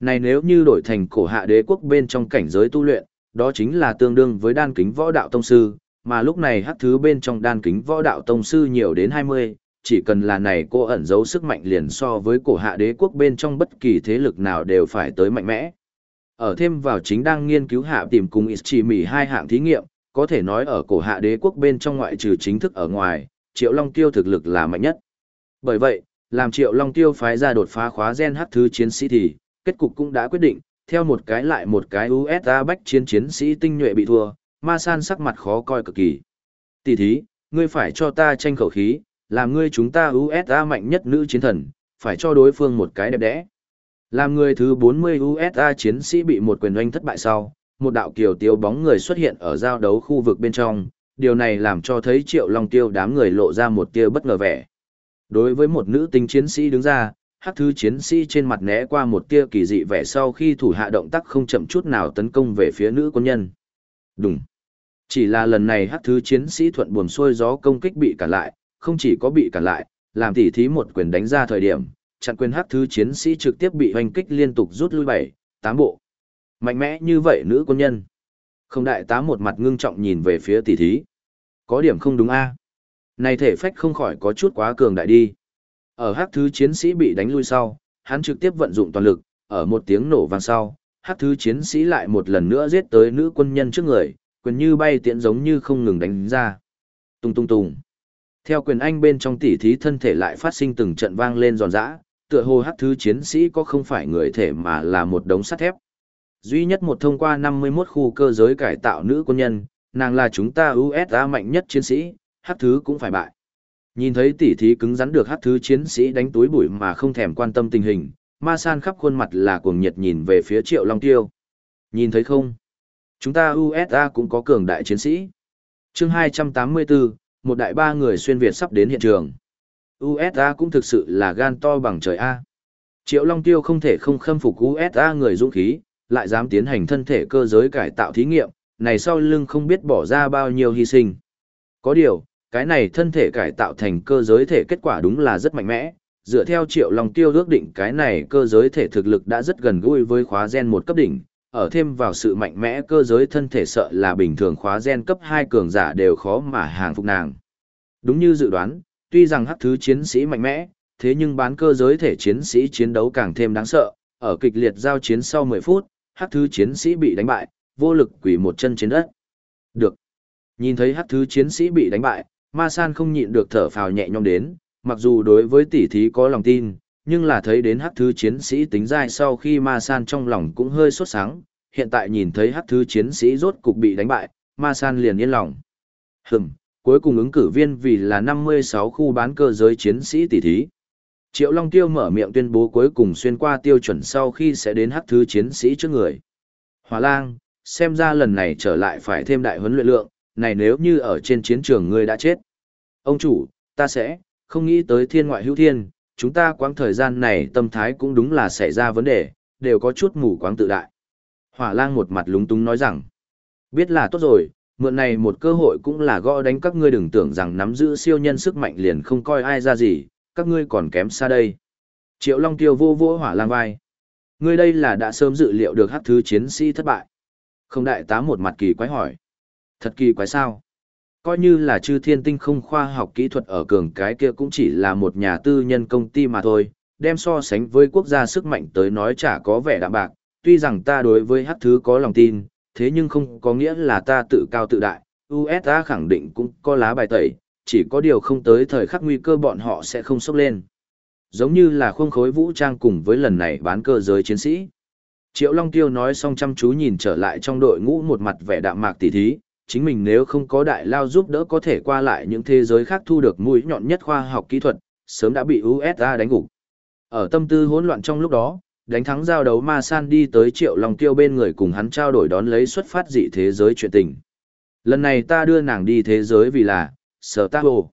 Này nếu như đổi thành cổ hạ đế quốc bên trong cảnh giới tu luyện, đó chính là tương đương với đan kính võ đạo tông sư, mà lúc này hắc thứ bên trong đan kính võ đạo tông sư nhiều đến 20, chỉ cần là này cô ẩn giấu sức mạnh liền so với cổ hạ đế quốc bên trong bất kỳ thế lực nào đều phải tới mạnh mẽ. Ở thêm vào chính đang nghiên cứu hạ tìm cùng Ischimi hai hạng thí nghiệm, có thể nói ở cổ hạ đế quốc bên trong ngoại trừ chính thức ở ngoài, Triệu Long Tiêu thực lực là mạnh nhất. Bởi vậy, làm Triệu Long Tiêu phái ra đột phá khóa gen hắc thứ chiến sĩ thì, kết cục cũng đã quyết định, theo một cái lại một cái USA bách chiến chiến sĩ tinh nhuệ bị thua, Ma San sắc mặt khó coi cực kỳ. Tỷ thí, ngươi phải cho ta tranh khẩu khí, làm ngươi chúng ta USA mạnh nhất nữ chiến thần, phải cho đối phương một cái đẹp đẽ. Làm người thứ 40 USA chiến sĩ bị một quyền oanh thất bại sau, một đạo kiều tiêu bóng người xuất hiện ở giao đấu khu vực bên trong, điều này làm cho thấy triệu long tiêu đám người lộ ra một tia bất ngờ vẻ. Đối với một nữ tính chiến sĩ đứng ra, hắc thứ chiến sĩ trên mặt né qua một tia kỳ dị vẻ sau khi thủ hạ động tác không chậm chút nào tấn công về phía nữ quân nhân. Đúng. Chỉ là lần này hắc thứ chiến sĩ thuận buồm xuôi gió công kích bị cản lại, không chỉ có bị cản lại, làm tỉ thí một quyền đánh ra thời điểm, chặn quyền hắc thứ chiến sĩ trực tiếp bị hoành kích liên tục rút lui bảy, tám bộ. Mạnh mẽ như vậy nữ quân nhân. Không đại tá một mặt ngưng trọng nhìn về phía tỷ thí. Có điểm không đúng a Này thể phách không khỏi có chút quá cường đại đi. Ở hắc thứ chiến sĩ bị đánh lui sau, hắn trực tiếp vận dụng toàn lực, ở một tiếng nổ vang sau, hắc thứ chiến sĩ lại một lần nữa giết tới nữ quân nhân trước người, quyền như bay tiện giống như không ngừng đánh ra. Tung tung tung. Theo quyền anh bên trong tỉ thí thân thể lại phát sinh từng trận vang lên giòn giã, tựa hồ hắc thứ chiến sĩ có không phải người thể mà là một đống sắt thép. Duy nhất một thông qua 51 khu cơ giới cải tạo nữ quân nhân, nàng là chúng ta USA mạnh nhất chiến sĩ, hắc thứ cũng phải bại. Nhìn thấy tỉ thí cứng rắn được hắc thứ chiến sĩ đánh túi bụi mà không thèm quan tâm tình hình, ma san khắp khuôn mặt là cuồng nhiệt nhìn về phía triệu long tiêu. Nhìn thấy không? Chúng ta USA cũng có cường đại chiến sĩ. chương 284, một đại ba người xuyên Việt sắp đến hiện trường. USA cũng thực sự là gan to bằng trời A. Triệu Long Tiêu không thể không khâm phục USA người dũng khí, lại dám tiến hành thân thể cơ giới cải tạo thí nghiệm, này sau lưng không biết bỏ ra bao nhiêu hy sinh. Có điều, cái này thân thể cải tạo thành cơ giới thể kết quả đúng là rất mạnh mẽ, dựa theo Triệu Long Tiêu ước định cái này cơ giới thể thực lực đã rất gần gũi với khóa gen một cấp đỉnh, ở thêm vào sự mạnh mẽ cơ giới thân thể sợ là bình thường khóa gen cấp 2 cường giả đều khó mà hàng phục nàng. Đúng như dự đoán, tuy rằng hắc thứ chiến sĩ mạnh mẽ, thế nhưng bán cơ giới thể chiến sĩ chiến đấu càng thêm đáng sợ, ở kịch liệt giao chiến sau 10 phút, hắc thứ chiến sĩ bị đánh bại, vô lực quỳ một chân trên đất. Được. Nhìn thấy hắc thứ chiến sĩ bị đánh bại, Ma San không nhịn được thở phào nhẹ nhõm đến, mặc dù đối với tỷ thí có lòng tin, nhưng là thấy đến hắc thứ chiến sĩ tính dai sau khi Ma San trong lòng cũng hơi sốt sáng, hiện tại nhìn thấy hắc thứ chiến sĩ rốt cục bị đánh bại, Ma San liền yên lòng. Hừm, cuối cùng ứng cử viên vì là 56 khu bán cơ giới chiến sĩ tỷ thí. Triệu Long Tiêu mở miệng tuyên bố cuối cùng xuyên qua tiêu chuẩn sau khi sẽ đến hắc thứ chiến sĩ trước người. Hỏa lang, xem ra lần này trở lại phải thêm đại huấn luyện lượng, này nếu như ở trên chiến trường ngươi đã chết. Ông chủ, ta sẽ, không nghĩ tới thiên ngoại hữu thiên, chúng ta quãng thời gian này tâm thái cũng đúng là xảy ra vấn đề, đều có chút mù quáng tự đại. Hỏa lang một mặt lúng túng nói rằng, biết là tốt rồi, mượn này một cơ hội cũng là gõ đánh các ngươi đừng tưởng rằng nắm giữ siêu nhân sức mạnh liền không coi ai ra gì, các ngươi còn kém xa đây. Triệu Long Tiêu vô vô hỏa lang vai. Ngươi đây là đã sớm dự liệu được hắc thứ chiến sĩ thất bại. Không đại tá một mặt kỳ quái hỏi. Thật kỳ quái sao? Coi như là chư thiên tinh không khoa học kỹ thuật ở cường cái kia cũng chỉ là một nhà tư nhân công ty mà thôi, đem so sánh với quốc gia sức mạnh tới nói chả có vẻ đạm bạc, tuy rằng ta đối với hát thứ có lòng tin, thế nhưng không có nghĩa là ta tự cao tự đại, USA khẳng định cũng có lá bài tẩy, chỉ có điều không tới thời khắc nguy cơ bọn họ sẽ không sốc lên. Giống như là khuôn khối vũ trang cùng với lần này bán cơ giới chiến sĩ. Triệu Long Tiêu nói xong chăm chú nhìn trở lại trong đội ngũ một mặt vẻ đạm mạc tỉ thí, chính mình nếu không có đại lao giúp đỡ có thể qua lại những thế giới khác thu được mũi nhọn nhất khoa học kỹ thuật, sớm đã bị USA đánh gục. Ở tâm tư hỗn loạn trong lúc đó, đánh thắng giao đấu Ma San đi tới Triệu Long Tiêu bên người cùng hắn trao đổi đón lấy xuất phát dị thế giới chuyện tình. Lần này ta đưa nàng đi thế giới vì là, sở ta hồ.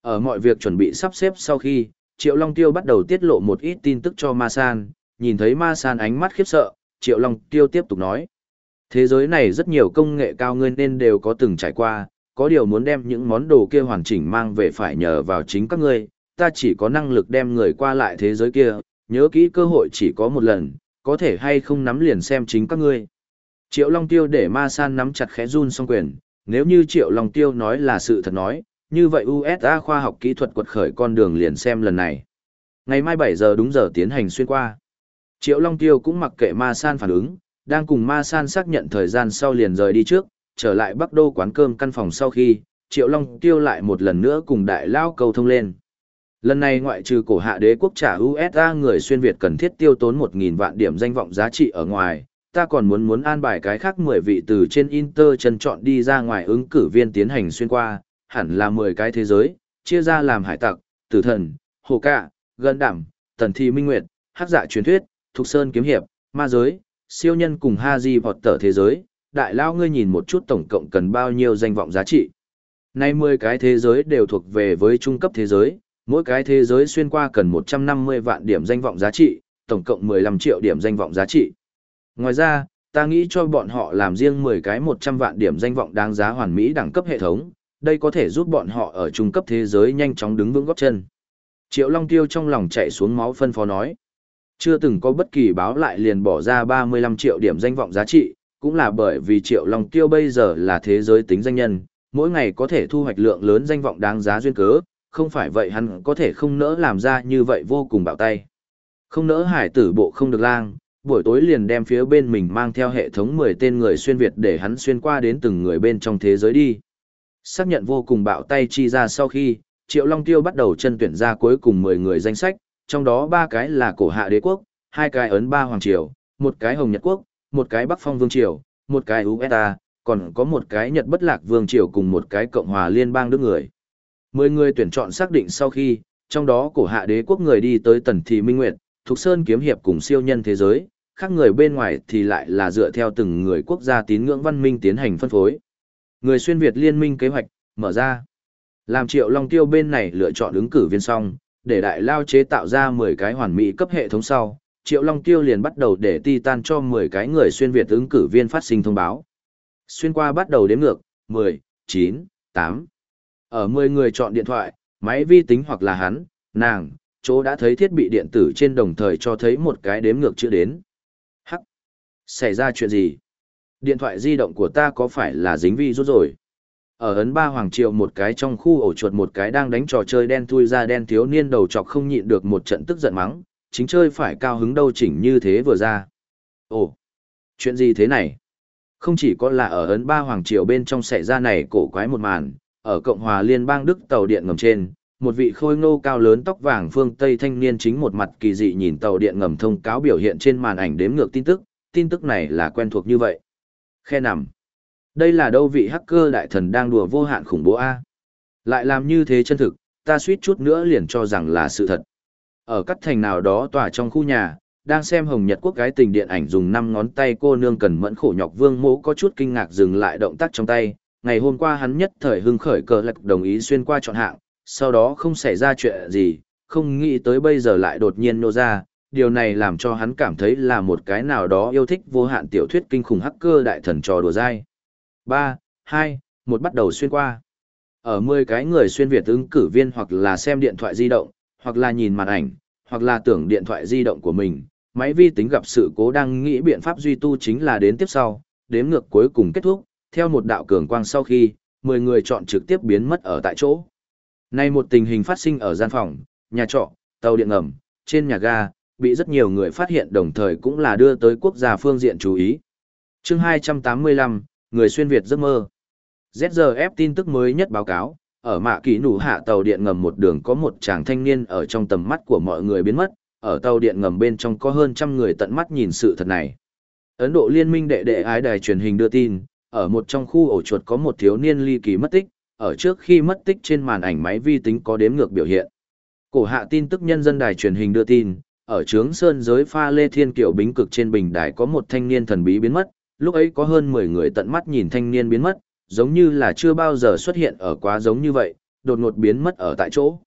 Ở mọi việc chuẩn bị sắp xếp sau khi, Triệu Long Tiêu bắt đầu tiết lộ một ít tin tức cho Ma San, nhìn thấy Ma San ánh mắt khiếp sợ, Triệu Long Tiêu tiếp tục nói. Thế giới này rất nhiều công nghệ cao ngươi nên đều có từng trải qua, có điều muốn đem những món đồ kia hoàn chỉnh mang về phải nhờ vào chính các ngươi, ta chỉ có năng lực đem người qua lại thế giới kia, nhớ kỹ cơ hội chỉ có một lần, có thể hay không nắm liền xem chính các ngươi. Triệu Long Tiêu để Ma San nắm chặt khẽ run song quyền, nếu như Triệu Long Tiêu nói là sự thật nói, như vậy USA khoa học kỹ thuật quật khởi con đường liền xem lần này. Ngày mai 7 giờ đúng giờ tiến hành xuyên qua. Triệu Long Tiêu cũng mặc kệ Ma San phản ứng, đang cùng Ma San xác nhận thời gian sau liền rời đi trước, trở lại Bắc Đô quán cơm căn phòng sau khi, Triệu Long Tiêu lại một lần nữa cùng đại lao cầu thông lên. Lần này ngoại trừ cổ hạ đế quốc trả USA người xuyên Việt cần thiết tiêu tốn 1.000 vạn điểm danh vọng giá trị ở ngoài, ta còn muốn muốn an bài cái khác 10 vị từ trên Inter chân chọn đi ra ngoài ứng cử viên tiến hành xuyên qua, hẳn là 10 cái thế giới, chia ra làm hải tặc, tử thần, hồ cạ, gân đảm, tần thi minh nguyệt, hắc dạ truyền thuyết, thục sơn kiếm hiệp, ma giới, siêu nhân cùng Ha Di vọt tở thế giới, đại lao ngươi nhìn một chút tổng cộng cần bao nhiêu danh vọng giá trị. Nay 10 cái thế giới đều thuộc về với trung cấp thế giới, mỗi cái thế giới xuyên qua cần 150 vạn điểm danh vọng giá trị, tổng cộng 15 triệu điểm danh vọng giá trị. Ngoài ra, ta nghĩ cho bọn họ làm riêng 10 cái 100 vạn điểm danh vọng đáng giá hoàn mỹ đẳng cấp hệ thống, đây có thể giúp bọn họ ở trung cấp thế giới nhanh chóng đứng vững góp chân. Triệu Long Tiêu trong lòng chạy xuống máu phân phó nói. Chưa từng có bất kỳ báo lại liền bỏ ra 35 triệu điểm danh vọng giá trị, cũng là bởi vì Triệu Long Tiêu bây giờ là thế giới tính danh nhân, mỗi ngày có thể thu hoạch lượng lớn danh vọng đáng giá duyên cớ, không phải vậy hắn có thể không nỡ làm ra như vậy vô cùng bạo tay. Không nỡ hải tử bộ không được lang, buổi tối liền đem phía bên mình mang theo hệ thống 10 tên người xuyên Việt để hắn xuyên qua đến từng người bên trong thế giới đi. Xác nhận vô cùng bạo tay chi ra sau khi, Triệu Long Tiêu bắt đầu chân tuyển ra cuối cùng 10 người danh sách, trong đó ba cái là cổ hạ đế quốc, hai cái ấn ba hoàng triều, một cái hồng nhật quốc, một cái bắc phong vương triều, một cái USA, còn có một cái nhật bất lạc vương triều cùng một cái cộng hòa liên bang nước người. Mười người tuyển chọn xác định sau khi, trong đó cổ hạ đế quốc người đi tới tần thị minh nguyệt, thuộc Sơn kiếm hiệp cùng siêu nhân thế giới, khác người bên ngoài thì lại là dựa theo từng người quốc gia tín ngưỡng văn minh tiến hành phân phối. Người xuyên Việt liên minh kế hoạch, mở ra. Làm triệu long tiêu bên này lựa chọn ứng cử viên xong, để đại lao chế tạo ra 10 cái hoàn mỹ cấp hệ thống sau, triệu long tiêu liền bắt đầu để titan cho 10 cái người xuyên Việt ứng cử viên phát sinh thông báo. Xuyên qua bắt đầu đếm ngược, 10, 9, 8. Ở 10 người chọn điện thoại, máy vi tính hoặc là hắn, nàng, chỗ đã thấy thiết bị điện tử trên đồng thời cho thấy một cái đếm ngược chưa đến. Hắc. Xảy ra chuyện gì? Điện thoại di động của ta có phải là dính vi rút rồi? Ở ấn ba hoàng triệu một cái trong khu ổ chuột một cái đang đánh trò chơi đen thui ra đen thiếu niên đầu chọc không nhịn được một trận tức giận mắng, chính chơi phải cao hứng đâu chỉnh như thế vừa ra. Ồ, chuyện gì thế này? Không chỉ có là ở ấn ba hoàng triều bên trong xảy ra này cổ quái một màn, ở Cộng hòa Liên bang Đức tàu điện ngầm trên, một vị khôi ngô cao lớn tóc vàng phương Tây thanh niên chính một mặt kỳ dị nhìn tàu điện ngầm thông cáo biểu hiện trên màn ảnh đếm ngược tin tức, tin tức này là quen thuộc như vậy. Khe nằm. Đây là đâu vị hacker đại thần đang đùa vô hạn khủng bố A. Lại làm như thế chân thực, ta suýt chút nữa liền cho rằng là sự thật. Ở các thành nào đó tòa trong khu nhà, đang xem Hồng Nhật Quốc cái tình điện ảnh dùng năm ngón tay cô nương cần mẫn khổ nhọc vương mẫu có chút kinh ngạc dừng lại động tác trong tay. Ngày hôm qua hắn nhất thời hưng khởi cờ lạc đồng ý xuyên qua chọn hạng, sau đó không xảy ra chuyện gì, không nghĩ tới bây giờ lại đột nhiên nô ra, điều này làm cho hắn cảm thấy là một cái nào đó yêu thích vô hạn tiểu thuyết kinh khủng hacker đại thần trò đùa dai. 3, 2, 1 bắt đầu xuyên qua. Ở 10 cái người xuyên Việt ứng cử viên hoặc là xem điện thoại di động, hoặc là nhìn màn ảnh, hoặc là tưởng điện thoại di động của mình, máy vi tính gặp sự cố đang nghĩ biện pháp duy tu chính là đến tiếp sau, đếm ngược cuối cùng kết thúc, theo một đạo cường quang sau khi, 10 người chọn trực tiếp biến mất ở tại chỗ. Nay một tình hình phát sinh ở gian phòng, nhà trọ, tàu điện ngầm, trên nhà ga, bị rất nhiều người phát hiện đồng thời cũng là đưa tới quốc gia phương diện chú ý. chương 285, người xuyên Việt giấc mơ. ZRF tin tức mới nhất báo cáo, ở mạ kỷ nụ hạ tàu điện ngầm một đường có một chàng thanh niên ở trong tầm mắt của mọi người biến mất, ở tàu điện ngầm bên trong có hơn trăm người tận mắt nhìn sự thật này. Ấn Độ Liên minh đệ đệ ái đài truyền hình đưa tin, ở một trong khu ổ chuột có một thiếu niên ly kỳ mất tích, ở trước khi mất tích trên màn ảnh máy vi tính có đếm ngược biểu hiện. Cổ hạ tin tức nhân dân đài truyền hình đưa tin, ở trướng sơn giới pha lê thiên kiểu bính cực trên bình đài có một thanh niên thần bí biến mất, lúc ấy có hơn 10 người tận mắt nhìn thanh niên biến mất, giống như là chưa bao giờ xuất hiện ở quá giống như vậy, đột ngột biến mất ở tại chỗ.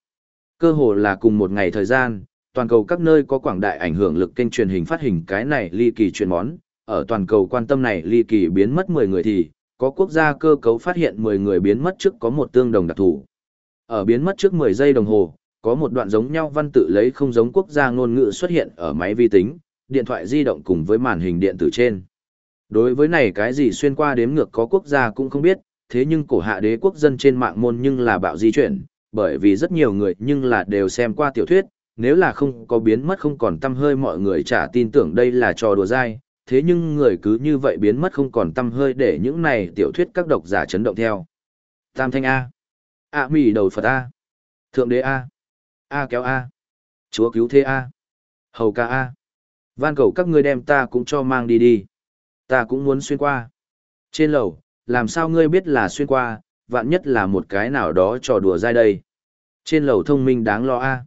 Cơ hồ là cùng một ngày thời gian, toàn cầu các nơi có quảng đại ảnh hưởng lực kênh truyền hình phát hình cái này ly kỳ truyền món, ở toàn cầu quan tâm này ly kỳ biến mất 10 người thì, có quốc gia cơ cấu phát hiện 10 người biến mất trước có một tương đồng đặc thù. Ở biến mất trước 10 giây đồng hồ, có một đoạn giống nhau văn tự lấy không giống quốc gia ngôn ngữ xuất hiện ở máy vi tính, điện thoại di động cùng với màn hình điện tử trên. Đối với này cái gì xuyên qua đếm ngược có quốc gia cũng không biết, thế nhưng cổ hạ đế quốc dân trên mạng môn nhưng là bạo di chuyển, bởi vì rất nhiều người nhưng là đều xem qua tiểu thuyết, nếu là không có biến mất không còn tâm hơi mọi người chả tin tưởng đây là trò đùa dai, thế nhưng người cứ như vậy biến mất không còn tâm hơi để những này tiểu thuyết các độc giả chấn động theo. Tam thanh A. A mỉ đầu Phật A. Thượng đế A. A kéo A. Chúa cứu thế A. Hầu ca A. Van cầu các ngươi đem ta cũng cho mang đi đi. Ta cũng muốn xuyên qua. Trên lầu, làm sao ngươi biết là xuyên qua, vạn nhất là một cái nào đó trò đùa dai đây. Trên lầu thông minh đáng lo A.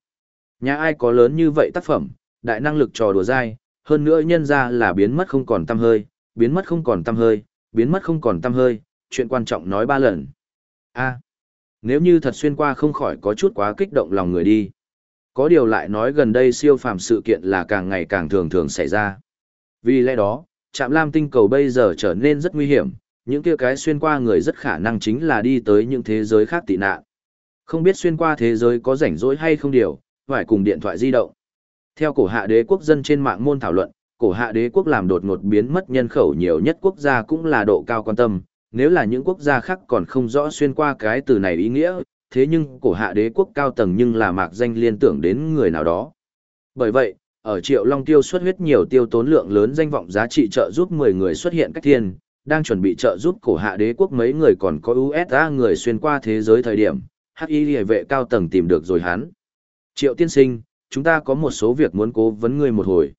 Nhà ai có lớn như vậy tác phẩm, đại năng lực trò đùa dai, hơn nữa nhân ra là biến mất không còn tâm hơi, biến mất không còn tâm hơi, biến mất không còn tâm hơi, chuyện quan trọng nói ba lần. A, nếu như thật xuyên qua không khỏi có chút quá kích động lòng người đi. Có điều lại nói gần đây siêu phàm sự kiện là càng ngày càng thường thường xảy ra. Vì lẽ đó, trạm lam tinh cầu bây giờ trở nên rất nguy hiểm, những kia cái xuyên qua người rất khả năng chính là đi tới những thế giới khác tị nạn. Không biết xuyên qua thế giới có rảnh rỗi hay không điều, phải cùng điện thoại di động. Theo cổ hạ đế quốc dân trên mạng môn thảo luận, cổ hạ đế quốc làm đột ngột biến mất nhân khẩu nhiều nhất quốc gia cũng là độ cao quan tâm, nếu là những quốc gia khác còn không rõ xuyên qua cái từ này ý nghĩa, thế nhưng cổ hạ đế quốc cao tầng nhưng là mạc danh liên tưởng đến người nào đó. Bởi vậy, ở triệu long tiêu xuất huyết nhiều tiêu tốn lượng lớn danh vọng giá trị trợ giúp 10 người xuất hiện cách thiên, đang chuẩn bị trợ giúp cổ hạ đế quốc mấy người còn có USA người xuyên qua thế giới thời điểm, hắc y hệ vệ cao tầng tìm được rồi hắn. Triệu tiên sinh, chúng ta có một số việc muốn cố vấn người một hồi.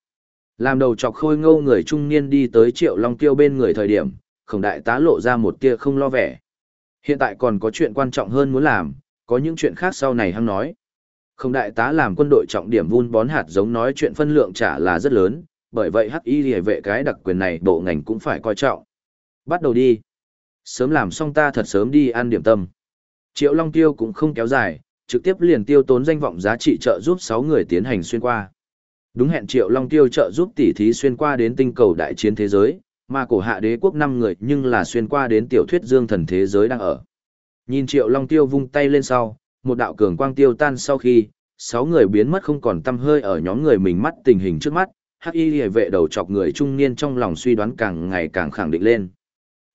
Làm đầu chọc khôi ngâu người trung niên đi tới triệu long tiêu bên người thời điểm, khổng đại tá lộ ra một tia không lo vẻ. Hiện tại còn có chuyện quan trọng hơn muốn làm, có những chuyện khác sau này hăng nói. Không đại tá làm quân đội trọng điểm vun bón hạt giống nói chuyện phân lượng trả là rất lớn, bởi vậy hắc y hệ vệ cái đặc quyền này bộ ngành cũng phải coi trọng. Bắt đầu đi. Sớm làm xong ta thật sớm đi ăn điểm tâm. Triệu Long Tiêu cũng không kéo dài, trực tiếp liền tiêu tốn danh vọng giá trị trợ giúp 6 người tiến hành xuyên qua. Đúng hẹn Triệu Long Tiêu trợ giúp tỷ thí xuyên qua đến tinh cầu đại chiến thế giới, mà cổ hạ đế quốc 5 người nhưng là xuyên qua đến tiểu thuyết dương thần thế giới đang ở. Nhìn Triệu Long Tiêu vung tay lên sau, một đạo cường quang tiêu tan sau khi, sáu người biến mất không còn tâm hơi ở nhóm người mình mắt tình hình trước mắt, hắc y liề vệ đầu chọc người trung niên trong lòng suy đoán càng ngày càng khẳng định lên.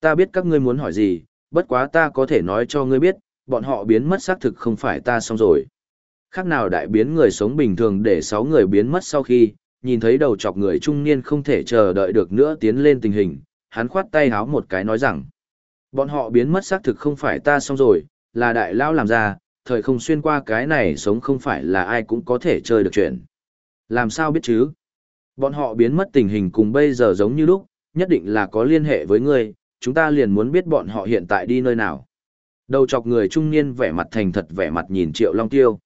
Ta biết các ngươi muốn hỏi gì, bất quá ta có thể nói cho ngươi biết, bọn họ biến mất xác thực không phải ta xong rồi. Khác nào đại biến người sống bình thường để sáu người biến mất sau khi, nhìn thấy đầu chọc người trung niên không thể chờ đợi được nữa tiến lên tình hình, hắn khoát tay háo một cái nói rằng, bọn họ biến mất xác thực không phải ta xong rồi, là đại lão làm ra, thời không xuyên qua cái này sống không phải là ai cũng có thể chơi được chuyện. Làm sao biết chứ? Bọn họ biến mất tình hình cùng bây giờ giống như lúc, nhất định là có liên hệ với ngươi, chúng ta liền muốn biết bọn họ hiện tại đi nơi nào. Đầu chọc người trung niên vẻ mặt thành thật vẻ mặt nhìn Triệu Long Tiêu.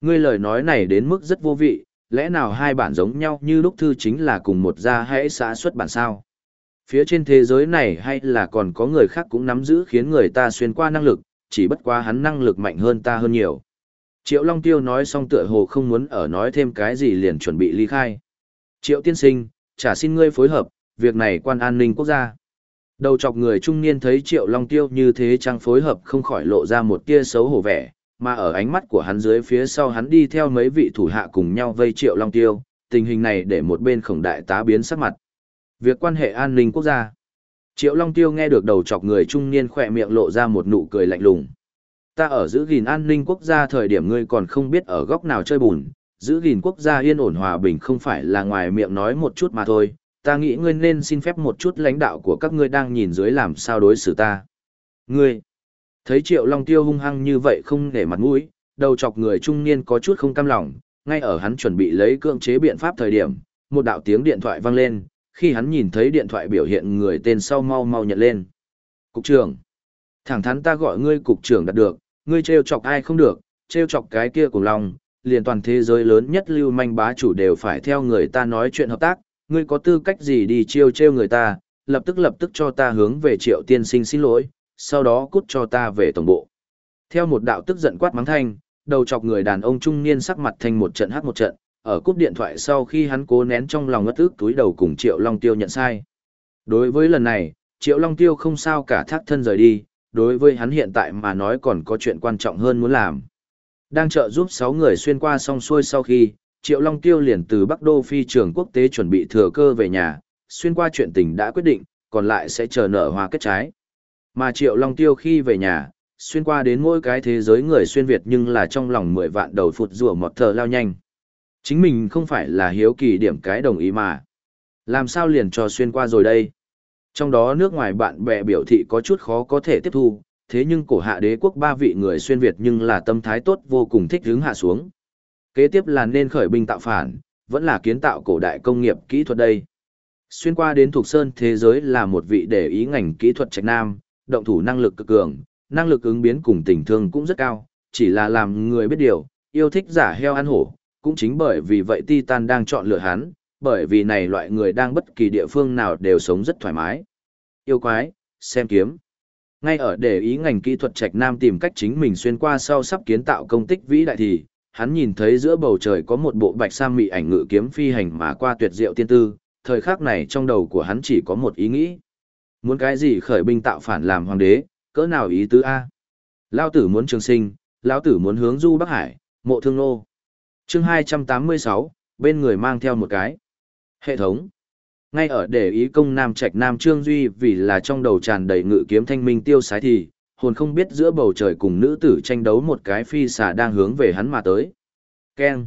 Ngươi lời nói này đến mức rất vô vị, lẽ nào hai bản giống nhau như lúc thư chính là cùng một gia hãy xã xuất bản sao? Phía trên thế giới này hay là còn có người khác cũng nắm giữ khiến người ta xuyên qua năng lực, chỉ bất quá hắn năng lực mạnh hơn ta hơn nhiều. Triệu Long Tiêu nói xong tựa hồ không muốn ở nói thêm cái gì liền chuẩn bị ly khai. Triệu tiên sinh, trả xin ngươi phối hợp, việc này quan an ninh quốc gia. Đầu chọc người trung niên thấy Triệu Long Tiêu như thế trang phối hợp không khỏi lộ ra một tia xấu hổ vẻ, mà ở ánh mắt của hắn dưới phía sau hắn đi theo mấy vị thủ hạ cùng nhau vây Triệu Long Tiêu, tình hình này để một bên khổng đại tá biến sắc mặt. Việc quan hệ an ninh quốc gia. Triệu Long Tiêu nghe được đầu chọc người trung niên khỏe miệng lộ ra một nụ cười lạnh lùng. Ta ở giữ gìn an ninh quốc gia thời điểm ngươi còn không biết ở góc nào chơi bùn, giữ gìn quốc gia yên ổn hòa bình không phải là ngoài miệng nói một chút mà thôi, ta nghĩ ngươi nên xin phép một chút lãnh đạo của các ngươi đang nhìn dưới làm sao đối xử ta. Ngươi, thấy Triệu Long Tiêu hung hăng như vậy không để mặt mũi, đầu chọc người trung niên có chút không cam lòng, ngay ở hắn chuẩn bị lấy cưỡng chế biện pháp thời điểm, một đạo tiếng điện thoại vang lên, khi hắn nhìn thấy điện thoại biểu hiện người tên sau mau mau nhận lên. Cục trưởng. Thẳng thắn ta gọi ngươi cục trưởng đạt được, ngươi trêu chọc ai không được, trêu chọc cái kia cùng lòng, liền toàn thế giới lớn nhất lưu manh bá chủ đều phải theo người ta nói chuyện hợp tác, ngươi có tư cách gì đi chiêu trêu người ta, lập tức lập tức cho ta hướng về triệu tiên sinh xin lỗi, sau đó cút cho ta về tổng bộ. Theo một đạo tức giận quát mắng thanh, đầu chọc người đàn ông trung niên sắc mặt thành một trận hát một trận, ở cúp điện thoại sau khi hắn cố nén trong lòng ngất ức túi đầu cùng Triệu Long Tiêu nhận sai. Đối với lần này, Triệu Long Tiêu không sao cả thác thân rời đi, đối với hắn hiện tại mà nói còn có chuyện quan trọng hơn muốn làm. Đang trợ giúp 6 người xuyên qua song xuôi sau khi, Triệu Long Tiêu liền từ Bắc Đô phi trường quốc tế chuẩn bị thừa cơ về nhà, xuyên qua chuyện tình đã quyết định, còn lại sẽ chờ nở hoa kết trái. Mà Triệu Long Tiêu khi về nhà, xuyên qua đến mỗi cái thế giới người xuyên Việt nhưng là trong lòng 10 vạn đầu phụt rùa một thờ lao nhanh. Chính mình không phải là hiếu kỳ điểm cái đồng ý mà. Làm sao liền cho xuyên qua rồi đây? Trong đó nước ngoài bạn bè biểu thị có chút khó có thể tiếp thu, thế nhưng cổ hạ đế quốc ba vị người xuyên Việt nhưng là tâm thái tốt vô cùng thích hướng hạ xuống. Kế tiếp là nên khởi binh tạo phản, vẫn là kiến tạo cổ đại công nghiệp kỹ thuật đây. Xuyên qua đến thuộc sơn thế giới là một vị để ý ngành kỹ thuật trạch nam, động thủ năng lực cực cường, năng lực ứng biến cùng tình thương cũng rất cao, chỉ là làm người biết điều, yêu thích giả heo ăn hổ, cũng chính bởi vì vậy Titan đang chọn lựa hắn, bởi vì này loại người đang bất kỳ địa phương nào đều sống rất thoải mái. Yêu quái, xem kiếm. Ngay ở để ý ngành kỹ thuật Trạch Nam tìm cách chính mình xuyên qua sau sắp kiến tạo công tích vĩ đại thì, hắn nhìn thấy giữa bầu trời có một bộ bạch sam mị ảnh ngự kiếm phi hành mà qua tuyệt diệu tiên tư, thời khắc này trong đầu của hắn chỉ có một ý nghĩ. Muốn cái gì khởi binh tạo phản làm hoàng đế, cỡ nào ý tứ A? Lao tử muốn trường sinh, lão tử muốn hướng du Bắc Hải, mộ thương nô chương 286, bên người mang theo một cái. Hệ thống. Ngay ở để ý công nam trạch nam trương duy vì là trong đầu tràn đầy ngự kiếm thanh minh tiêu sái thì, hồn không biết giữa bầu trời cùng nữ tử tranh đấu một cái phi xà đang hướng về hắn mà tới. Keng.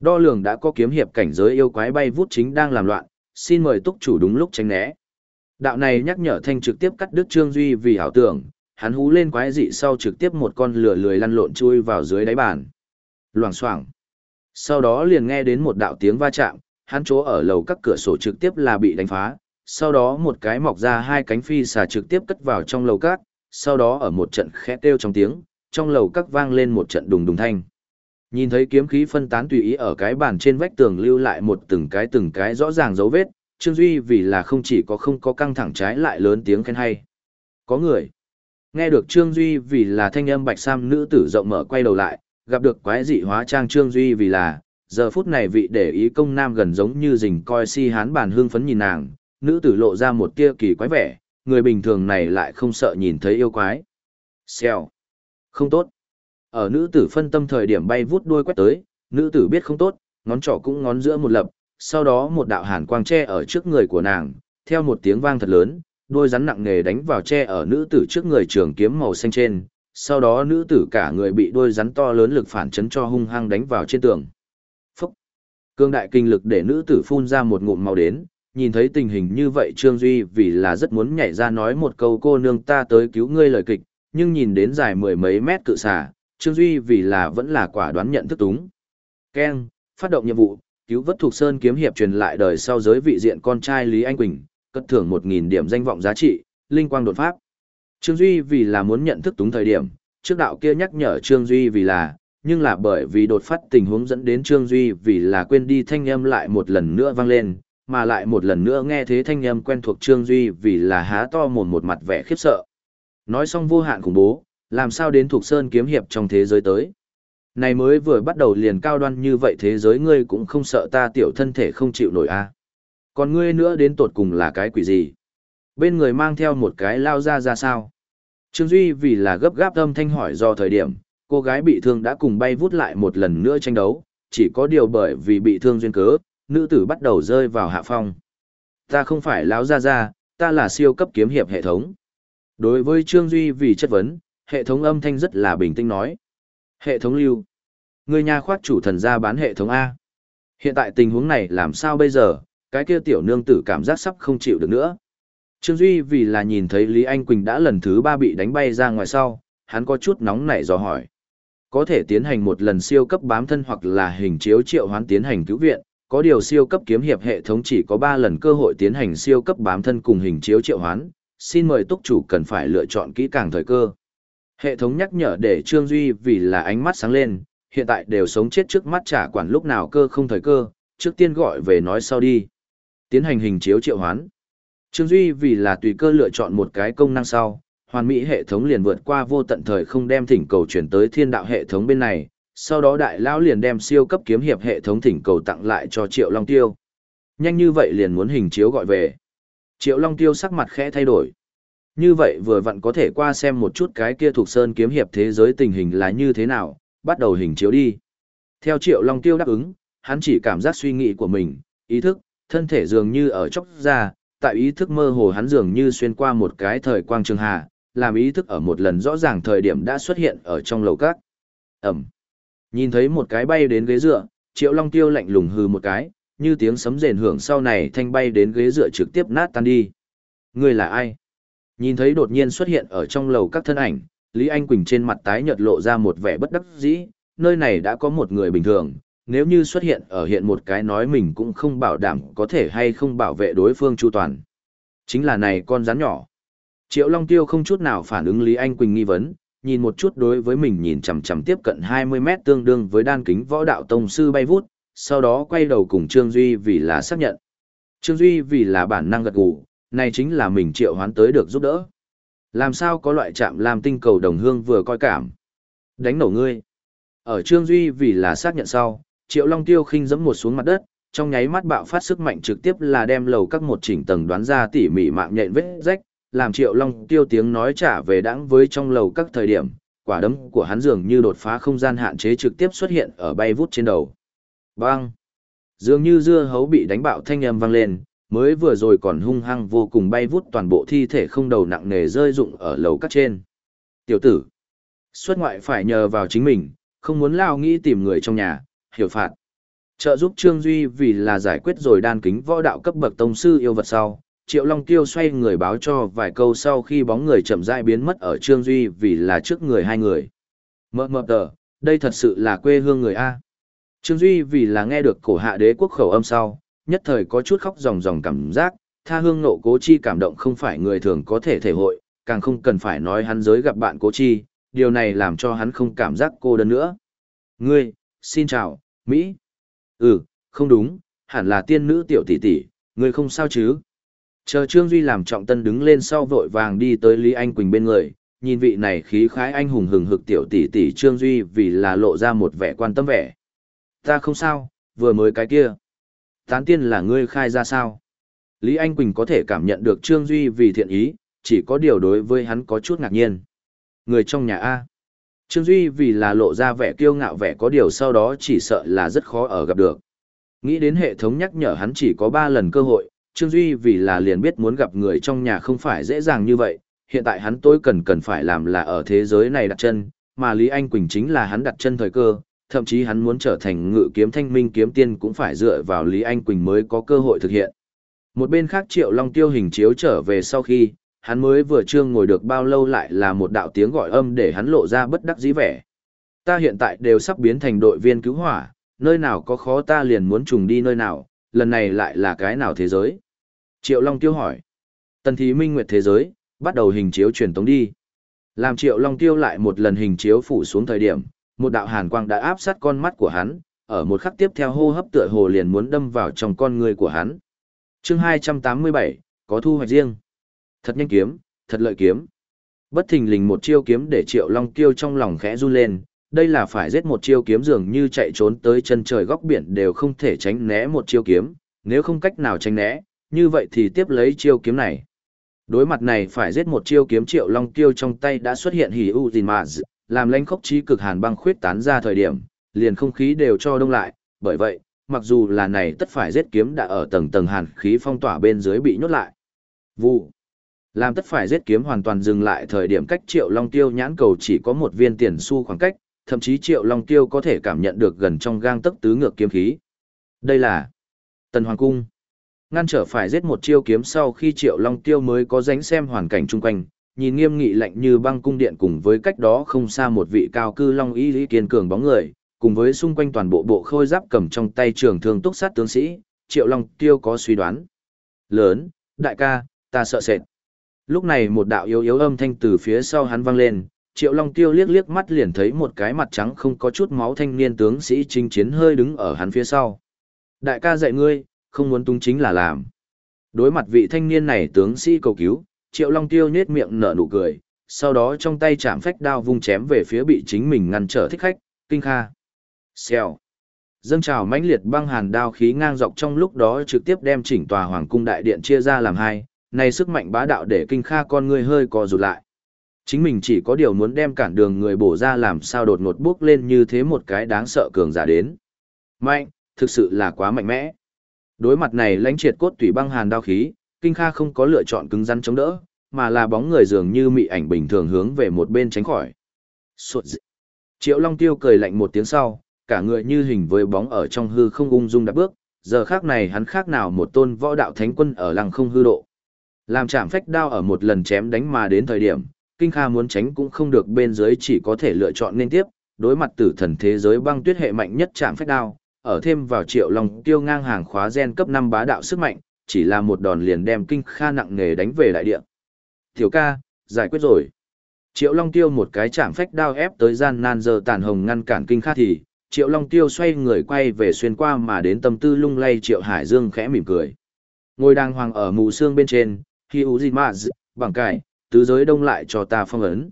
Đo lường đã có kiếm hiệp cảnh giới yêu quái bay vút chính đang làm loạn, xin mời túc chủ đúng lúc tránh né. Đạo này nhắc nhở thanh trực tiếp cắt đứt Trương Duy vì hảo tưởng, hắn hú lên quái dị sau trực tiếp một con lửa lười lăn lộn chui vào dưới đáy bàn. Loảng xoảng. Sau đó liền nghe đến một đạo tiếng va chạm, hắn chỗ ở lầu các cửa sổ trực tiếp là bị đánh phá, sau đó một cái mọc ra hai cánh phi xà trực tiếp cất vào trong lầu các, sau đó ở một trận khẽ kêu trong tiếng, trong lầu các vang lên một trận đùng đùng thanh. Nhìn thấy kiếm khí phân tán tùy ý ở cái bàn trên vách tường lưu lại một từng cái từng cái rõ ràng dấu vết, Trương Duy vì là không chỉ có không có căng thẳng trái lại lớn tiếng khen hay. Có người. Nghe được Trương Duy vì là thanh âm bạch sam nữ tử rộng mở quay đầu lại, gặp được quái dị hóa trang Trương Duy vì là, giờ phút này vị để ý công nam gần giống như rình coi si hán bàn hương phấn nhìn nàng, nữ tử lộ ra một tia kỳ quái vẻ, người bình thường này lại không sợ nhìn thấy yêu quái. Xèo. Không tốt. Ở nữ tử phân tâm thời điểm bay vút đuôi quét tới, nữ tử biết không tốt, ngón trỏ cũng ngón giữa một lập, sau đó một đạo hàn quang che ở trước người của nàng, theo một tiếng vang thật lớn, đôi rắn nặng nề đánh vào che ở nữ tử trước người trường kiếm màu xanh trên, sau đó nữ tử cả người bị đôi rắn to lớn lực phản chấn cho hung hăng đánh vào trên tường. Phúc! Cương đại kinh lực để nữ tử phun ra một ngụm màu đến, nhìn thấy tình hình như vậy Trương Duy vì là rất muốn nhảy ra nói một câu cô nương ta tới cứu ngươi lời kịch, nhưng nhìn đến dài mười mấy mét cự xà, Trương Duy vì là vẫn là quả đoán nhận thức túng. Ken, phát động nhiệm vụ, cứu vớt thuộc sơn kiếm hiệp truyền lại đời sau giới vị diện con trai Lý Anh Quỳnh, cất thưởng 1.000 điểm danh vọng giá trị, linh quang đột pháp. Trương Duy vì là muốn nhận thức túng thời điểm, trước đạo kia nhắc nhở Trương Duy vì là, nhưng là bởi vì đột phát tình huống dẫn đến Trương Duy vì là quên đi thanh âm lại một lần nữa vang lên, mà lại một lần nữa nghe thế thanh âm quen thuộc Trương Duy vì là há to mồm một mặt vẻ khiếp sợ. Nói xong vô hạn khủng bố, làm sao đến thuộc sơn kiếm hiệp trong thế giới tới. Này mới vừa bắt đầu liền cao đoan như vậy thế giới ngươi cũng không sợ ta tiểu thân thể không chịu nổi a à. Còn ngươi nữa đến tột cùng là cái quỷ gì? Bên người mang theo một cái lao ra ra sao? Trương Duy vì là gấp gáp âm thanh hỏi do thời điểm, cô gái bị thương đã cùng bay vút lại một lần nữa tranh đấu, chỉ có điều bởi vì bị thương duyên cớ, nữ tử bắt đầu rơi vào hạ phong. Ta không phải lão ra ra ta là siêu cấp kiếm hiệp hệ thống. Đối với Trương Duy vì chất vấn, hệ thống âm thanh rất là bình tĩnh nói. Hệ thống lưu. Người nhà khoác chủ thần ra bán hệ thống A. Hiện tại tình huống này làm sao bây giờ, cái kia tiểu nương tử cảm giác sắp không chịu được nữa. Trương Duy vì là nhìn thấy Lý Anh Quỳnh đã lần thứ ba bị đánh bay ra ngoài sau, hắn có chút nóng nảy dò hỏi. Có thể tiến hành một lần siêu cấp bám thân hoặc là hình chiếu triệu hoán tiến hành cứu viện, có điều siêu cấp kiếm hiệp hệ thống chỉ có 3 lần cơ hội tiến hành siêu cấp bám thân cùng hình chiếu triệu hoán, xin mời túc chủ cần phải lựa chọn kỹ càng thời cơ. Hệ thống nhắc nhở để Trương Duy vì là ánh mắt sáng lên, hiện tại đều sống chết trước mắt trả quản lúc nào cơ không thời cơ, trước tiên gọi về nói sau đi. Tiến hành hình chiếu triệu hoán. Trương Duy vì là tùy cơ lựa chọn một cái công năng sau, hoàn mỹ hệ thống liền vượt qua vô tận thời không đem thỉnh cầu chuyển tới thiên đạo hệ thống bên này, sau đó đại lão liền đem siêu cấp kiếm hiệp hệ thống thỉnh cầu tặng lại cho Triệu Long Tiêu. Nhanh như vậy liền muốn hình chiếu gọi về. Triệu Long Tiêu sắc mặt khẽ thay đổi. Như vậy vừa vặn có thể qua xem một chút cái kia thuộc sơn kiếm hiệp thế giới tình hình là như thế nào, bắt đầu hình chiếu đi. Theo Triệu Long Tiêu đáp ứng, hắn chỉ cảm giác suy nghĩ của mình, ý thức, thân thể dường như ở chốc ra, tại ý thức mơ hồ hắn dường như xuyên qua một cái thời quang trường hà, làm ý thức ở một lần rõ ràng thời điểm đã xuất hiện ở trong lầu các. Ẩm. Nhìn thấy một cái bay đến ghế dựa, Triệu Long Tiêu lạnh lùng hừ một cái, như tiếng sấm rền hưởng sau này thanh bay đến ghế dựa trực tiếp nát tan đi. Người là ai? Nhìn thấy đột nhiên xuất hiện ở trong lầu các thân ảnh, Lý Anh Quỳnh trên mặt tái nhợt lộ ra một vẻ bất đắc dĩ, nơi này đã có một người bình thường, nếu như xuất hiện ở hiện một cái nói mình cũng không bảo đảm có thể hay không bảo vệ đối phương chu toàn. Chính là này con rắn nhỏ. Triệu Long Tiêu không chút nào phản ứng Lý Anh Quỳnh nghi vấn, nhìn một chút đối với mình nhìn chằm chằm tiếp cận 20 mét tương đương với đan kính võ đạo tông sư bay vút, sau đó quay đầu cùng Trương Duy vì là xác nhận. Trương Duy vì là bản năng gật gù, này chính là mình triệu hoán tới được giúp đỡ. Làm sao có loại chạm làm tinh cầu đồng hương vừa coi cảm. Đánh nổ ngươi. Ở Trương Duy vì là xác nhận sau, Triệu Long Tiêu khinh dẫm một xuống mặt đất, trong nháy mắt bạo phát sức mạnh trực tiếp là đem lầu các một chỉnh tầng đoán ra tỉ mỉ mạng nhện vết rách, làm Triệu Long Tiêu tiếng nói trả về đãng với trong lầu các thời điểm, quả đấm của hắn dường như đột phá không gian hạn chế trực tiếp xuất hiện ở bay vút trên đầu. Bang! Dường như dưa hấu bị đánh bạo thanh âm vang lên, mới vừa rồi còn hung hăng vô cùng bay vút toàn bộ thi thể không đầu nặng nề rơi rụng ở lầu các trên. Tiểu tử! Xuất ngoại phải nhờ vào chính mình, không muốn lao nghĩ tìm người trong nhà, hiểu phạt. Trợ giúp Trương Duy vì là giải quyết rồi đan kính võ đạo cấp bậc tông sư yêu vật sau, Triệu Long Tiêu xoay người báo cho vài câu sau khi bóng người chậm rãi biến mất ở Trương Duy vì là trước người hai người. Mơ mơ tờ, đây thật sự là quê hương người A. Trương Duy vì là nghe được cổ hạ đế quốc khẩu âm sau, nhất thời có chút khóc ròng ròng cảm giác, tha hương nộ cố chi cảm động không phải người thường có thể thể hội, càng không cần phải nói hắn giới gặp bạn cố chi, điều này làm cho hắn không cảm giác cô đơn nữa. Ngươi, xin chào, Mỹ. Ừ, không đúng, hẳn là tiên nữ tiểu tỷ tỷ, ngươi không sao chứ? Chờ Trương Duy làm trọng tân đứng lên sau vội vàng đi tới Lý Anh Quỳnh bên người, nhìn vị này khí khái anh hùng hừng hực tiểu tỷ tỷ Trương Duy vì là lộ ra một vẻ quan tâm vẻ. Ta không sao, vừa mới cái kia. Tán tiên là ngươi khai ra sao? Lý Anh Quỳnh có thể cảm nhận được Trương Duy vì thiện ý, chỉ có điều đối với hắn có chút ngạc nhiên. Người trong nhà A. Trương Duy vì là lộ ra vẻ kiêu ngạo vẻ có điều sau đó chỉ sợ là rất khó ở gặp được. Nghĩ đến hệ thống nhắc nhở hắn chỉ có 3 lần cơ hội, Trương Duy vì là liền biết muốn gặp người trong nhà không phải dễ dàng như vậy, hiện tại hắn tối cần cần phải làm là ở thế giới này đặt chân, mà Lý Anh Quỳnh chính là hắn đặt chân thời cơ, thậm chí hắn muốn trở thành ngự kiếm thanh minh kiếm tiên cũng phải dựa vào Lý Anh Quỳnh mới có cơ hội thực hiện. Một bên khác Triệu Long Tiêu hình chiếu trở về sau khi, hắn mới vừa trương ngồi được bao lâu lại là một đạo tiếng gọi âm để hắn lộ ra bất đắc dĩ vẻ. Ta hiện tại đều sắp biến thành đội viên cứu hỏa, nơi nào có khó ta liền muốn trùng đi nơi nào, lần này lại là cái nào thế giới? Triệu Long Tiêu hỏi. Tần Thí Minh Nguyệt thế giới, bắt đầu hình chiếu truyền tống đi. Làm Triệu Long Tiêu lại một lần hình chiếu phủ xuống thời điểm, một đạo hàn quang đã áp sát con mắt của hắn, ở một khắc tiếp theo hô hấp tựa hồ liền muốn đâm vào trong con người của hắn. Chương 287, có thu hoạch riêng. Thật nhanh kiếm, thật lợi kiếm. Bất thình lình một chiêu kiếm để Triệu Long Tiêu trong lòng khẽ run lên, đây là phải giết một chiêu kiếm dường như chạy trốn tới chân trời góc biển đều không thể tránh né một chiêu kiếm, nếu không cách nào tránh né, như vậy thì tiếp lấy chiêu kiếm này. Đối mặt này phải giết một chiêu kiếm Triệu Long Tiêu trong tay đã xuất hiện hỉ u mà làm lãnh khốc trí cực hàn băng khuyết tán ra thời điểm, liền không khí đều cho đông lại, bởi vậy, mặc dù là này tất phải giết kiếm đã ở tầng tầng hàn khí phong tỏa bên dưới bị nhốt lại. Vụ. Làm tất phải giết kiếm hoàn toàn dừng lại thời điểm cách Triệu Long Tiêu nhãn cầu chỉ có một viên tiền xu khoảng cách, thậm chí Triệu Long Tiêu có thể cảm nhận được gần trong gang tấc tứ ngược kiếm khí. Đây là Tần Hoàng Cung. Ngăn trở phải giết một chiêu kiếm sau khi Triệu Long Tiêu mới có dánh xem hoàn cảnh chung quanh, nhìn nghiêm nghị lạnh như băng cung điện cùng với cách đó không xa một vị cao cư long y lý kiên cường bóng người, cùng với xung quanh toàn bộ bộ khôi giáp cầm trong tay trường thương túc sát tướng sĩ, Triệu Long Tiêu có suy đoán. Lớn, đại ca, ta sợ sệt. Lúc này một đạo yếu yếu âm thanh từ phía sau hắn vang lên, Triệu Long Tiêu liếc liếc mắt liền thấy một cái mặt trắng không có chút máu thanh niên tướng sĩ chính chiến hơi đứng ở hắn phía sau. Đại ca dạy ngươi, không muốn tung chính là làm. Đối mặt vị thanh niên này tướng sĩ cầu cứu, Triệu Long Tiêu nhếch miệng nở nụ cười, sau đó trong tay chạm phách đao vung chém về phía bị chính mình ngăn trở thích khách, Kinh Kha. Xèo. Dâng trào mãnh liệt băng hàn đao khí ngang dọc trong lúc đó trực tiếp đem chỉnh tòa hoàng cung đại điện chia ra làm hai, này sức mạnh bá đạo để Kinh Kha con người hơi co rụt lại. Chính mình chỉ có điều muốn đem cản đường người bổ ra làm sao đột ngột bước lên như thế một cái đáng sợ cường giả đến. Mạnh, thực sự là quá mạnh mẽ. Đối mặt này lãnh triệt cốt tủy băng hàn đao khí, Kinh Kha không có lựa chọn cứng rắn chống đỡ, mà là bóng người dường như mị ảnh bình thường hướng về một bên tránh khỏi. Suột dị. Triệu Long Tiêu cười lạnh một tiếng sau, cả người như hình với bóng ở trong hư không ung dung đạp bước, giờ khác này hắn khác nào một tôn võ đạo thánh quân ở lăng không hư độ. Làm chạm phách đao ở một lần chém đánh mà đến thời điểm, Kinh Kha muốn tránh cũng không được bên dưới chỉ có thể lựa chọn nên tiếp, đối mặt tử thần thế giới băng tuyết hệ mạnh nhất chạm phách đao, ở thêm vào triệu long tiêu ngang hàng khóa gen cấp 5 bá đạo sức mạnh, chỉ là một đòn liền đem Kinh Kha nặng nề đánh về đại địa. Tiểu ca, giải quyết rồi. Triệu Long Tiêu một cái chạm phách đao ép tới gian nan giờ tàn hồng ngăn cản Kinh Kha thì, Triệu Long Tiêu xoay người quay về xuyên qua mà đến tâm tư lung lay Triệu Hải Dương khẽ mỉm cười. Ngồi đàng hoàng ở mù xương bên trên, khi gì mà bằng cải, tứ giới đông lại cho ta phong ấn.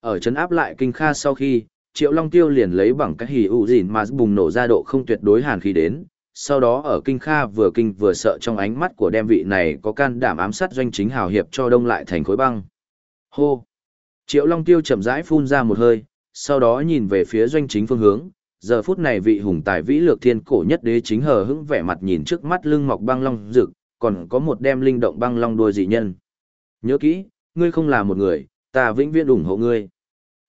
Ở chấn áp lại kinh kha sau khi, Triệu Long Tiêu liền lấy bằng cái hỉ ủ mà bùng nổ ra độ không tuyệt đối hàn khí đến. Sau đó ở kinh kha vừa kinh vừa sợ trong ánh mắt của đem vị này có can đảm ám sát doanh chính hào hiệp cho đông lại thành khối băng. Hô! Triệu Long Tiêu chậm rãi phun ra một hơi, sau đó nhìn về phía doanh chính phương hướng. Giờ phút này vị hùng tài vĩ lược thiên cổ nhất đế chính hờ hững vẻ mặt nhìn trước mắt lưng mọc băng long rực, còn có một đem linh động băng long đuôi dị nhân. Nhớ kỹ, ngươi không là một người, ta vĩnh viễn ủng hộ ngươi.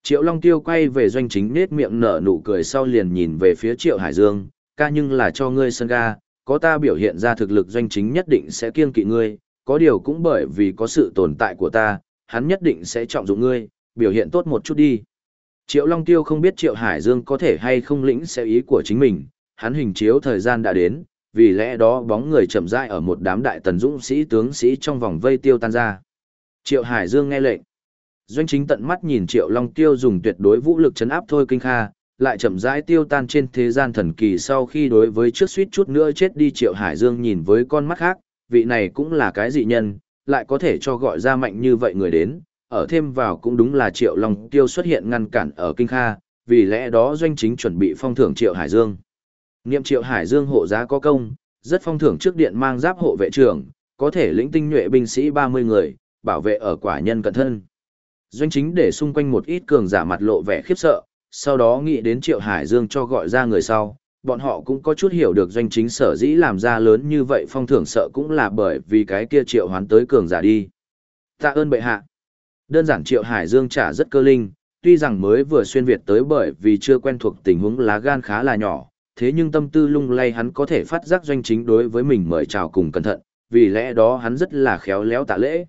Triệu Long Tiêu quay về doanh chính nết miệng nở nụ cười sau liền nhìn về phía Triệu Hải Dương, ca nhưng là cho ngươi sân ga, có ta biểu hiện ra thực lực doanh chính nhất định sẽ kiêng kỵ ngươi, có điều cũng bởi vì có sự tồn tại của ta, hắn nhất định sẽ trọng dụng ngươi, biểu hiện tốt một chút đi. Triệu Long Tiêu không biết Triệu Hải Dương có thể hay không lĩnh sẽ ý của chính mình, hắn hình chiếu thời gian đã đến, vì lẽ đó bóng người chậm rãi ở một đám đại tần dũng sĩ tướng sĩ trong vòng vây tiêu tan ra. Triệu Hải Dương nghe lệnh. Doanh chính tận mắt nhìn Triệu Long Tiêu dùng tuyệt đối vũ lực chấn áp thôi kinh kha, lại chậm rãi tiêu tan trên thế gian thần kỳ sau khi đối với trước suýt chút nữa chết đi Triệu Hải Dương nhìn với con mắt khác, vị này cũng là cái dị nhân, lại có thể cho gọi ra mạnh như vậy người đến, ở thêm vào cũng đúng là Triệu Long Tiêu xuất hiện ngăn cản ở Kinh Kha, vì lẽ đó doanh chính chuẩn bị phong thưởng Triệu Hải Dương. Niệm Triệu Hải Dương hộ giá có công, rất phong thưởng trước điện mang giáp hộ vệ trưởng, có thể lĩnh tinh nhuệ binh sĩ 30 người, bảo vệ ở quả nhân cận thân. Doanh chính để xung quanh một ít cường giả mặt lộ vẻ khiếp sợ, sau đó nghĩ đến Triệu Hải Dương cho gọi ra người sau, bọn họ cũng có chút hiểu được doanh chính sở dĩ làm ra lớn như vậy phong thưởng sợ cũng là bởi vì cái kia Triệu hoán tới cường giả đi. Tạ ơn bệ hạ. Đơn giản Triệu Hải Dương trả rất cơ linh, tuy rằng mới vừa xuyên Việt tới bởi vì chưa quen thuộc tình huống lá gan khá là nhỏ, thế nhưng tâm tư lung lay hắn có thể phát giác doanh chính đối với mình mời chào cùng cẩn thận, vì lẽ đó hắn rất là khéo léo tạ lễ.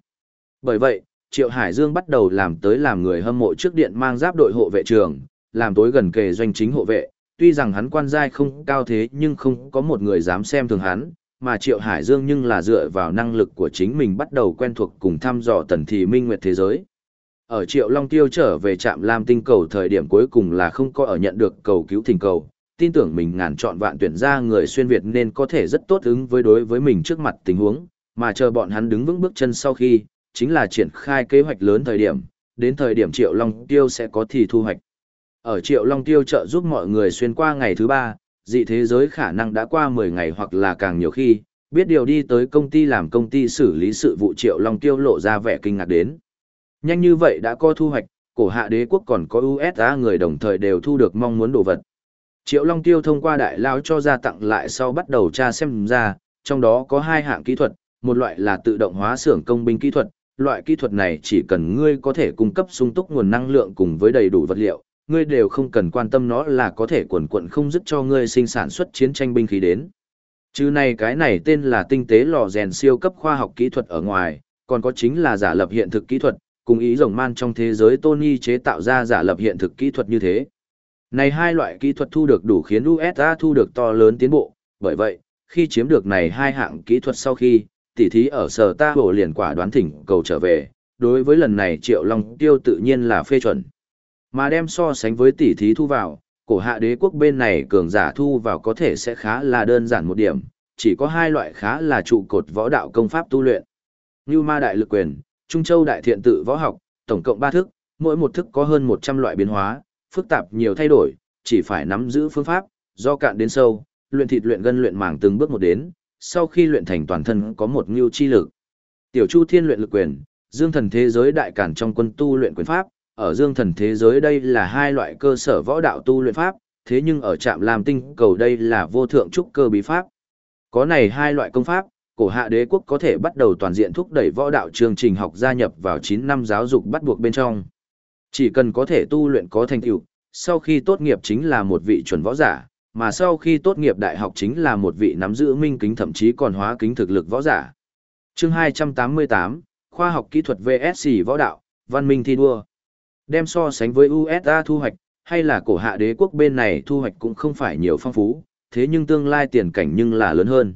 Bởi vậy, Triệu Hải Dương bắt đầu làm tới làm người hâm mộ trước điện mang giáp đội hộ vệ trường, làm tối gần kề doanh chính hộ vệ, tuy rằng hắn quan giai không cao thế nhưng không có một người dám xem thường hắn, mà Triệu Hải Dương nhưng là dựa vào năng lực của chính mình bắt đầu quen thuộc cùng thăm dò tần thị minh nguyệt thế giới. Ở Triệu Long Tiêu trở về trạm Lam Tinh cầu thời điểm cuối cùng là không có ở nhận được cầu cứu thỉnh cầu, tin tưởng mình ngàn chọn vạn tuyển ra người xuyên Việt nên có thể rất tốt ứng với đối với mình trước mặt tình huống, mà chờ bọn hắn đứng vững bước chân sau khi, chính là triển khai kế hoạch lớn thời điểm, đến thời điểm Triệu Long Tiêu sẽ có thì thu hoạch. Ở Triệu Long Tiêu trợ giúp mọi người xuyên qua ngày thứ ba, dị thế giới khả năng đã qua 10 ngày hoặc là càng nhiều khi, biết điều đi tới công ty làm công ty xử lý sự vụ Triệu Long Tiêu lộ ra vẻ kinh ngạc đến. Nhanh như vậy đã có thu hoạch, cổ hạ đế quốc còn có USA người đồng thời đều thu được mong muốn đồ vật. Triệu Long Tiêu thông qua đại lao cho ra tặng lại sau bắt đầu tra xem ra, trong đó có hai hạng kỹ thuật, một loại là tự động hóa xưởng công binh kỹ thuật, loại kỹ thuật này chỉ cần ngươi có thể cung cấp sung túc nguồn năng lượng cùng với đầy đủ vật liệu, ngươi đều không cần quan tâm nó là có thể quần quận không dứt cho ngươi sinh sản xuất chiến tranh binh khí đến. Chứ này cái này tên là tinh tế lò rèn siêu cấp khoa học kỹ thuật ở ngoài, còn có chính là giả lập hiện thực kỹ thuật, cùng ý rồng man trong thế giới Tony chế tạo ra giả lập hiện thực kỹ thuật như thế. Này hai loại kỹ thuật thu được đủ khiến USA thu được to lớn tiến bộ, bởi vậy, khi chiếm được này hai hạng kỹ thuật sau khi, tỉ thí ở sở ta bổ liền quả đoán thỉnh cầu trở về, đối với lần này Triệu Long Tiêu tự nhiên là phê chuẩn. Mà đem so sánh với tỉ thí thu vào, cổ hạ đế quốc bên này cường giả thu vào có thể sẽ khá là đơn giản một điểm, chỉ có hai loại khá là trụ cột võ đạo công pháp tu luyện. Như ma đại lực quyền, Trung Châu đại thiện tự võ học, tổng cộng ba thức, mỗi một thức có hơn 100 loại biến hóa, phức tạp nhiều thay đổi, chỉ phải nắm giữ phương pháp, do cạn đến sâu, luyện thịt luyện gân luyện màng từng bước một đến, sau khi luyện thành toàn thân có một ngưu chi lực. Tiểu Chu Thiên luyện lực quyền, Dương Thần thế giới đại cản trong quân tu luyện quyền pháp, ở Dương Thần thế giới đây là hai loại cơ sở võ đạo tu luyện pháp, thế nhưng ở Trạm Lam Tinh cầu đây là vô thượng trúc cơ bí pháp. Có này hai loại công pháp, cổ hạ đế quốc có thể bắt đầu toàn diện thúc đẩy võ đạo chương trình học gia nhập vào 9 năm giáo dục bắt buộc bên trong. Chỉ cần có thể tu luyện có thành tựu, sau khi tốt nghiệp chính là một vị chuẩn võ giả, mà sau khi tốt nghiệp đại học chính là một vị nắm giữ minh kính thậm chí còn hóa kính thực lực võ giả. Chương 288, Khoa học kỹ thuật VSC võ đạo, văn minh thi đua. Đem so sánh với USA thu hoạch, hay là cổ hạ đế quốc bên này thu hoạch cũng không phải nhiều phong phú, thế nhưng tương lai tiền cảnh nhưng là lớn hơn.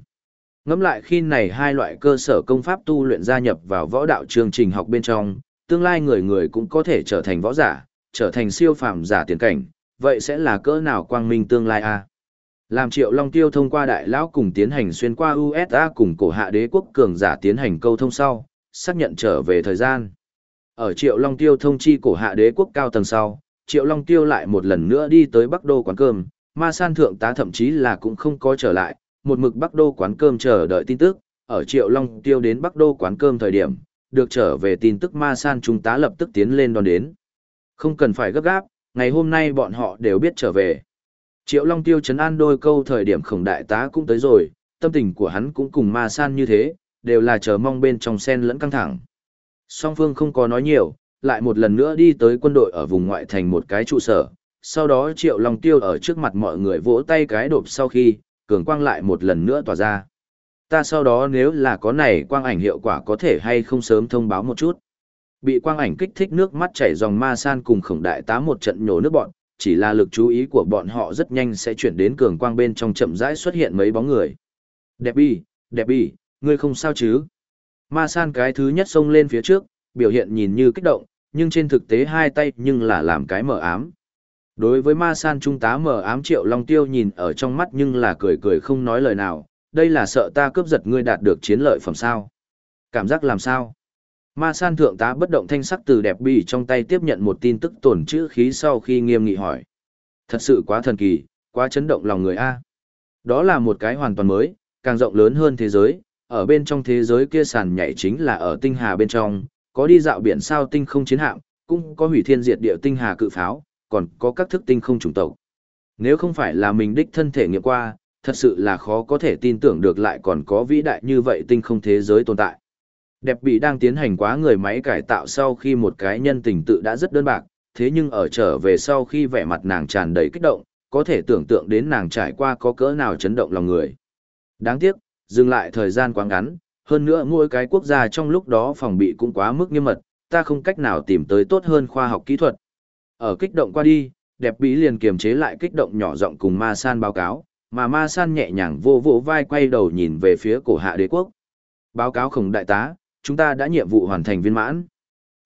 Ngẫm lại khi này hai loại cơ sở công pháp tu luyện gia nhập vào võ đạo chương trình học bên trong, tương lai người người cũng có thể trở thành võ giả, trở thành siêu phàm giả tiền cảnh, vậy sẽ là cỡ nào quang minh tương lai a? Làm Triệu Long Tiêu thông qua đại lão cùng tiến hành xuyên qua USA cùng cổ hạ đế quốc cường giả tiến hành câu thông sau, xác nhận trở về thời gian. Ở Triệu Long Tiêu thông chi cổ hạ đế quốc cao tầng sau, Triệu Long Tiêu lại một lần nữa đi tới Bắc Đô quán cơm, ma san thượng tá thậm chí là cũng không có trở lại, một mực Bắc Đô quán cơm chờ đợi tin tức, ở Triệu Long Tiêu đến Bắc Đô quán cơm thời điểm, được trở về tin tức ma san trung tá lập tức tiến lên đón đến. Không cần phải gấp gáp, ngày hôm nay bọn họ đều biết trở về. Triệu Long Tiêu chấn an đôi câu thời điểm khổng đại tá cũng tới rồi, tâm tình của hắn cũng cùng ma san như thế, đều là chờ mong bên trong sen lẫn căng thẳng. Song Phương không có nói nhiều, lại một lần nữa đi tới quân đội ở vùng ngoại thành một cái trụ sở. Sau đó Triệu Long Tiêu ở trước mặt mọi người vỗ tay cái đột sau khi, cường quang lại một lần nữa tỏa ra ta sau đó nếu là có này quang ảnh hiệu quả có thể hay không sớm thông báo một chút. Bị quang ảnh kích thích nước mắt chảy dòng ma san cùng khổng đại tá một trận nhổ nước bọn, chỉ là lực chú ý của bọn họ rất nhanh sẽ chuyển đến cường quang bên trong chậm rãi xuất hiện mấy bóng người. Đẹp bi, đẹp bi, ngươi không sao chứ? Ma san cái thứ nhất xông lên phía trước, biểu hiện nhìn như kích động, nhưng trên thực tế hai tay nhưng là làm cái mở ám. Đối với ma san trung tá mở ám triệu long tiêu nhìn ở trong mắt nhưng là cười cười không nói lời nào, đây là sợ ta cướp giật ngươi đạt được chiến lợi phẩm sao. Cảm giác làm sao? Ma san thượng tá bất động thanh sắc từ đẹp bì trong tay tiếp nhận một tin tức tổn chữ khí sau khi nghiêm nghị hỏi. Thật sự quá thần kỳ, quá chấn động lòng người A. Đó là một cái hoàn toàn mới, càng rộng lớn hơn thế giới, ở bên trong thế giới kia sàn nhảy chính là ở tinh hà bên trong, có đi dạo biển sao tinh không chiến hạm, cũng có hủy thiên diệt địa tinh hà cự pháo, còn có các thức tinh không chủng tộc. Nếu không phải là mình đích thân thể nghiệm qua, thật sự là khó có thể tin tưởng được lại còn có vĩ đại như vậy tinh không thế giới tồn tại. Đẹp bị đang tiến hành quá người máy cải tạo sau khi một cái nhân tình tự đã rất đơn bạc, thế nhưng ở trở về sau khi vẻ mặt nàng tràn đầy kích động, có thể tưởng tượng đến nàng trải qua có cỡ nào chấn động lòng người. Đáng tiếc, dừng lại thời gian quá ngắn, hơn nữa mỗi cái quốc gia trong lúc đó phòng bị cũng quá mức nghiêm mật, ta không cách nào tìm tới tốt hơn khoa học kỹ thuật. Ở kích động qua đi, đẹp bí liền kiềm chế lại kích động nhỏ giọng cùng ma san báo cáo, mà ma san nhẹ nhàng vô vỗ vai quay đầu nhìn về phía cổ hạ đế quốc. Báo cáo khổng đại tá, chúng ta đã nhiệm vụ hoàn thành viên mãn.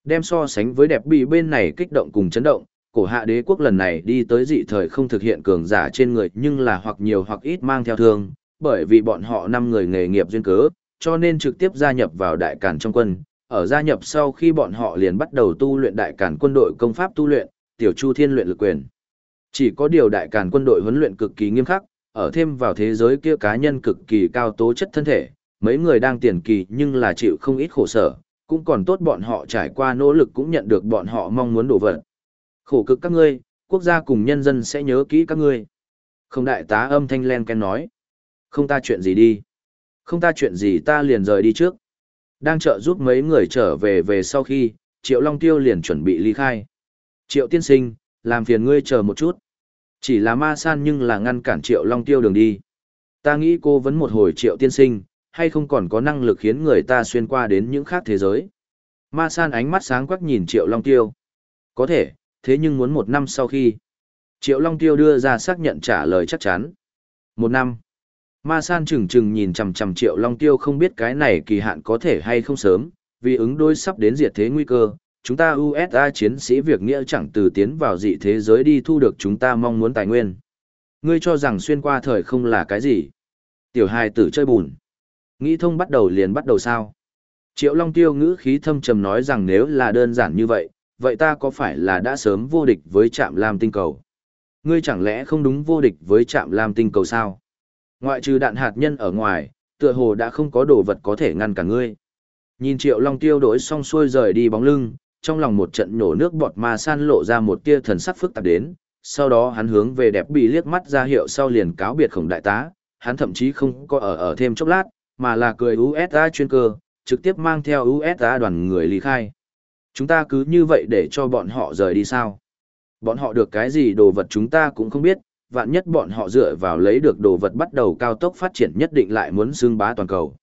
Đem so sánh với đẹp bị bên này kích động cùng chấn động, cổ hạ đế quốc lần này đi tới dị thời không thực hiện cường giả trên người nhưng là hoặc nhiều hoặc ít mang theo thương, bởi vì bọn họ năm người nghề nghiệp duyên cớ, cho nên trực tiếp gia nhập vào đại cản trong quân. Ở gia nhập sau khi bọn họ liền bắt đầu tu luyện đại cản quân đội công pháp tu luyện, tiểu chu thiên luyện lực quyền. Chỉ có điều đại cản quân đội huấn luyện cực kỳ nghiêm khắc, ở thêm vào thế giới kia cá nhân cực kỳ cao tố chất thân thể, mấy người đang tiền kỳ nhưng là chịu không ít khổ sở, cũng còn tốt bọn họ trải qua nỗ lực cũng nhận được bọn họ mong muốn đổ vật. Khổ cực các ngươi, quốc gia cùng nhân dân sẽ nhớ kỹ các ngươi. Không đại tá âm thanh len ken nói. Không ta chuyện gì đi. Không ta chuyện gì ta liền rời đi trước. Đang trợ giúp mấy người trở về về sau khi, Triệu Long Tiêu liền chuẩn bị ly khai. Triệu tiên sinh, làm phiền ngươi chờ một chút. Chỉ là ma san nhưng là ngăn cản Triệu Long Tiêu đường đi. Ta nghĩ cô vẫn một hồi Triệu tiên sinh, hay không còn có năng lực khiến người ta xuyên qua đến những khác thế giới. Ma san ánh mắt sáng quắc nhìn Triệu Long Tiêu. Có thể, thế nhưng muốn một năm sau khi. Triệu Long Tiêu đưa ra xác nhận trả lời chắc chắn. Một năm. Ma san chừng chừng nhìn chằm chằm Triệu Long Tiêu không biết cái này kỳ hạn có thể hay không sớm, vì ứng đối sắp đến diệt thế nguy cơ. Chúng ta USA chiến sĩ việc nghĩa chẳng từ tiến vào dị thế giới đi thu được chúng ta mong muốn tài nguyên. Ngươi cho rằng xuyên qua thời không là cái gì? Tiểu hài tử chơi bùn. Nghĩ thông bắt đầu liền bắt đầu sao? Triệu Long Tiêu ngữ khí thâm trầm nói rằng nếu là đơn giản như vậy, vậy ta có phải là đã sớm vô địch với trạm Lam tinh cầu? Ngươi chẳng lẽ không đúng vô địch với trạm Lam tinh cầu sao? Ngoại trừ đạn hạt nhân ở ngoài, tựa hồ đã không có đồ vật có thể ngăn cả ngươi. Nhìn Triệu Long Tiêu đổi xong xuôi rời đi bóng lưng, trong lòng một trận nổ nước bọt ma san lộ ra một tia thần sắc phức tạp đến, sau đó hắn hướng về đẹp bị liếc mắt ra hiệu sau liền cáo biệt khổng đại tá, hắn thậm chí không có ở ở thêm chốc lát, mà là cười USA chuyên cơ, trực tiếp mang theo USA đoàn người ly khai. Chúng ta cứ như vậy để cho bọn họ rời đi sao? Bọn họ được cái gì đồ vật chúng ta cũng không biết, vạn nhất bọn họ dựa vào lấy được đồ vật bắt đầu cao tốc phát triển nhất định lại muốn xương bá toàn cầu.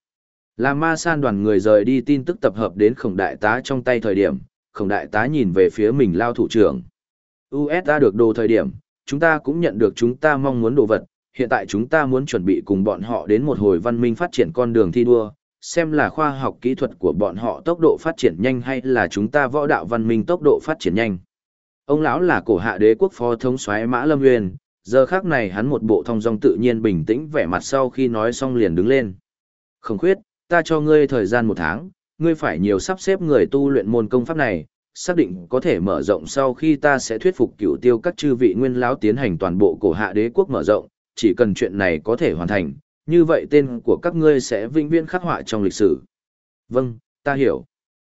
Là ma san đoàn người rời đi tin tức tập hợp đến khổng đại tá trong tay thời điểm, khổng đại tá nhìn về phía mình lao thủ trưởng. USA được đồ thời điểm, chúng ta cũng nhận được chúng ta mong muốn đồ vật, hiện tại chúng ta muốn chuẩn bị cùng bọn họ đến một hồi văn minh phát triển con đường thi đua, xem là khoa học kỹ thuật của bọn họ tốc độ phát triển nhanh hay là chúng ta võ đạo văn minh tốc độ phát triển nhanh. Ông lão là cổ hạ đế quốc phó thống soái Mã Lâm Nguyên, giờ khác này hắn một bộ thông dong tự nhiên bình tĩnh vẻ mặt sau khi nói xong liền đứng lên. Không khuyết, ta cho ngươi thời gian một tháng, ngươi phải nhiều sắp xếp người tu luyện môn công pháp này, xác định có thể mở rộng sau khi ta sẽ thuyết phục cửu tiêu các chư vị nguyên lão tiến hành toàn bộ cổ hạ đế quốc mở rộng, chỉ cần chuyện này có thể hoàn thành, như vậy tên của các ngươi sẽ vinh viễn khắc họa trong lịch sử. Vâng, ta hiểu.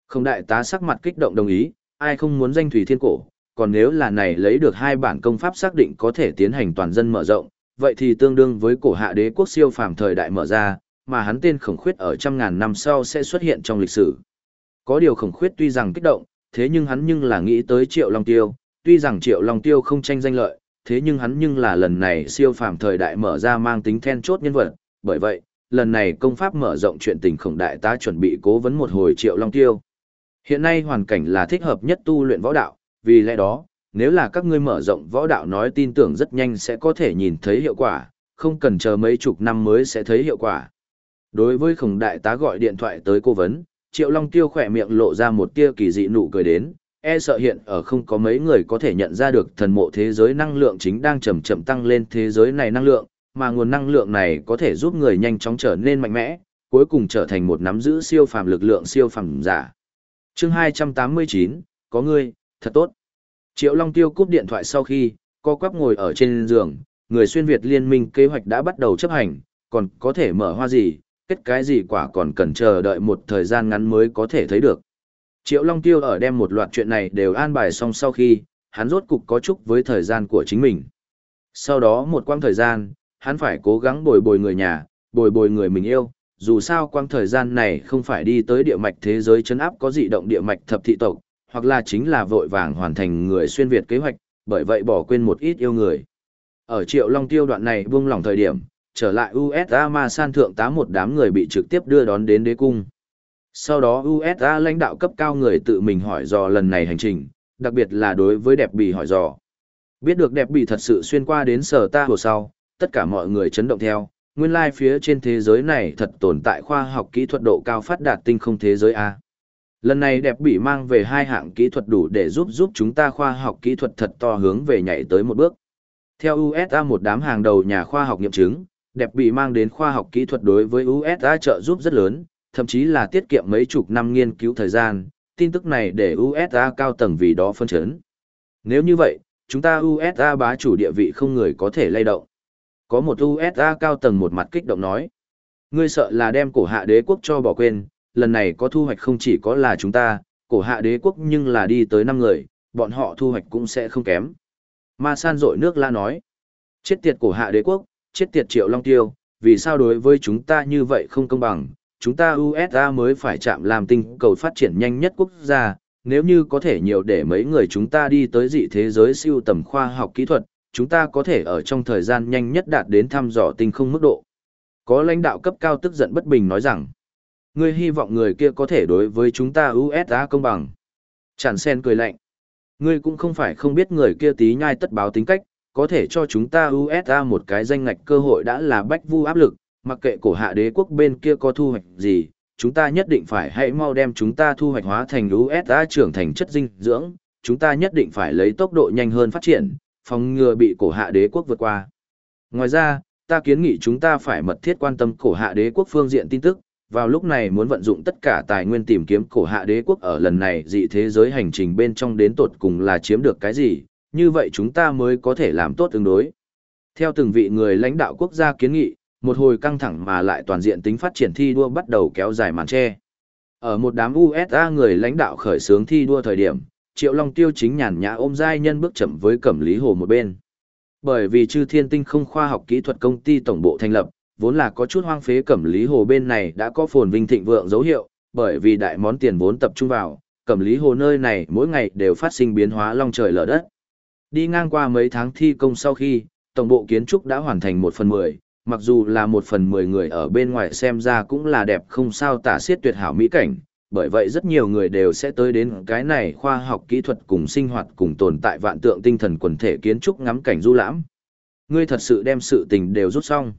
Không đại tá sắc mặt kích động đồng ý, ai không muốn danh thủy thiên cổ, còn nếu là này lấy được hai bản công pháp xác định có thể tiến hành toàn dân mở rộng, vậy thì tương đương với cổ hạ đế quốc siêu phàm thời đại mở ra, mà hắn tên khổng khuyết ở trăm ngàn năm sau sẽ xuất hiện trong lịch sử. Có điều khổng khuyết tuy rằng kích động, thế nhưng hắn nhưng là nghĩ tới triệu long tiêu, tuy rằng triệu long tiêu không tranh danh lợi, thế nhưng hắn nhưng là lần này siêu phàm thời đại mở ra mang tính then chốt nhân vật, bởi vậy, lần này công pháp mở rộng chuyện tình khổng đại tá chuẩn bị cố vấn một hồi triệu long tiêu. Hiện nay hoàn cảnh là thích hợp nhất tu luyện võ đạo, vì lẽ đó, nếu là các ngươi mở rộng võ đạo nói tin tưởng rất nhanh sẽ có thể nhìn thấy hiệu quả, không cần chờ mấy chục năm mới sẽ thấy hiệu quả. Đối với khổng đại tá gọi điện thoại tới cố vấn, Triệu Long Tiêu khỏe miệng lộ ra một tia kỳ dị nụ cười đến, e sợ hiện ở không có mấy người có thể nhận ra được thần mộ thế giới năng lượng chính đang chậm chậm tăng lên thế giới này năng lượng, mà nguồn năng lượng này có thể giúp người nhanh chóng trở nên mạnh mẽ, cuối cùng trở thành một nắm giữ siêu phàm lực lượng siêu phàm giả. Chương 289, có ngươi, thật tốt. Triệu Long Tiêu cúp điện thoại sau khi, co quắp ngồi ở trên giường, người xuyên Việt liên minh kế hoạch đã bắt đầu chấp hành, còn có thể mở hoa gì, kết cái gì quả còn cần chờ đợi một thời gian ngắn mới có thể thấy được. Triệu Long Tiêu ở đem một loạt chuyện này đều an bài xong sau khi, hắn rốt cục có chúc với thời gian của chính mình. Sau đó một quãng thời gian, hắn phải cố gắng bồi bồi người nhà, bồi bồi người mình yêu, dù sao quãng thời gian này không phải đi tới địa mạch thế giới chấn áp có dị động địa mạch thập thị tộc, hoặc là chính là vội vàng hoàn thành người xuyên Việt kế hoạch, bởi vậy bỏ quên một ít yêu người. Ở Triệu Long Tiêu đoạn này buông lỏng thời điểm, trở lại USA Ma San thượng tá một đám người bị trực tiếp đưa đón đến đế cung. Sau đó USA lãnh đạo cấp cao người tự mình hỏi dò lần này hành trình, đặc biệt là đối với đẹp bì hỏi dò. Biết được đẹp bì thật sự xuyên qua đến sở ta hồ sau, tất cả mọi người chấn động theo, nguyên lai like phía trên thế giới này thật tồn tại khoa học kỹ thuật độ cao phát đạt tinh không thế giới A. Lần này đẹp bị mang về hai hạng kỹ thuật đủ để giúp giúp chúng ta khoa học kỹ thuật thật to hướng về nhảy tới một bước. Theo USA một đám hàng đầu nhà khoa học nghiệm chứng, đẹp bị mang đến khoa học kỹ thuật đối với USA trợ giúp rất lớn, thậm chí là tiết kiệm mấy chục năm nghiên cứu thời gian, tin tức này để USA cao tầng vì đó phân chấn. Nếu như vậy, chúng ta USA bá chủ địa vị không người có thể lay động. Có một USA cao tầng một mặt kích động nói. Ngươi sợ là đem cổ hạ đế quốc cho bỏ quên, lần này có thu hoạch không chỉ có là chúng ta, cổ hạ đế quốc nhưng là đi tới 5 người, bọn họ thu hoạch cũng sẽ không kém. Ma san rội nước la nói. Chết tiệt cổ hạ đế quốc, chết tiệt triệu long tiêu, vì sao đối với chúng ta như vậy không công bằng, chúng ta USA mới phải chạm làm tinh cầu phát triển nhanh nhất quốc gia, nếu như có thể nhiều để mấy người chúng ta đi tới dị thế giới siêu tầm khoa học kỹ thuật, chúng ta có thể ở trong thời gian nhanh nhất đạt đến thăm dò tinh không mức độ. Có lãnh đạo cấp cao tức giận bất bình nói rằng, ngươi hy vọng người kia có thể đối với chúng ta USA công bằng. Tràn sen cười lạnh. Ngươi cũng không phải không biết người kia tí nhai tất báo tính cách, có thể cho chúng ta USA một cái danh ngạch cơ hội đã là bách vu áp lực, mặc kệ cổ hạ đế quốc bên kia có thu hoạch gì, chúng ta nhất định phải hãy mau đem chúng ta thu hoạch hóa thành USA trưởng thành chất dinh dưỡng, chúng ta nhất định phải lấy tốc độ nhanh hơn phát triển, phòng ngừa bị cổ hạ đế quốc vượt qua. Ngoài ra, ta kiến nghị chúng ta phải mật thiết quan tâm cổ hạ đế quốc phương diện tin tức, vào lúc này muốn vận dụng tất cả tài nguyên tìm kiếm cổ hạ đế quốc ở lần này dị thế giới hành trình bên trong đến tột cùng là chiếm được cái gì, như vậy chúng ta mới có thể làm tốt tương đối. Theo từng vị người lãnh đạo quốc gia kiến nghị, một hồi căng thẳng mà lại toàn diện tính phát triển thi đua bắt đầu kéo dài màn che. Ở một đám USA người lãnh đạo khởi xướng thi đua thời điểm, Triệu Long Tiêu chính nhàn nhã ôm giai nhân bước chậm với Cẩm Lý Hồ một bên. Bởi vì Chư Thiên Tinh không khoa học kỹ thuật công ty tổng bộ thành lập, vốn là có chút hoang phế Cẩm Lý Hồ bên này đã có phồn vinh thịnh vượng dấu hiệu, bởi vì đại món tiền vốn tập trung vào, Cẩm Lý Hồ nơi này mỗi ngày đều phát sinh biến hóa long trời lở đất. Đi ngang qua mấy tháng thi công sau khi, tổng bộ kiến trúc đã hoàn thành một phần mười, mặc dù là một phần mười người ở bên ngoài xem ra cũng là đẹp không sao tả xiết tuyệt hảo mỹ cảnh, bởi vậy rất nhiều người đều sẽ tới đến cái này khoa học kỹ thuật cùng sinh hoạt cùng tồn tại vạn tượng tinh thần quần thể kiến trúc ngắm cảnh du lãm. Ngươi thật sự đem sự tình đều rút xong.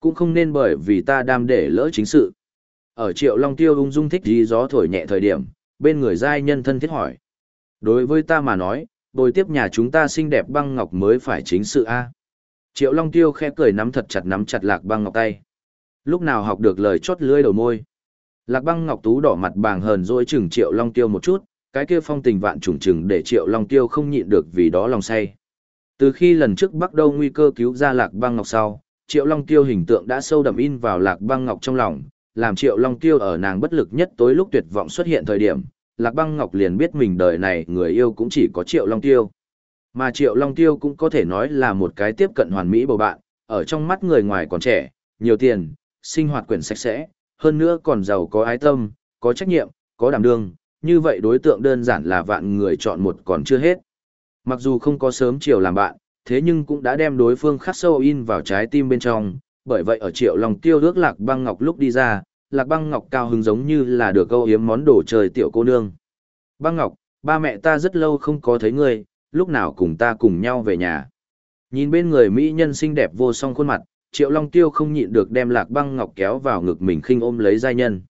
Cũng không nên bởi vì ta đam để lỡ chính sự. Ở triệu long tiêu ung dung thích gì gió thổi nhẹ thời điểm, bên người giai nhân thân thiết hỏi. Đối với ta mà nói, bồi tiếp nhà chúng ta xinh đẹp băng ngọc mới phải chính sự A. Triệu long tiêu khẽ cười nắm thật chặt nắm chặt lạc băng ngọc tay. Lúc nào học được lời chót lưỡi đầu môi. Lạc băng ngọc tú đỏ mặt bàng hờn dỗi chừng triệu long tiêu một chút, cái kia phong tình vạn trùng chừng để triệu long tiêu không nhịn được vì đó lòng say. Từ khi lần trước bắt đầu nguy cơ cứu ra lạc băng ngọc sau, triệu long tiêu hình tượng đã sâu đậm in vào lạc băng ngọc trong lòng, làm triệu long tiêu ở nàng bất lực nhất tối lúc tuyệt vọng xuất hiện thời điểm, lạc băng ngọc liền biết mình đời này người yêu cũng chỉ có triệu long tiêu. Mà triệu long tiêu cũng có thể nói là một cái tiếp cận hoàn mỹ bầu bạn, ở trong mắt người ngoài còn trẻ, nhiều tiền, sinh hoạt quyển sạch sẽ, hơn nữa còn giàu có ái tâm, có trách nhiệm, có đảm đương, như vậy đối tượng đơn giản là vạn người chọn một còn chưa hết. Mặc dù không có sớm chiều làm bạn, thế nhưng cũng đã đem đối phương khắc sâu in vào trái tim bên trong, bởi vậy ở Triệu Long Tiêu ước Lạc Băng Ngọc lúc đi ra, Lạc Băng Ngọc cao hứng giống như là được câu hiếm món đồ trời tiểu cô nương. Băng Ngọc, ba mẹ ta rất lâu không có thấy ngươi, lúc nào cùng ta cùng nhau về nhà. Nhìn bên người mỹ nhân xinh đẹp vô song khuôn mặt, Triệu Long Tiêu không nhịn được đem Lạc Băng Ngọc kéo vào ngực mình khinh ôm lấy giai nhân.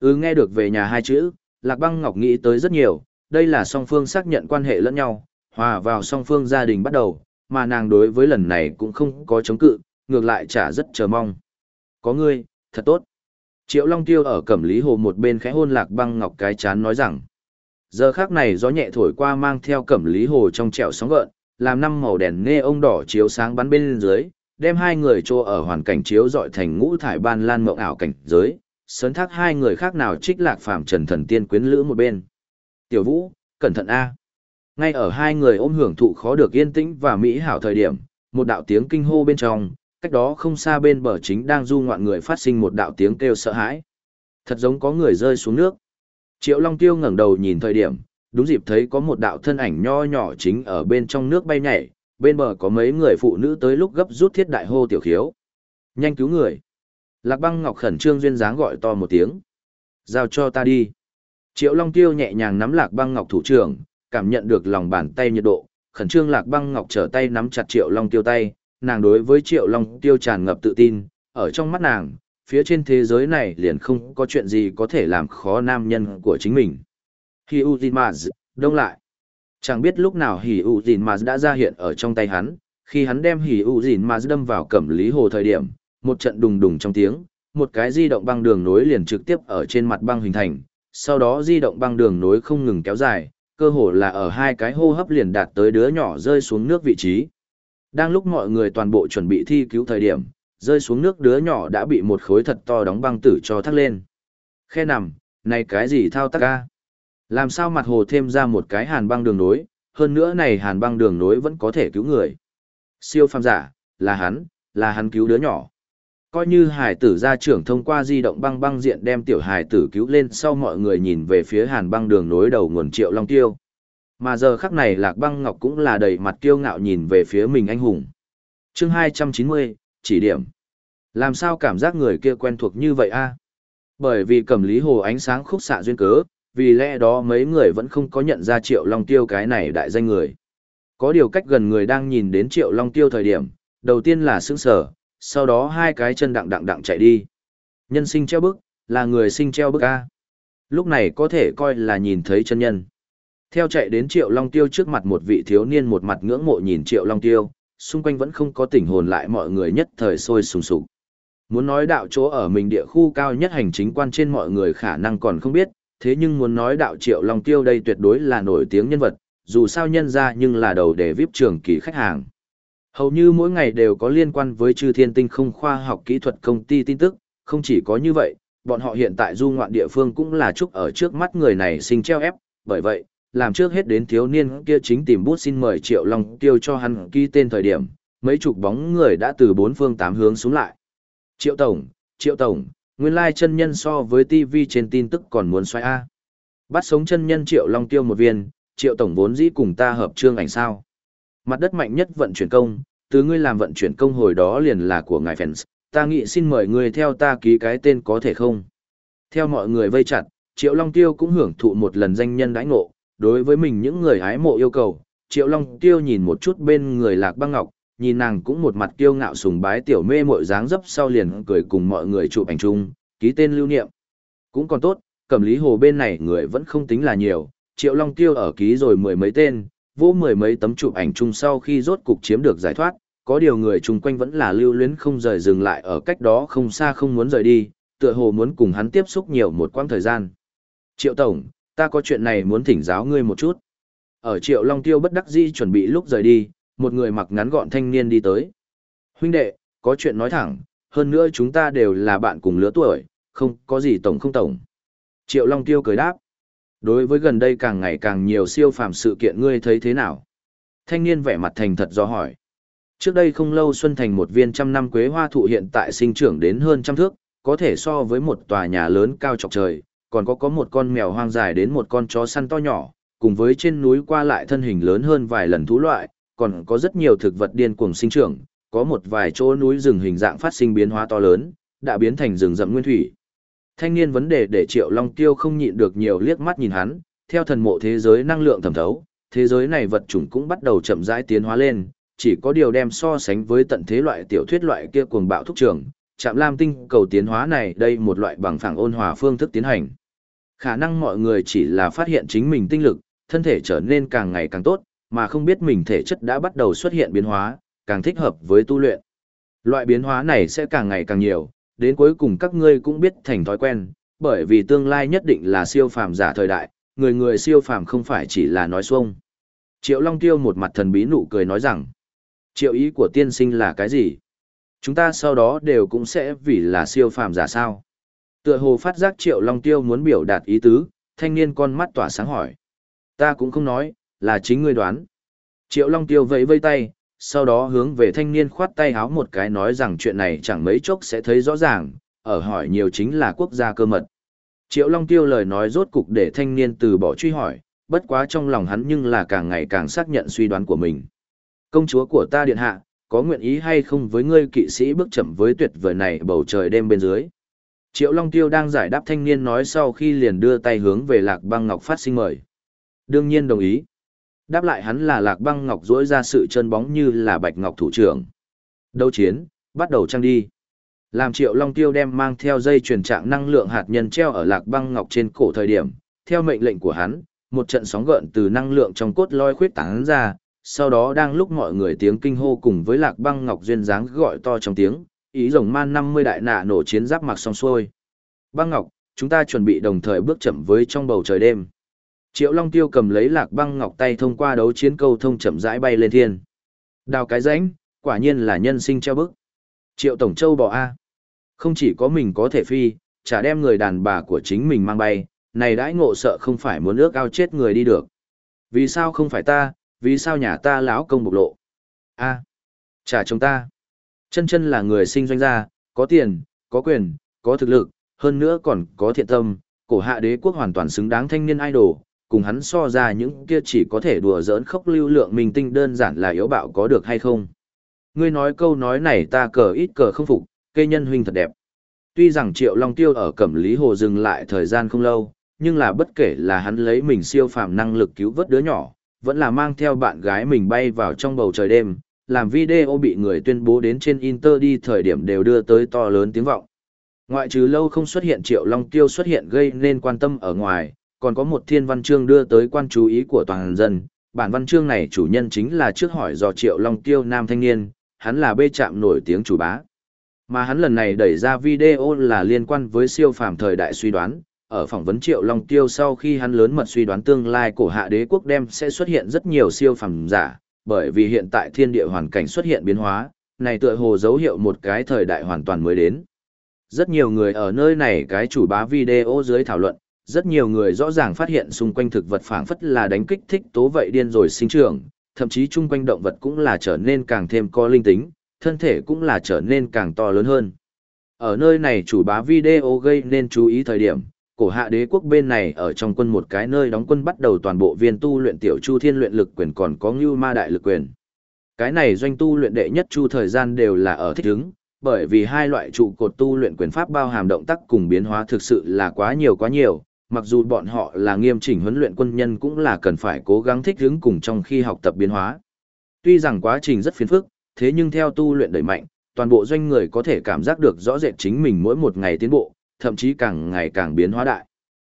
Ừ nghe được về nhà hai chữ, Lạc Băng Ngọc nghĩ tới rất nhiều, đây là song phương xác nhận quan hệ lẫn nhau, hòa vào song phương gia đình bắt đầu, mà nàng đối với lần này cũng không có chống cự, ngược lại chả rất chờ mong. Có ngươi, thật tốt. Triệu Long Tiêu ở Cẩm Lý Hồ một bên khẽ hôn Lạc Băng Ngọc cái chán nói rằng, giờ khác này gió nhẹ thổi qua mang theo Cẩm Lý Hồ trong trẻo sóng gợn, làm năm màu đèn nghe ông đỏ chiếu sáng bắn bên dưới, đem hai người trô ở hoàn cảnh chiếu dọi thành ngũ thải ban lan mộng ảo cảnh giới, sớn thác hai người khác nào trích lạc phàm trần thần tiên quyến lữ một bên. Tiểu Vũ, cẩn thận a. Ngay ở hai người ôm hưởng thụ khó được yên tĩnh và mỹ hảo thời điểm, một đạo tiếng kinh hô bên trong, cách đó không xa bên bờ chính đang du ngoạn người phát sinh một đạo tiếng kêu sợ hãi. Thật giống có người rơi xuống nước. Triệu Long Tiêu ngẩng đầu nhìn thời điểm, đúng dịp thấy có một đạo thân ảnh nho nhỏ chính ở bên trong nước bay nhảy, bên bờ có mấy người phụ nữ tới lúc gấp rút thiết đại hô tiểu khiếu. Nhanh cứu người. Lạc băng ngọc khẩn trương duyên dáng gọi to một tiếng. Giao cho ta đi. Triệu Long Tiêu nhẹ nhàng nắm lạc băng ngọc thủ trưởng, cảm nhận được lòng bàn tay nhiệt độ, khẩn trương lạc băng ngọc trở tay nắm chặt Triệu Long Tiêu tay, nàng đối với Triệu Long Tiêu tràn ngập tự tin, ở trong mắt nàng, phía trên thế giới này liền không có chuyện gì có thể làm khó nam nhân của chính mình. Hi Uzimaz, đông lại. Chẳng biết lúc nào Hi Uzimaz đã ra hiện ở trong tay hắn, khi hắn đem Hi Uzimaz đâm vào cẩm lý hồ thời điểm, một trận đùng đùng trong tiếng, một cái di động băng đường nối liền trực tiếp ở trên mặt băng hình thành, sau đó di động băng đường nối không ngừng kéo dài, cơ hồ là ở hai cái hô hấp liền đạt tới đứa nhỏ rơi xuống nước vị trí. Đang lúc mọi người toàn bộ chuẩn bị thi cứu thời điểm, rơi xuống nước đứa nhỏ đã bị một khối thật to đóng băng tử cho thắt lên. Khe nằm, này cái gì thao tác ca? Làm sao mặt hồ thêm ra một cái hàn băng đường nối, hơn nữa này hàn băng đường nối vẫn có thể cứu người. Siêu phàm giả, là hắn, là hắn cứu đứa nhỏ. Coi như hải tử gia trưởng thông qua di động băng băng diện đem tiểu hải tử cứu lên sau mọi người nhìn về phía hàn băng đường nối đầu nguồn triệu long tiêu. Mà giờ khắc này lạc băng ngọc cũng là đầy mặt kiêu ngạo nhìn về phía mình anh hùng. chương hai trăm chín mươi chỉ điểm. Làm sao cảm giác người kia quen thuộc như vậy a Bởi vì cầm lý hồ ánh sáng khúc xạ duyên cớ, vì lẽ đó mấy người vẫn không có nhận ra triệu long tiêu cái này đại danh người. Có điều cách gần người đang nhìn đến triệu long tiêu thời điểm, đầu tiên là sững sở, sau đó hai cái chân đặng đặng đặng chạy đi. Nhân sinh treo bức, là người sinh treo bức A. Lúc này có thể coi là nhìn thấy chân nhân. Theo chạy đến Triệu Long Tiêu trước mặt một vị thiếu niên một mặt ngưỡng mộ nhìn Triệu Long Tiêu, xung quanh vẫn không có tỉnh hồn lại mọi người nhất thời sôi sùng sục. Muốn nói đạo chỗ ở mình địa khu cao nhất hành chính quan trên mọi người khả năng còn không biết, thế nhưng muốn nói đạo Triệu Long Tiêu đây tuyệt đối là nổi tiếng nhân vật, dù sao nhân ra nhưng là đầu để VIP trường kỳ khách hàng. Hầu như mỗi ngày đều có liên quan với chư thiên tinh không khoa học kỹ thuật công ty tin tức, không chỉ có như vậy, bọn họ hiện tại du ngoạn địa phương cũng là chúc ở trước mắt người này sinh treo ép, bởi vậy, làm trước hết đến thiếu niên kia chính tìm bút xin mời Triệu Long Tiêu cho hắn ký tên thời điểm, mấy chục bóng người đã từ bốn phương tám hướng xuống lại. Triệu Tổng, Triệu Tổng, nguyên lai chân nhân so với TV trên tin tức còn muốn xoay A. Bắt sống chân nhân Triệu Long Tiêu một viên, Triệu Tổng vốn dĩ cùng ta hợp trương ảnh sao. Mặt đất mạnh nhất vận chuyển công, từ ngươi làm vận chuyển công hồi đó liền là của ngài fans, ta nghĩ xin mời ngươi theo ta ký cái tên có thể không? Theo mọi người vây chặt, Triệu Long Tiêu cũng hưởng thụ một lần danh nhân đãi ngộ, đối với mình những người hái mộ yêu cầu, Triệu Long Tiêu nhìn một chút bên người Lạc Băng Ngọc, nhìn nàng cũng một mặt kiêu ngạo sùng bái tiểu mê mội dáng dấp sau liền cười cùng mọi người chụp ảnh chung, ký tên lưu niệm. Cũng còn tốt, cẩm lý hồ bên này người vẫn không tính là nhiều, Triệu Long Tiêu ở ký rồi mười mấy tên, vô mười mấy tấm chụp ảnh chung sau khi rốt cục chiếm được giải thoát, có điều người chung quanh vẫn là lưu luyến không rời dừng lại ở cách đó không xa không muốn rời đi, tựa hồ muốn cùng hắn tiếp xúc nhiều một quãng thời gian. Triệu Tổng, ta có chuyện này muốn thỉnh giáo ngươi một chút. Ở Triệu Long Tiêu bất đắc dĩ chuẩn bị lúc rời đi, một người mặc ngắn gọn thanh niên đi tới. Huynh đệ, có chuyện nói thẳng, hơn nữa chúng ta đều là bạn cùng lứa tuổi, không có gì tổng không tổng. Triệu Long Tiêu cười đáp. Đối với gần đây càng ngày càng nhiều siêu phàm sự kiện ngươi thấy thế nào? Thanh niên vẻ mặt thành thật do hỏi. Trước đây không lâu Xuân Thành một viên trăm năm quế hoa thụ hiện tại sinh trưởng đến hơn trăm thước, có thể so với một tòa nhà lớn cao trọc trời, còn có có một con mèo hoang dài đến một con chó săn to nhỏ, cùng với trên núi qua lại thân hình lớn hơn vài lần thú loại, còn có rất nhiều thực vật điên cuồng sinh trưởng, có một vài chỗ núi rừng hình dạng phát sinh biến hóa to lớn, đã biến thành rừng rậm nguyên thủy. Thanh niên vấn đề để Triệu Long Tiêu không nhịn được nhiều liếc mắt nhìn hắn, theo thần mộ thế giới năng lượng thẩm thấu, thế giới này vật chủng cũng bắt đầu chậm rãi tiến hóa lên, chỉ có điều đem so sánh với tận thế loại tiểu thuyết loại kia cuồng bạo thúc trường, chạm lam tinh cầu tiến hóa này đây một loại bằng phẳng ôn hòa phương thức tiến hành. Khả năng mọi người chỉ là phát hiện chính mình tinh lực, thân thể trở nên càng ngày càng tốt, mà không biết mình thể chất đã bắt đầu xuất hiện biến hóa, càng thích hợp với tu luyện. Loại biến hóa này sẽ càng ngày càng nhiều, đến cuối cùng các ngươi cũng biết thành thói quen, bởi vì tương lai nhất định là siêu phàm giả thời đại, người người siêu phàm không phải chỉ là nói xuông. Triệu Long Tiêu một mặt thần bí nụ cười nói rằng, triệu ý của tiên sinh là cái gì? Chúng ta sau đó đều cũng sẽ vì là siêu phàm giả sao? Tựa hồ phát giác Triệu Long Tiêu muốn biểu đạt ý tứ, thanh niên con mắt tỏa sáng hỏi. Ta cũng không nói, là chính ngươi đoán. Triệu Long Tiêu vẫy vây tay, sau đó hướng về thanh niên khoát tay háo một cái nói rằng chuyện này chẳng mấy chốc sẽ thấy rõ ràng, ở hỏi nhiều chính là quốc gia cơ mật. Triệu Long Tiêu lời nói rốt cục để thanh niên từ bỏ truy hỏi, bất quá trong lòng hắn nhưng là càng ngày càng xác nhận suy đoán của mình. Công chúa của ta điện hạ, có nguyện ý hay không với ngươi kỵ sĩ bước chậm với tuyệt vời này bầu trời đêm bên dưới. Triệu Long Tiêu đang giải đáp thanh niên nói sau khi liền đưa tay hướng về Lạc Băng Ngọc phát sinh mời. Đương nhiên đồng ý. Đáp lại hắn là Lạc Băng Ngọc dỗi ra sự chân bóng như là Bạch Ngọc thủ trưởng. Đấu chiến, bắt đầu trang đi. Làm Triệu Long Tiêu đem mang theo dây truyền trạng năng lượng hạt nhân treo ở Lạc Băng Ngọc trên cổ thời điểm, theo mệnh lệnh của hắn, một trận sóng gợn từ năng lượng trong cốt lôi khuyết tán ra, sau đó đang lúc mọi người tiếng kinh hô cùng với Lạc Băng Ngọc duyên dáng gọi to trong tiếng, ý rồng man 50 đại nạ nổ chiến giáp mặc xong xuôi. Băng Ngọc, chúng ta chuẩn bị đồng thời bước chậm với trong bầu trời đêm. Triệu Long Tiêu cầm lấy lạc băng ngọc tay thông qua đấu chiến câu thông chậm rãi bay lên thiên. Đào cái rãnh, quả nhiên là nhân sinh treo bức. Triệu Tổng Châu bỏ A. Không chỉ có mình có thể phi, chả đem người đàn bà của chính mình mang bay, này đãi ngộ sợ không phải muốn ước ao chết người đi được. Vì sao không phải ta, vì sao nhà ta lão công bộc lộ? A. trả chúng ta. Chân chân là người sinh doanh gia, có tiền, có quyền, có thực lực, hơn nữa còn có thiện tâm, cổ hạ đế quốc hoàn toàn xứng đáng thanh niên idol, cùng hắn so ra những kia chỉ có thể đùa giỡn khóc lưu lượng mình tinh đơn giản là yếu bạo có được hay không. Ngươi nói câu nói này ta cờ ít cờ không phục, cây nhân huynh thật đẹp. Tuy rằng Triệu Long Tiêu ở Cẩm Lý Hồ dừng lại thời gian không lâu, nhưng là bất kể là hắn lấy mình siêu phàm năng lực cứu vớt đứa nhỏ, vẫn là mang theo bạn gái mình bay vào trong bầu trời đêm, làm video bị người tuyên bố đến trên Inter đi thời điểm đều đưa tới to lớn tiếng vọng. Ngoại trừ lâu không xuất hiện Triệu Long Tiêu xuất hiện gây nên quan tâm ở ngoài, còn có một thiên văn chương đưa tới quan chú ý của toàn dân. Bản văn chương này chủ nhân chính là trước hỏi do Triệu Long Tiêu nam thanh niên, hắn là bê chạm nổi tiếng chủ bá. Mà hắn lần này đẩy ra video là liên quan với siêu phàm thời đại suy đoán, ở phỏng vấn Triệu Long Tiêu sau khi hắn lớn mật suy đoán tương lai cổ hạ đế quốc đem sẽ xuất hiện rất nhiều siêu phẩm giả, bởi vì hiện tại thiên địa hoàn cảnh xuất hiện biến hóa, này tựa hồ dấu hiệu một cái thời đại hoàn toàn mới đến. Rất nhiều người ở nơi này cái chủ bá video dưới thảo luận, rất nhiều người rõ ràng phát hiện xung quanh thực vật phảng phất là đánh kích thích tố vậy điên rồi sinh trưởng, thậm chí chung quanh động vật cũng là trở nên càng thêm có linh tính, thân thể cũng là trở nên càng to lớn hơn. Ở nơi này chủ bá video gây nên chú ý thời điểm, cổ hạ đế quốc bên này ở trong quân một cái nơi đóng quân bắt đầu toàn bộ viên tu luyện tiểu chu thiên luyện lực quyền còn có ngưu ma đại lực quyền. Cái này doanh tu luyện đệ nhất chu thời gian đều là ở thích ứng, bởi vì hai loại trụ cột tu luyện quyền pháp bao hàm động tác cùng biến hóa thực sự là quá nhiều quá nhiều, mặc dù bọn họ là nghiêm chỉnh huấn luyện quân nhân cũng là cần phải cố gắng thích ứng cùng trong khi học tập biến hóa. Tuy rằng quá trình rất phiền phức, thế nhưng theo tu luyện đẩy mạnh, toàn bộ doanh người có thể cảm giác được rõ rệt chính mình mỗi một ngày tiến bộ, thậm chí càng ngày càng biến hóa đại.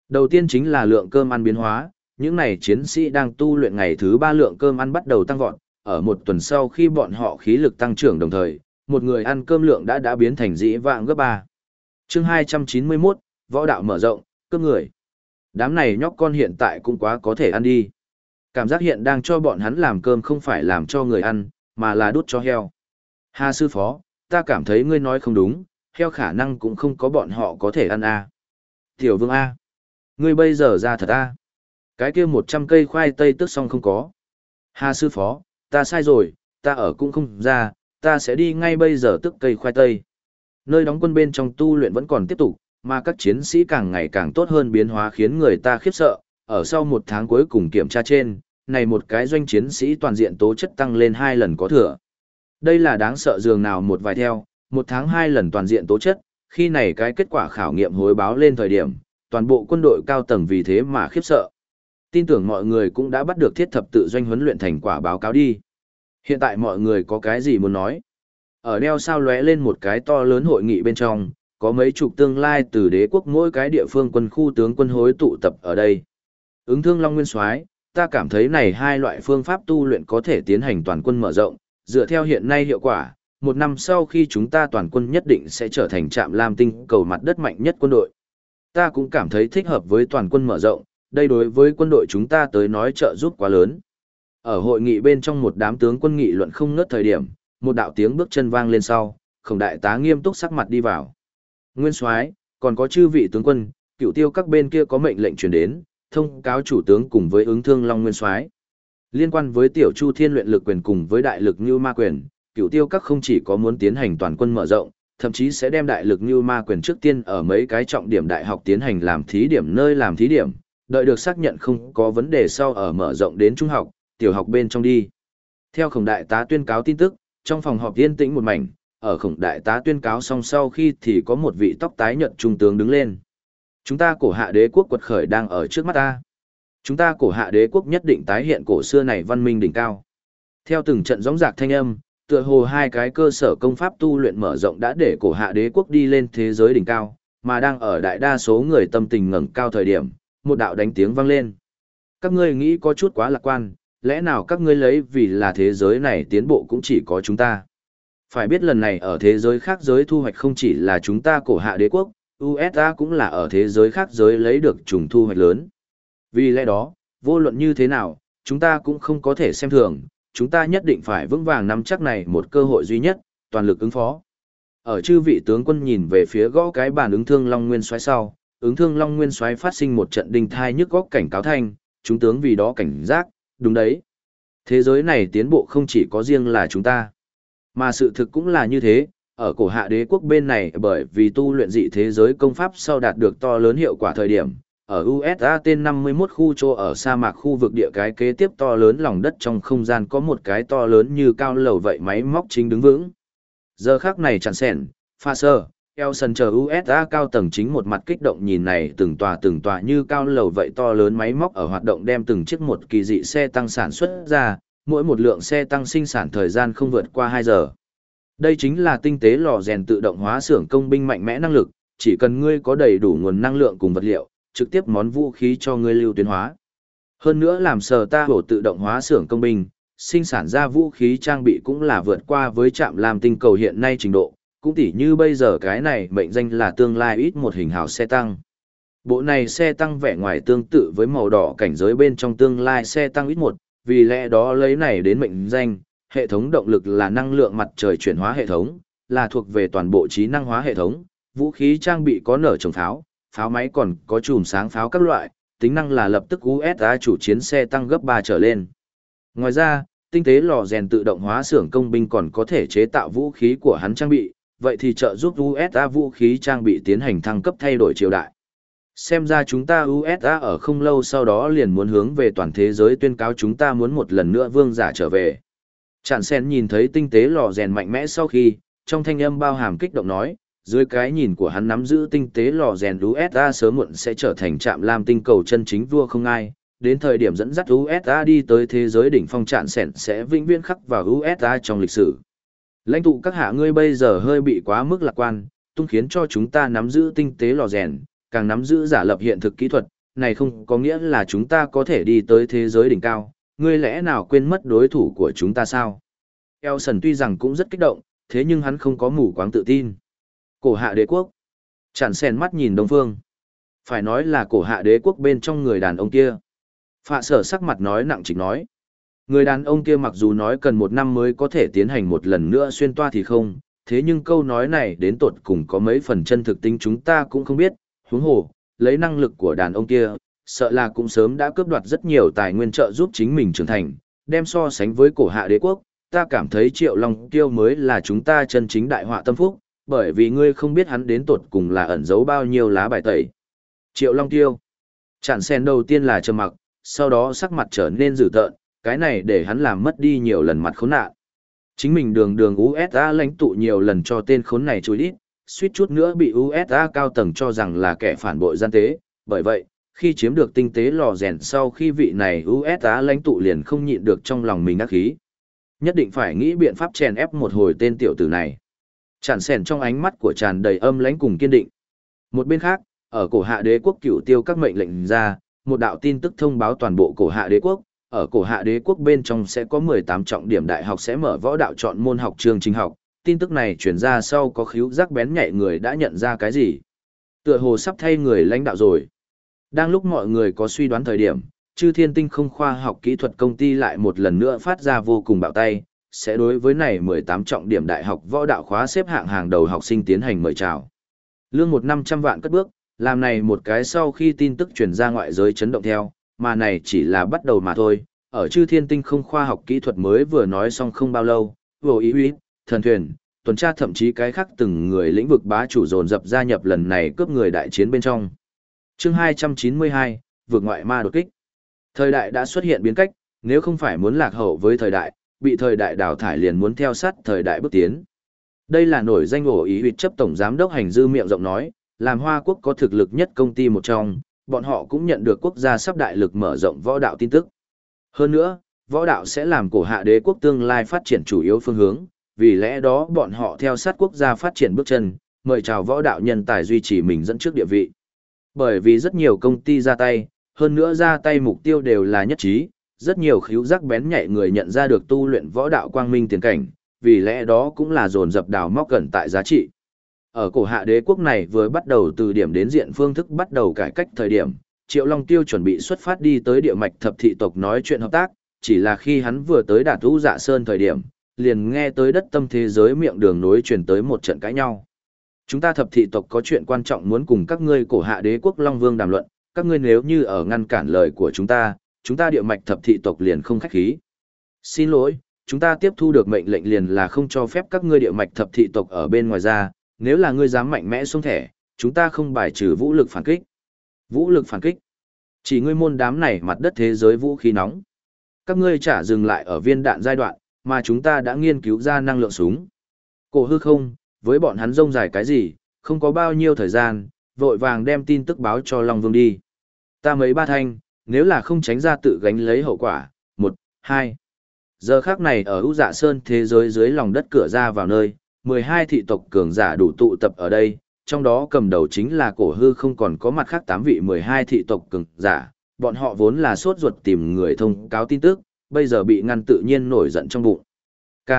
Đầu tiên chính là lượng cơm ăn biến hóa, những này chiến sĩ đang tu luyện ngày thứ ba lượng cơm ăn bắt đầu tăng vọt, ở một tuần sau khi bọn họ khí lực tăng trưởng đồng thời, một người ăn cơm lượng đã đã biến thành dĩ vạng gấp ba. Chương 291, võ đạo mở rộng, cơm người. Đám này nhóc con hiện tại cũng quá có thể ăn đi. Cảm giác hiện đang cho bọn hắn làm cơm không phải làm cho người ăn, mà là đút cho heo. Hà sư phó, ta cảm thấy ngươi nói không đúng, heo khả năng cũng không có bọn họ có thể ăn a. À. Tiểu vương A. Ngươi bây giờ ra thật A. Cái kia một trăm cây khoai tây tức xong không có. Hà sư phó, ta sai rồi, ta ở cũng không ra, ta sẽ đi ngay bây giờ tức cây khoai tây. Nơi đóng quân bên trong tu luyện vẫn còn tiếp tục, mà các chiến sĩ càng ngày càng tốt hơn biến hóa khiến người ta khiếp sợ. Ở sau một tháng cuối cùng kiểm tra trên, này một cái doanh chiến sĩ toàn diện tố chất tăng lên hai lần có thừa. Đây là đáng sợ dường nào một vài theo, một tháng hai lần toàn diện tố chất, khi này cái kết quả khảo nghiệm hối báo lên thời điểm, toàn bộ quân đội cao tầng vì thế mà khiếp sợ. Tin tưởng mọi người cũng đã bắt được thiết thập tự doanh huấn luyện thành quả báo cáo đi. Hiện tại mọi người có cái gì muốn nói? Ở đeo sao lóe lên một cái to lớn hội nghị bên trong, có mấy chục tương lai từ đế quốc mỗi cái địa phương quân khu tướng quân hối tụ tập ở đây. Ứng thương Long Nguyên Soái, ta cảm thấy này hai loại phương pháp tu luyện có thể tiến hành toàn quân mở rộng, dựa theo hiện nay hiệu quả, một năm sau khi chúng ta toàn quân nhất định sẽ trở thành trạm lam tinh cầu mặt đất mạnh nhất quân đội. Ta cũng cảm thấy thích hợp với toàn quân mở rộng, đây đối với quân đội chúng ta tới nói trợ giúp quá lớn. Ở hội nghị bên trong một đám tướng quân nghị luận không ngớt thời điểm, một đạo tiếng bước chân vang lên sau, khổng đại tá nghiêm túc sắc mặt đi vào. Nguyên soái còn có chư vị tướng quân, cựu tiêu các bên kia có mệnh lệnh truyền đến, thông cáo chủ tướng cùng với ứng thương Long Nguyên soái Liên quan với tiểu chu thiên luyện lực quyền cùng với đại lực như ma quyền, cựu tiêu các không chỉ có muốn tiến hành toàn quân mở rộng, thậm chí sẽ đem đại lực như ma quyền trước tiên ở mấy cái trọng điểm đại học tiến hành làm thí điểm nơi làm thí điểm, đợi được xác nhận không có vấn đề sau ở mở rộng đến trung học, tiểu học bên trong đi. Theo khổng đại tá tuyên cáo tin tức, trong phòng họp yên tĩnh một mảnh, ở khổng đại tá tuyên cáo xong sau khi thì có một vị tóc tái nhợt trung tướng đứng lên. Chúng ta cổ hạ đế quốc quật khởi đang ở trước mắt ta. Chúng ta cổ hạ đế quốc nhất định tái hiện cổ xưa này văn minh đỉnh cao. Theo từng trận gióng giạc thanh âm, tựa hồ hai cái cơ sở công pháp tu luyện mở rộng đã để cổ hạ đế quốc đi lên thế giới đỉnh cao, mà đang ở đại đa số người tâm tình ngẩng cao thời điểm, một đạo đánh tiếng vang lên. Các ngươi nghĩ có chút quá lạc quan, lẽ nào các ngươi lấy vì là thế giới này tiến bộ cũng chỉ có chúng ta. Phải biết lần này ở thế giới khác giới thu hoạch không chỉ là chúng ta cổ hạ đế quốc, USA cũng là ở thế giới khác giới lấy được trùng thu hoạch lớn. Vì lẽ đó, vô luận như thế nào, chúng ta cũng không có thể xem thường, chúng ta nhất định phải vững vàng nắm chắc này một cơ hội duy nhất, toàn lực ứng phó. Ở chư vị tướng quân nhìn về phía gõ cái bàn ứng thương Long Nguyên xoáy sau, ứng thương Long Nguyên xoáy phát sinh một trận đình thai nhức góc cảnh cáo thanh, chúng tướng vì đó cảnh giác, đúng đấy. Thế giới này tiến bộ không chỉ có riêng là chúng ta, mà sự thực cũng là như thế, ở cổ hạ đế quốc bên này bởi vì tu luyện dị thế giới công pháp sau đạt được to lớn hiệu quả thời điểm, ở USA tên 51 khu chỗ ở sa mạc khu vực địa cái kế tiếp to lớn lòng đất trong không gian có một cái to lớn như cao lầu vậy máy móc chính đứng vững. Giờ khác này chẳng sẻn, pha sơ, Elson chờ USA cao tầng chính một mặt kích động nhìn này từng tòa từng tòa như cao lầu vậy to lớn máy móc ở hoạt động đem từng chiếc một kỳ dị xe tăng sản xuất ra, mỗi một lượng xe tăng sinh sản thời gian không vượt qua 2 giờ. Đây chính là tinh tế lò rèn tự động hóa xưởng công binh mạnh mẽ năng lực, chỉ cần ngươi có đầy đủ nguồn năng lượng cùng vật liệu, trực tiếp món vũ khí cho ngươi lưu tuyến hóa. Hơn nữa làm sờ ta hổ tự động hóa xưởng công binh, sinh sản ra vũ khí trang bị cũng là vượt qua với trạm làm tinh cầu hiện nay trình độ, cũng tỉ như bây giờ cái này mệnh danh là tương lai ít một hình hào xe tăng. Bộ này xe tăng vẻ ngoài tương tự với màu đỏ cảnh giới bên trong tương lai xe tăng ít một, vì lẽ đó lấy này đến mệnh danh, hệ thống động lực là năng lượng mặt trời chuyển hóa hệ thống, là thuộc về toàn bộ trí năng hóa hệ thống, vũ khí trang bị có nở trồng tháo pháo máy còn có chùm sáng pháo các loại, tính năng là lập tức USA chủ chiến xe tăng gấp 3 trở lên. Ngoài ra, tinh tế lò rèn tự động hóa xưởng công binh còn có thể chế tạo vũ khí của hắn trang bị, vậy thì trợ giúp USA vũ khí trang bị tiến hành thăng cấp thay đổi triều đại. Xem ra chúng ta USA ở không lâu sau đó liền muốn hướng về toàn thế giới tuyên cáo chúng ta muốn một lần nữa vương giả trở về. Chản sen nhìn thấy tinh tế lò rèn mạnh mẽ sau khi, trong thanh âm bao hàm kích động nói, dưới cái nhìn của hắn nắm giữ tinh tế lò rèn USA sớm muộn sẽ trở thành trạm lam tinh cầu chân chính vua không ai, đến thời điểm dẫn dắt USA đi tới thế giới đỉnh phong trạn sẻn sẽ vĩnh viễn khắc vào USA trong lịch sử. Lãnh tụ các hạ ngươi bây giờ hơi bị quá mức lạc quan, tung khiến cho chúng ta nắm giữ tinh tế lò rèn, càng nắm giữ giả lập hiện thực kỹ thuật, này không có nghĩa là chúng ta có thể đi tới thế giới đỉnh cao, ngươi lẽ nào quên mất đối thủ của chúng ta sao? Elson tuy rằng cũng rất kích động, thế nhưng hắn không có mù quáng tự tin. Cổ hạ đế quốc. Chản sen mắt nhìn đông phương. Phải nói là cổ hạ đế quốc bên trong người đàn ông kia. Phạ sở sắc mặt nói nặng trịch nói. Người đàn ông kia mặc dù nói cần một năm mới có thể tiến hành một lần nữa xuyên toa thì không, thế nhưng câu nói này đến tột cùng có mấy phần chân thực tính chúng ta cũng không biết, huống hồ, lấy năng lực của đàn ông kia, sợ là cũng sớm đã cướp đoạt rất nhiều tài nguyên trợ giúp chính mình trưởng thành, đem so sánh với cổ hạ đế quốc, ta cảm thấy triệu long tiêu mới là chúng ta chân chính đại họa tâm phúc, bởi vì ngươi không biết hắn đến tột cùng là ẩn giấu bao nhiêu lá bài tẩy. Triệu long tiêu. Chản sen đầu tiên là trầm mặc, sau đó sắc mặt trở nên dữ tợn, cái này để hắn làm mất đi nhiều lần mặt khốn nạn. Chính mình đường đường USA lãnh tụ nhiều lần cho tên khốn này chối đít, suýt chút nữa bị USA cao tầng cho rằng là kẻ phản bội gian tế, bởi vậy, khi chiếm được tinh tế lò rèn sau khi vị này USA lãnh tụ liền không nhịn được trong lòng mình ác khí. Nhất định phải nghĩ biện pháp chèn ép một hồi tên tiểu tử này. Tràn sèn trong ánh mắt của tràn đầy âm lãnh cùng kiên định. Một bên khác, ở cổ hạ đế quốc cửu tiêu các mệnh lệnh ra, một đạo tin tức thông báo toàn bộ cổ hạ đế quốc, ở cổ hạ đế quốc bên trong sẽ có 18 trọng điểm đại học sẽ mở võ đạo chọn môn học trường trình học. Tin tức này truyền ra sau có khíu giác bén nhạy người đã nhận ra cái gì. Tựa hồ sắp thay người lãnh đạo rồi. Đang lúc mọi người có suy đoán thời điểm, chư thiên tinh không khoa học kỹ thuật công ty lại một lần nữa phát ra vô cùng bạo tay, sẽ đối với này 18 trọng điểm đại học võ đạo khóa xếp hạng hàng đầu học sinh tiến hành mời chào. Lương một năm trăm vạn cất bước, làm này một cái sau khi tin tức truyền ra ngoại giới chấn động theo, mà này chỉ là bắt đầu mà thôi. Ở chư thiên tinh không khoa học kỹ thuật mới vừa nói xong không bao lâu, vô ý uy, thần thuyền, tuần tra thậm chí cái khác từng người lĩnh vực bá chủ dồn dập gia nhập lần này cướp người đại chiến bên trong. chương 292, vượt ngoại ma đột kích. Thời đại đã xuất hiện biến cách, nếu không phải muốn lạc hậu với thời đại, bị thời đại đào thải liền muốn theo sát thời đại bước tiến. Đây là nổi danh ổ ý huyệt chấp tổng giám đốc hành dư miệng rộng nói, làm Hoa Quốc có thực lực nhất công ty một trong, bọn họ cũng nhận được quốc gia sắp đại lực mở rộng võ đạo tin tức. Hơn nữa, võ đạo sẽ làm cổ hạ đế quốc tương lai phát triển chủ yếu phương hướng, vì lẽ đó bọn họ theo sát quốc gia phát triển bước chân, mời chào võ đạo nhân tài duy trì mình dẫn trước địa vị. Bởi vì rất nhiều công ty ra tay, hơn nữa ra tay mục tiêu đều là nhất trí, rất nhiều khíu giác bén nhạy người nhận ra được tu luyện võ đạo quang minh tiền cảnh, vì lẽ đó cũng là dồn dập đào móc gần tại giá trị. Ở cổ hạ đế quốc này vừa bắt đầu từ điểm đến diện phương thức bắt đầu cải cách thời điểm, Triệu Long Tiêu chuẩn bị xuất phát đi tới địa mạch thập thị tộc nói chuyện hợp tác, chỉ là khi hắn vừa tới đạt vũ dạ sơn thời điểm, liền nghe tới đất tâm thế giới miệng đường nối truyền tới một trận cãi nhau. Chúng ta thập thị tộc có chuyện quan trọng muốn cùng các ngươi cổ hạ đế quốc Long Vương đàm luận, các ngươi nếu như ở ngăn cản lời của chúng ta, chúng ta địa mạch thập thị tộc liền không khách khí. Xin lỗi, chúng ta tiếp thu được mệnh lệnh liền là không cho phép các ngươi địa mạch thập thị tộc ở bên ngoài ra, nếu là ngươi dám mạnh mẽ xuống thẻ, chúng ta không bài trừ vũ lực phản kích. Vũ lực phản kích. Chỉ ngươi môn đám này mặt đất thế giới vũ khí nóng. Các ngươi trả dừng lại ở viên đạn giai đoạn, mà chúng ta đã nghiên cứu ra năng lượng súng. Cổ hư không, với bọn hắn rông dài cái gì, không có bao nhiêu thời gian, vội vàng đem tin tức báo cho Long Vương đi. Ta mấy ba thanh, nếu là không tránh ra tự gánh lấy hậu quả, một, hai. Giờ khác này ở ưu dạ sơn thế giới dưới lòng đất cửa ra vào nơi, 12 thị tộc cường giả đủ tụ tập ở đây, trong đó cầm đầu chính là cổ hư không còn có mặt khác 8 vị 12 thị tộc cường giả, bọn họ vốn là sốt ruột tìm người thông cáo tin tức, bây giờ bị ngăn tự nhiên nổi giận trong bụng. K.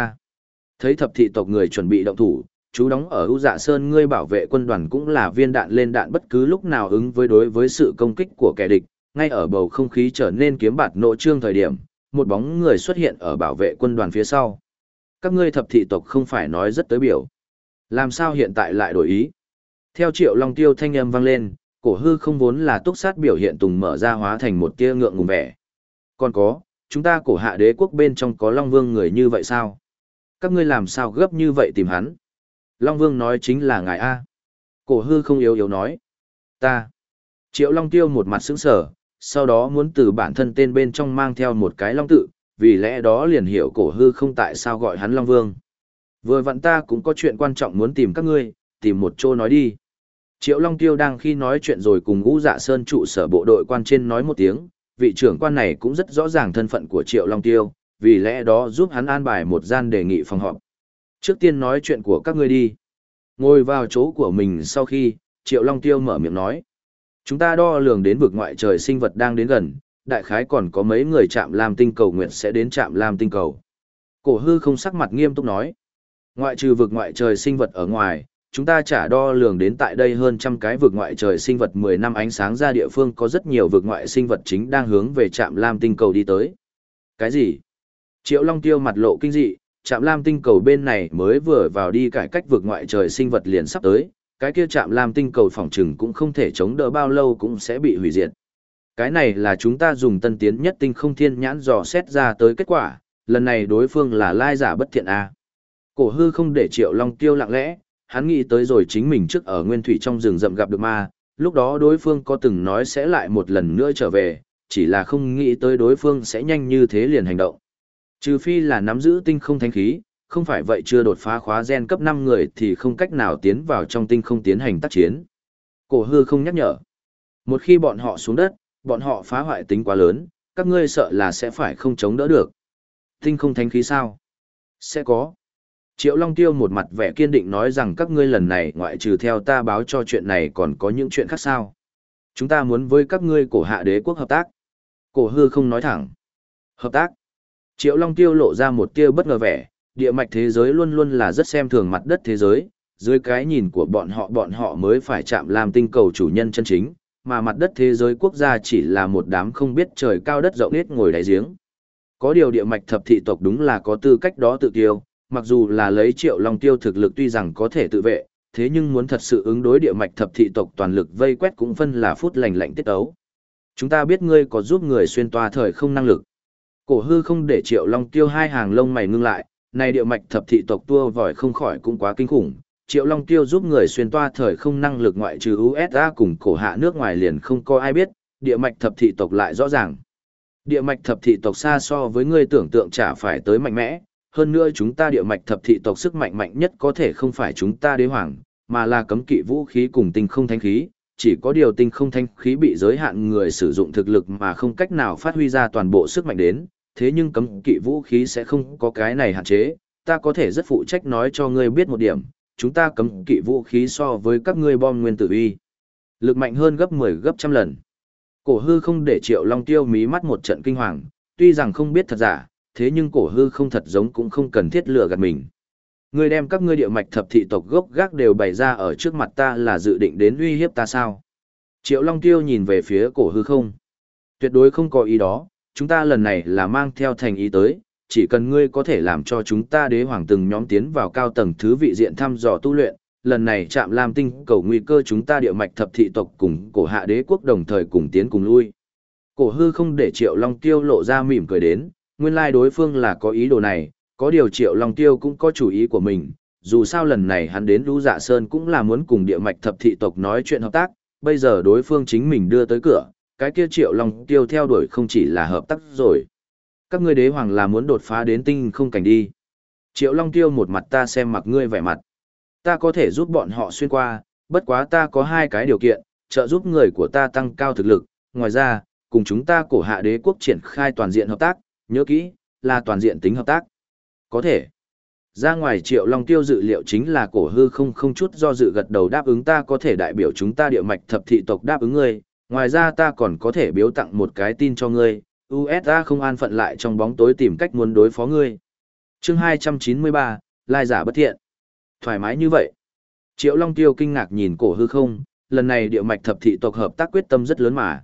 Thấy thập thị tộc người chuẩn bị động thủ, chú đóng ở ưu dạ sơn ngươi bảo vệ quân đoàn cũng là viên đạn lên đạn bất cứ lúc nào ứng với đối với sự công kích của kẻ địch, ngay ở bầu không khí trở nên kiếm bạt nộ trương thời điểm, một bóng người xuất hiện ở bảo vệ quân đoàn phía sau. Các ngươi thập thị tộc không phải nói rất tới biểu. Làm sao hiện tại lại đổi ý? Theo triệu long tiêu thanh âm vang lên, cổ hư không vốn là túc sát biểu hiện tùng mở ra hóa thành một tia ngượng ngùng vẻ. Còn có, chúng ta cổ hạ đế quốc bên trong có long vương người như vậy sao? Các ngươi làm sao gấp như vậy tìm hắn? Long vương nói chính là ngài A. Cổ hư không yếu yếu nói. Ta. Triệu long tiêu một mặt sững sở, sau đó muốn từ bản thân tên bên trong mang theo một cái long tự, vì lẽ đó liền hiểu cổ hư không tại sao gọi hắn Long Vương. Vừa vặn ta cũng có chuyện quan trọng muốn tìm các ngươi, tìm một chỗ nói đi. Triệu Long Tiêu đang khi nói chuyện rồi cùng Ngũ Dạ Sơn trụ sở bộ đội quan trên nói một tiếng, vị trưởng quan này cũng rất rõ ràng thân phận của Triệu Long Tiêu, vì lẽ đó giúp hắn an bài một gian đề nghị phòng họp. Trước tiên nói chuyện của các ngươi đi. Ngồi vào chỗ của mình sau khi, Triệu Long Tiêu mở miệng nói. Chúng ta đo lường đến vực ngoại trời sinh vật đang đến gần, đại khái còn có mấy người chạm Lam tinh cầu nguyện sẽ đến chạm Lam tinh cầu. Cổ hư không sắc mặt nghiêm túc nói. Ngoại trừ vực ngoại trời sinh vật ở ngoài, chúng ta trả đo lường đến tại đây hơn trăm cái vực ngoại trời sinh vật 10 năm ánh sáng ra địa phương có rất nhiều vực ngoại sinh vật chính đang hướng về trạm Lam tinh cầu đi tới. Cái gì? Triệu Long Tiêu mặt lộ kinh dị, trạm Lam tinh cầu bên này mới vừa vào đi cải cách vực ngoại trời sinh vật liền sắp tới, cái kia chạm Lam tinh cầu phòng trừng cũng không thể chống đỡ bao lâu cũng sẽ bị hủy diệt. Cái này là chúng ta dùng tân tiến nhất tinh không thiên nhãn dò xét ra tới kết quả, lần này đối phương là lai giả bất thiện A. Cổ hư không để triệu long tiêu lặng lẽ, hắn nghĩ tới rồi chính mình trước ở nguyên thủy trong rừng rậm gặp được ma, lúc đó đối phương có từng nói sẽ lại một lần nữa trở về, chỉ là không nghĩ tới đối phương sẽ nhanh như thế liền hành động. Trừ phi là nắm giữ tinh không thánh khí, không phải vậy chưa đột phá khóa gen cấp 5 người thì không cách nào tiến vào trong tinh không tiến hành tác chiến. Cổ hư không nhắc nhở. Một khi bọn họ xuống đất, bọn họ phá hoại tính quá lớn, các ngươi sợ là sẽ phải không chống đỡ được. Tinh không thánh khí sao? Sẽ có. Triệu Long Tiêu một mặt vẻ kiên định nói rằng các ngươi lần này ngoại trừ theo ta báo cho chuyện này còn có những chuyện khác sao. Chúng ta muốn với các ngươi cổ hạ đế quốc hợp tác. Cổ hư không nói thẳng. Hợp tác. Triệu Long Tiêu lộ ra một tia bất ngờ vẻ, địa mạch thế giới luôn luôn là rất xem thường mặt đất thế giới, dưới cái nhìn của bọn họ bọn họ mới phải chạm làm tinh cầu chủ nhân chân chính, mà mặt đất thế giới quốc gia chỉ là một đám không biết trời cao đất rộng hết ngồi đáy giếng. Có điều địa mạch thập thị tộc đúng là có tư cách đó tự tiêu, mặc dù là lấy triệu long tiêu thực lực tuy rằng có thể tự vệ, thế nhưng muốn thật sự ứng đối địa mạch thập thị tộc toàn lực vây quét cũng phân là phút lành lạnh tiết ấu. Chúng ta biết ngươi có giúp người xuyên toa thời không năng lực. Cổ hư không để triệu long tiêu hai hàng lông mày ngưng lại, này địa mạch thập thị tộc tua vòi không khỏi cũng quá kinh khủng. Triệu Long Tiêu giúp người xuyên toa thời không năng lực ngoại trừ USA cùng cổ hạ nước ngoài liền không có ai biết, địa mạch thập thị tộc lại rõ ràng. Địa mạch thập thị tộc xa so với người tưởng tượng chả phải tới mạnh mẽ, hơn nữa chúng ta địa mạch thập thị tộc sức mạnh mạnh nhất có thể không phải chúng ta đế hoàng, mà là cấm kỵ vũ khí cùng tinh không thanh khí, chỉ có điều tinh không thanh khí bị giới hạn người sử dụng thực lực mà không cách nào phát huy ra toàn bộ sức mạnh đến, thế nhưng cấm kỵ vũ khí sẽ không có cái này hạn chế, ta có thể rất phụ trách nói cho ngươi biết một điểm, chúng ta cấm kỵ vũ khí so với các ngươi bom nguyên tử uy. Lực mạnh hơn gấp 10 gấp trăm lần. Cổ hư không để triệu long tiêu mí mắt một trận kinh hoàng, tuy rằng không biết thật giả, thế nhưng cổ hư không thật giống cũng không cần thiết lừa gạt mình. Ngươi đem các ngươi địa mạch thập thị tộc gốc gác đều bày ra ở trước mặt ta là dự định đến uy hiếp ta sao? Triệu Long Tiêu nhìn về phía cổ hư không. Tuyệt đối không có ý đó, chúng ta lần này là mang theo thành ý tới, chỉ cần ngươi có thể làm cho chúng ta đế hoàng từng nhóm tiến vào cao tầng thứ vị diện thăm dò tu luyện, lần này chạm Lam Tinh cầu nguy cơ chúng ta địa mạch thập thị tộc cùng cổ hạ đế quốc đồng thời cùng tiến cùng lui. Cổ hư không để Triệu Long Tiêu lộ ra mỉm cười đến, nguyên lai đối phương là có ý đồ này, có điều Triệu Long Tiêu cũng có chủ ý của mình, dù sao lần này hắn đến Lũ Dạ Sơn cũng là muốn cùng địa mạch thập thị tộc nói chuyện hợp tác, bây giờ đối phương chính mình đưa tới cửa, cái kia triệu long tiêu theo đuổi không chỉ là hợp tác rồi. Các ngươi đế hoàng là muốn đột phá đến tinh không cảnh đi. Triệu long tiêu một mặt ta xem mặc ngươi vẻ mặt. Ta có thể giúp bọn họ xuyên qua, bất quá ta có hai cái điều kiện, trợ giúp người của ta tăng cao thực lực. Ngoài ra, cùng chúng ta cổ hạ đế quốc triển khai toàn diện hợp tác, nhớ kỹ, là toàn diện tính hợp tác. Có thể. Ra ngoài triệu long tiêu dự liệu chính là cổ hư không không chút do dự gật đầu đáp ứng ta có thể đại biểu chúng ta địa mạch thập thị tộc đáp ứng ngươi, ngoài ra ta còn có thể biếu tặng một cái tin cho ngươi, USA không an phận lại trong bóng tối tìm cách muốn đối phó ngươi. chương 293, Lai giả bất thiện. Thoải mái như vậy. Triệu Long Tiêu kinh ngạc nhìn cổ hư không, lần này địa mạch thập thị tộc hợp tác quyết tâm rất lớn mà.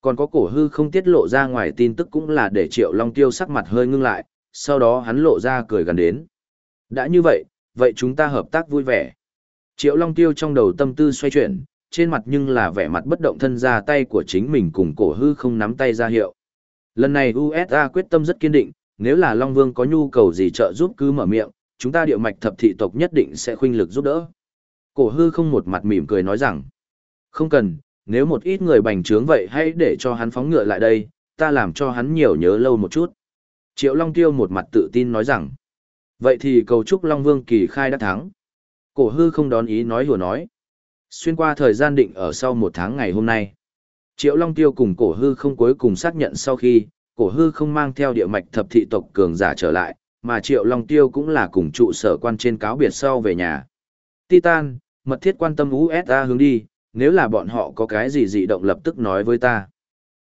Còn có cổ hư không tiết lộ ra ngoài tin tức cũng là để Triệu Long Tiêu sắc mặt hơi ngưng lại, sau đó hắn lộ ra cười gần đến. Đã như vậy, vậy chúng ta hợp tác vui vẻ. Triệu Long Tiêu trong đầu tâm tư xoay chuyển, trên mặt nhưng là vẻ mặt bất động thân ra tay của chính mình cùng cổ hư không nắm tay ra hiệu. Lần này USA quyết tâm rất kiên định, nếu là Long Vương có nhu cầu gì trợ giúp cứ mở miệng, chúng ta địa mạch thập thị tộc nhất định sẽ khuynh lực giúp đỡ. Cổ hư không một mặt mỉm cười nói rằng, không cần, nếu một ít người bành trướng vậy hãy để cho hắn phóng ngựa lại đây, ta làm cho hắn nhiều nhớ lâu một chút. Triệu Long Tiêu một mặt tự tin nói rằng, vậy thì cầu chúc Long Vương kỳ khai đã thắng. Cổ hư không đón ý nói hùa nói. Xuyên qua thời gian định ở sau một tháng ngày hôm nay. Triệu Long Tiêu cùng cổ hư không cuối cùng xác nhận sau khi, cổ hư không mang theo địa mạch thập thị tộc cường giả trở lại, mà Triệu Long Tiêu cũng là cùng trụ sở quan trên cáo biệt sau về nhà. Titan, mật thiết quan tâm USA hướng đi, nếu là bọn họ có cái gì dị động lập tức nói với ta.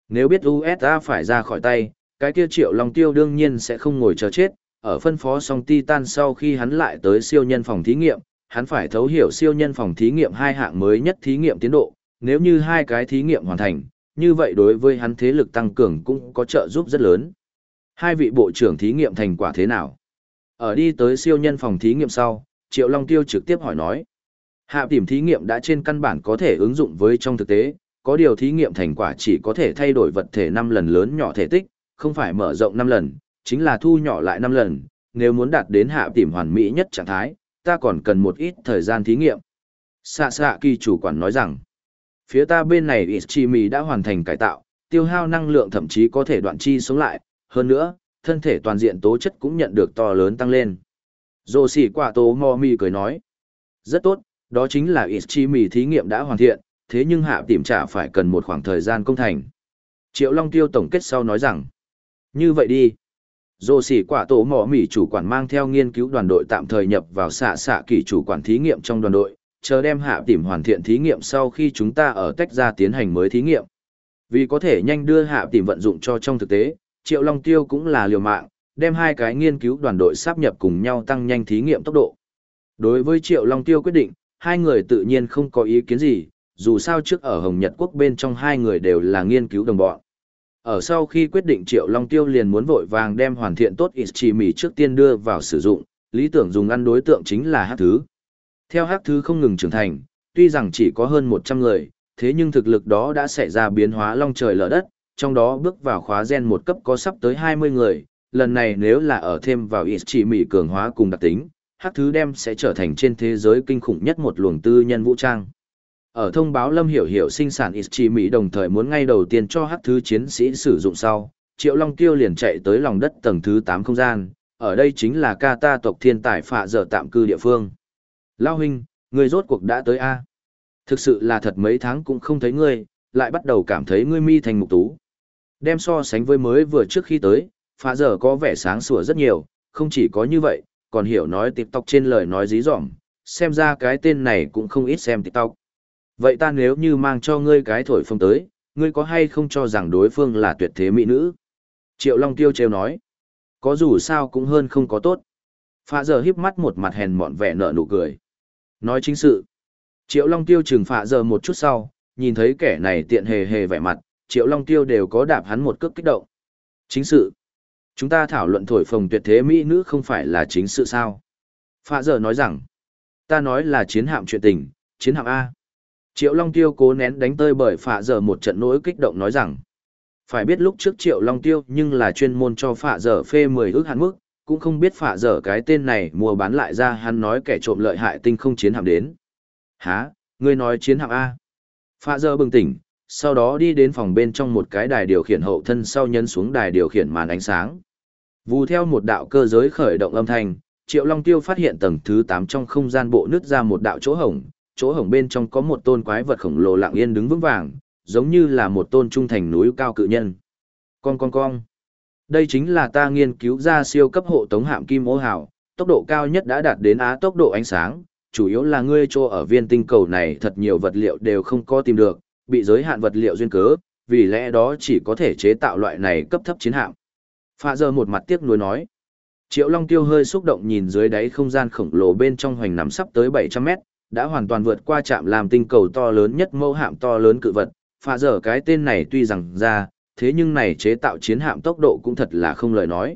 Nếu biết USA phải ra khỏi tay, cái kia Triệu Long Tiêu đương nhiên sẽ không ngồi chờ chết, ở phân phó xong Titan sau khi hắn lại tới siêu nhân phòng thí nghiệm, hắn phải thấu hiểu siêu nhân phòng thí nghiệm hai hạng mới nhất thí nghiệm tiến độ, nếu như hai cái thí nghiệm hoàn thành, như vậy đối với hắn thế lực tăng cường cũng có trợ giúp rất lớn. Hai vị bộ trưởng thí nghiệm thành quả thế nào? Ở đi tới siêu nhân phòng thí nghiệm sau, Triệu Long Tiêu trực tiếp hỏi nói. Hạ tìm thí nghiệm đã trên căn bản có thể ứng dụng với trong thực tế, có điều thí nghiệm thành quả chỉ có thể thay đổi vật thể 5 lần lớn nhỏ thể tích, không phải mở rộng 5 lần, chính là thu nhỏ lại 5 lần, nếu muốn đạt đến hạ tìm hoàn mỹ nhất trạng thái, ta còn cần một ít thời gian thí nghiệm. Sạ sạ kỳ chủ quản nói rằng, phía ta bên này Ichimi đã hoàn thành cải tạo, tiêu hao năng lượng thậm chí có thể đoạn chi sống lại, hơn nữa, thân thể toàn diện tố chất cũng nhận được to lớn tăng lên. Dô xỉ quả tố mò mì cười nói. Rất tốt, đó chính là Ichimi thí nghiệm đã hoàn thiện, thế nhưng hạ tìm trả phải cần một khoảng thời gian công thành. Triệu Long Tiêu tổng kết sau nói rằng, như vậy đi. Dô xỉ quả tổ mỏ mỉ chủ quản mang theo nghiên cứu đoàn đội tạm thời nhập vào xạ xạ kỳ chủ quản thí nghiệm trong đoàn đội, chờ đem hạ tìm hoàn thiện thí nghiệm sau khi chúng ta ở tách ra tiến hành mới thí nghiệm. Vì có thể nhanh đưa hạ tìm vận dụng cho trong thực tế, Triệu Long Tiêu cũng là liều mạng, đem hai cái nghiên cứu đoàn đội sáp nhập cùng nhau tăng nhanh thí nghiệm tốc độ. Đối với Triệu Long Tiêu quyết định, hai người tự nhiên không có ý kiến gì, dù sao trước ở Hồng Nhật Quốc bên trong hai người đều là nghiên cứu đồng bọn. Ở sau khi quyết định Triệu Long Tiêu liền muốn vội vàng đem hoàn thiện tốt chỉ mì trước tiên đưa vào sử dụng, lý tưởng dùng ăn đối tượng chính là hát thứ. Theo hát thứ không ngừng trưởng thành, tuy rằng chỉ có hơn 100 người, thế nhưng thực lực đó đã xảy ra biến hóa long trời lở đất, trong đó bước vào khóa gen một cấp có sắp tới 20 người, lần này nếu là ở thêm vào ít chỉ mì cường hóa cùng đặc tính, hắc thứ đem sẽ trở thành trên thế giới kinh khủng nhất một luồng tư nhân vũ trang. Ở thông báo Lâm Hiểu Hiểu sinh sản ít Mỹ đồng thời muốn ngay đầu tiên cho hắc thứ chiến sĩ sử dụng sau, Triệu Long Tiêu liền chạy tới lòng đất tầng thứ 8 không gian, ở đây chính là ca ta tộc thiên tài phạ giờ tạm cư địa phương. Lao huynh, người rốt cuộc đã tới A. Thực sự là thật mấy tháng cũng không thấy ngươi, lại bắt đầu cảm thấy ngươi mi thành mục tú. Đem so sánh với mới vừa trước khi tới, phạ giờ có vẻ sáng sủa rất nhiều, không chỉ có như vậy, còn hiểu nói TikTok trên lời nói dí dỏm, xem ra cái tên này cũng không ít xem TikTok. Vậy ta nếu như mang cho ngươi cái thổi phồng tới, ngươi có hay không cho rằng đối phương là tuyệt thế mỹ nữ? Triệu Long Tiêu trêu nói. Có dù sao cũng hơn không có tốt. Phạ giờ híp mắt một mặt hèn mọn vẻ nở nụ cười. Nói chính sự. Triệu Long Tiêu trừng phạ giờ một chút sau, nhìn thấy kẻ này tiện hề hề vẻ mặt, Triệu Long Tiêu đều có đạp hắn một cước kích động. Chính sự. Chúng ta thảo luận thổi phồng tuyệt thế mỹ nữ không phải là chính sự sao. Phạ giờ nói rằng, ta nói là chiến hạm chuyện tình, chiến hạm A. Triệu Long Tiêu cố nén đánh tơi bởi phạ giờ một trận nỗi kích động nói rằng, phải biết lúc trước Triệu Long Tiêu nhưng là chuyên môn cho phạ giờ phê 10 ước hạn mức, cũng không biết phạ giờ cái tên này mua bán lại ra hắn nói kẻ trộm lợi hại tinh không chiến hạm đến. Hả, ngươi nói chiến hạm A. Phạ giờ bừng tỉnh, sau đó đi đến phòng bên trong một cái đài điều khiển hậu thân sau nhấn xuống đài điều khiển màn ánh sáng. Vù theo một đạo cơ giới khởi động âm thanh, Triệu Long Tiêu phát hiện tầng thứ 8 trong không gian bộ nứt ra một đạo chỗ hổng, chỗ hổng bên trong có một tôn quái vật khổng lồ lặng yên đứng vững vàng, giống như là một tôn trung thành núi cao cự nhân. Con con con. Đây chính là ta nghiên cứu ra siêu cấp hộ tống hạm kim ô hào, tốc độ cao nhất đã đạt đến á tốc độ ánh sáng, chủ yếu là ngươi cho ở viên tinh cầu này thật nhiều vật liệu đều không có tìm được, bị giới hạn vật liệu duyên cớ, vì lẽ đó chỉ có thể chế tạo loại này cấp thấp chiến hạm. Phạ giờ một mặt tiếc nuối nói. Triệu Long Tiêu hơi xúc động nhìn dưới đáy không gian khổng lồ bên trong hoành nằm sắp tới 700 mét, đã hoàn toàn vượt qua trạm làm tinh cầu to lớn nhất mẫu hạm to lớn cự vật. Phà dở cái tên này tuy rằng ra, thế nhưng này chế tạo chiến hạm tốc độ cũng thật là không lời nói.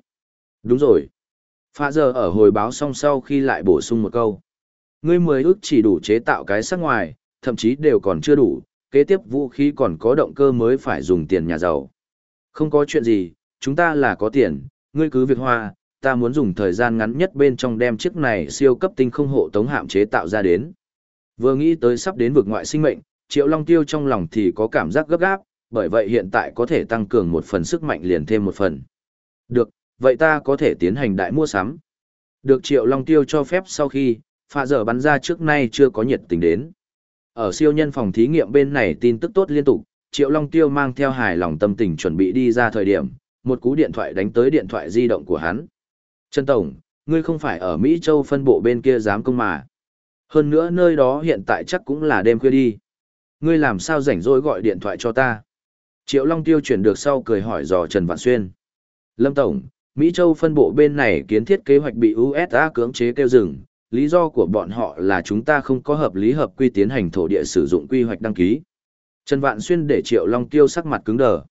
Đúng rồi. Phà giờ ở hồi báo xong sau khi lại bổ sung một câu. Ngươi mười ước chỉ đủ chế tạo cái sắc ngoài, thậm chí đều còn chưa đủ, kế tiếp vũ khí còn có động cơ mới phải dùng tiền nhà giàu. Không có chuyện gì, chúng ta là có tiền, ngươi cứ việc hoa, ta muốn dùng thời gian ngắn nhất bên trong đem chiếc này siêu cấp tinh không hộ tống hạm chế tạo ra đến. Vừa nghĩ tới sắp đến vực ngoại sinh mệnh, Triệu Long Tiêu trong lòng thì có cảm giác gấp gáp, bởi vậy hiện tại có thể tăng cường một phần sức mạnh liền thêm một phần. Được, vậy ta có thể tiến hành đại mua sắm. Được Triệu Long Tiêu cho phép sau khi, phạ dở bắn ra trước nay chưa có nhiệt tình đến. Ở siêu nhân phòng thí nghiệm bên này tin tức tốt liên tục, Triệu Long Tiêu mang theo hài lòng tâm tình chuẩn bị đi ra thời điểm, một cú điện thoại đánh tới điện thoại di động của hắn. Trần Tổng, ngươi không phải ở Mỹ Châu phân bộ bên kia dám công mà. Hơn nữa nơi đó hiện tại chắc cũng là đêm khuya đi. Ngươi làm sao rảnh rỗi gọi điện thoại cho ta? Triệu Long Tiêu chuyển được sau cười hỏi dò Trần Vạn Xuyên. Lâm Tổng, Mỹ Châu phân bộ bên này kiến thiết kế hoạch bị USA cưỡng chế kêu dừng. Lý do của bọn họ là chúng ta không có hợp lý hợp quy tiến hành thổ địa sử dụng quy hoạch đăng ký. Trần Vạn Xuyên để Triệu Long Tiêu sắc mặt cứng đờ.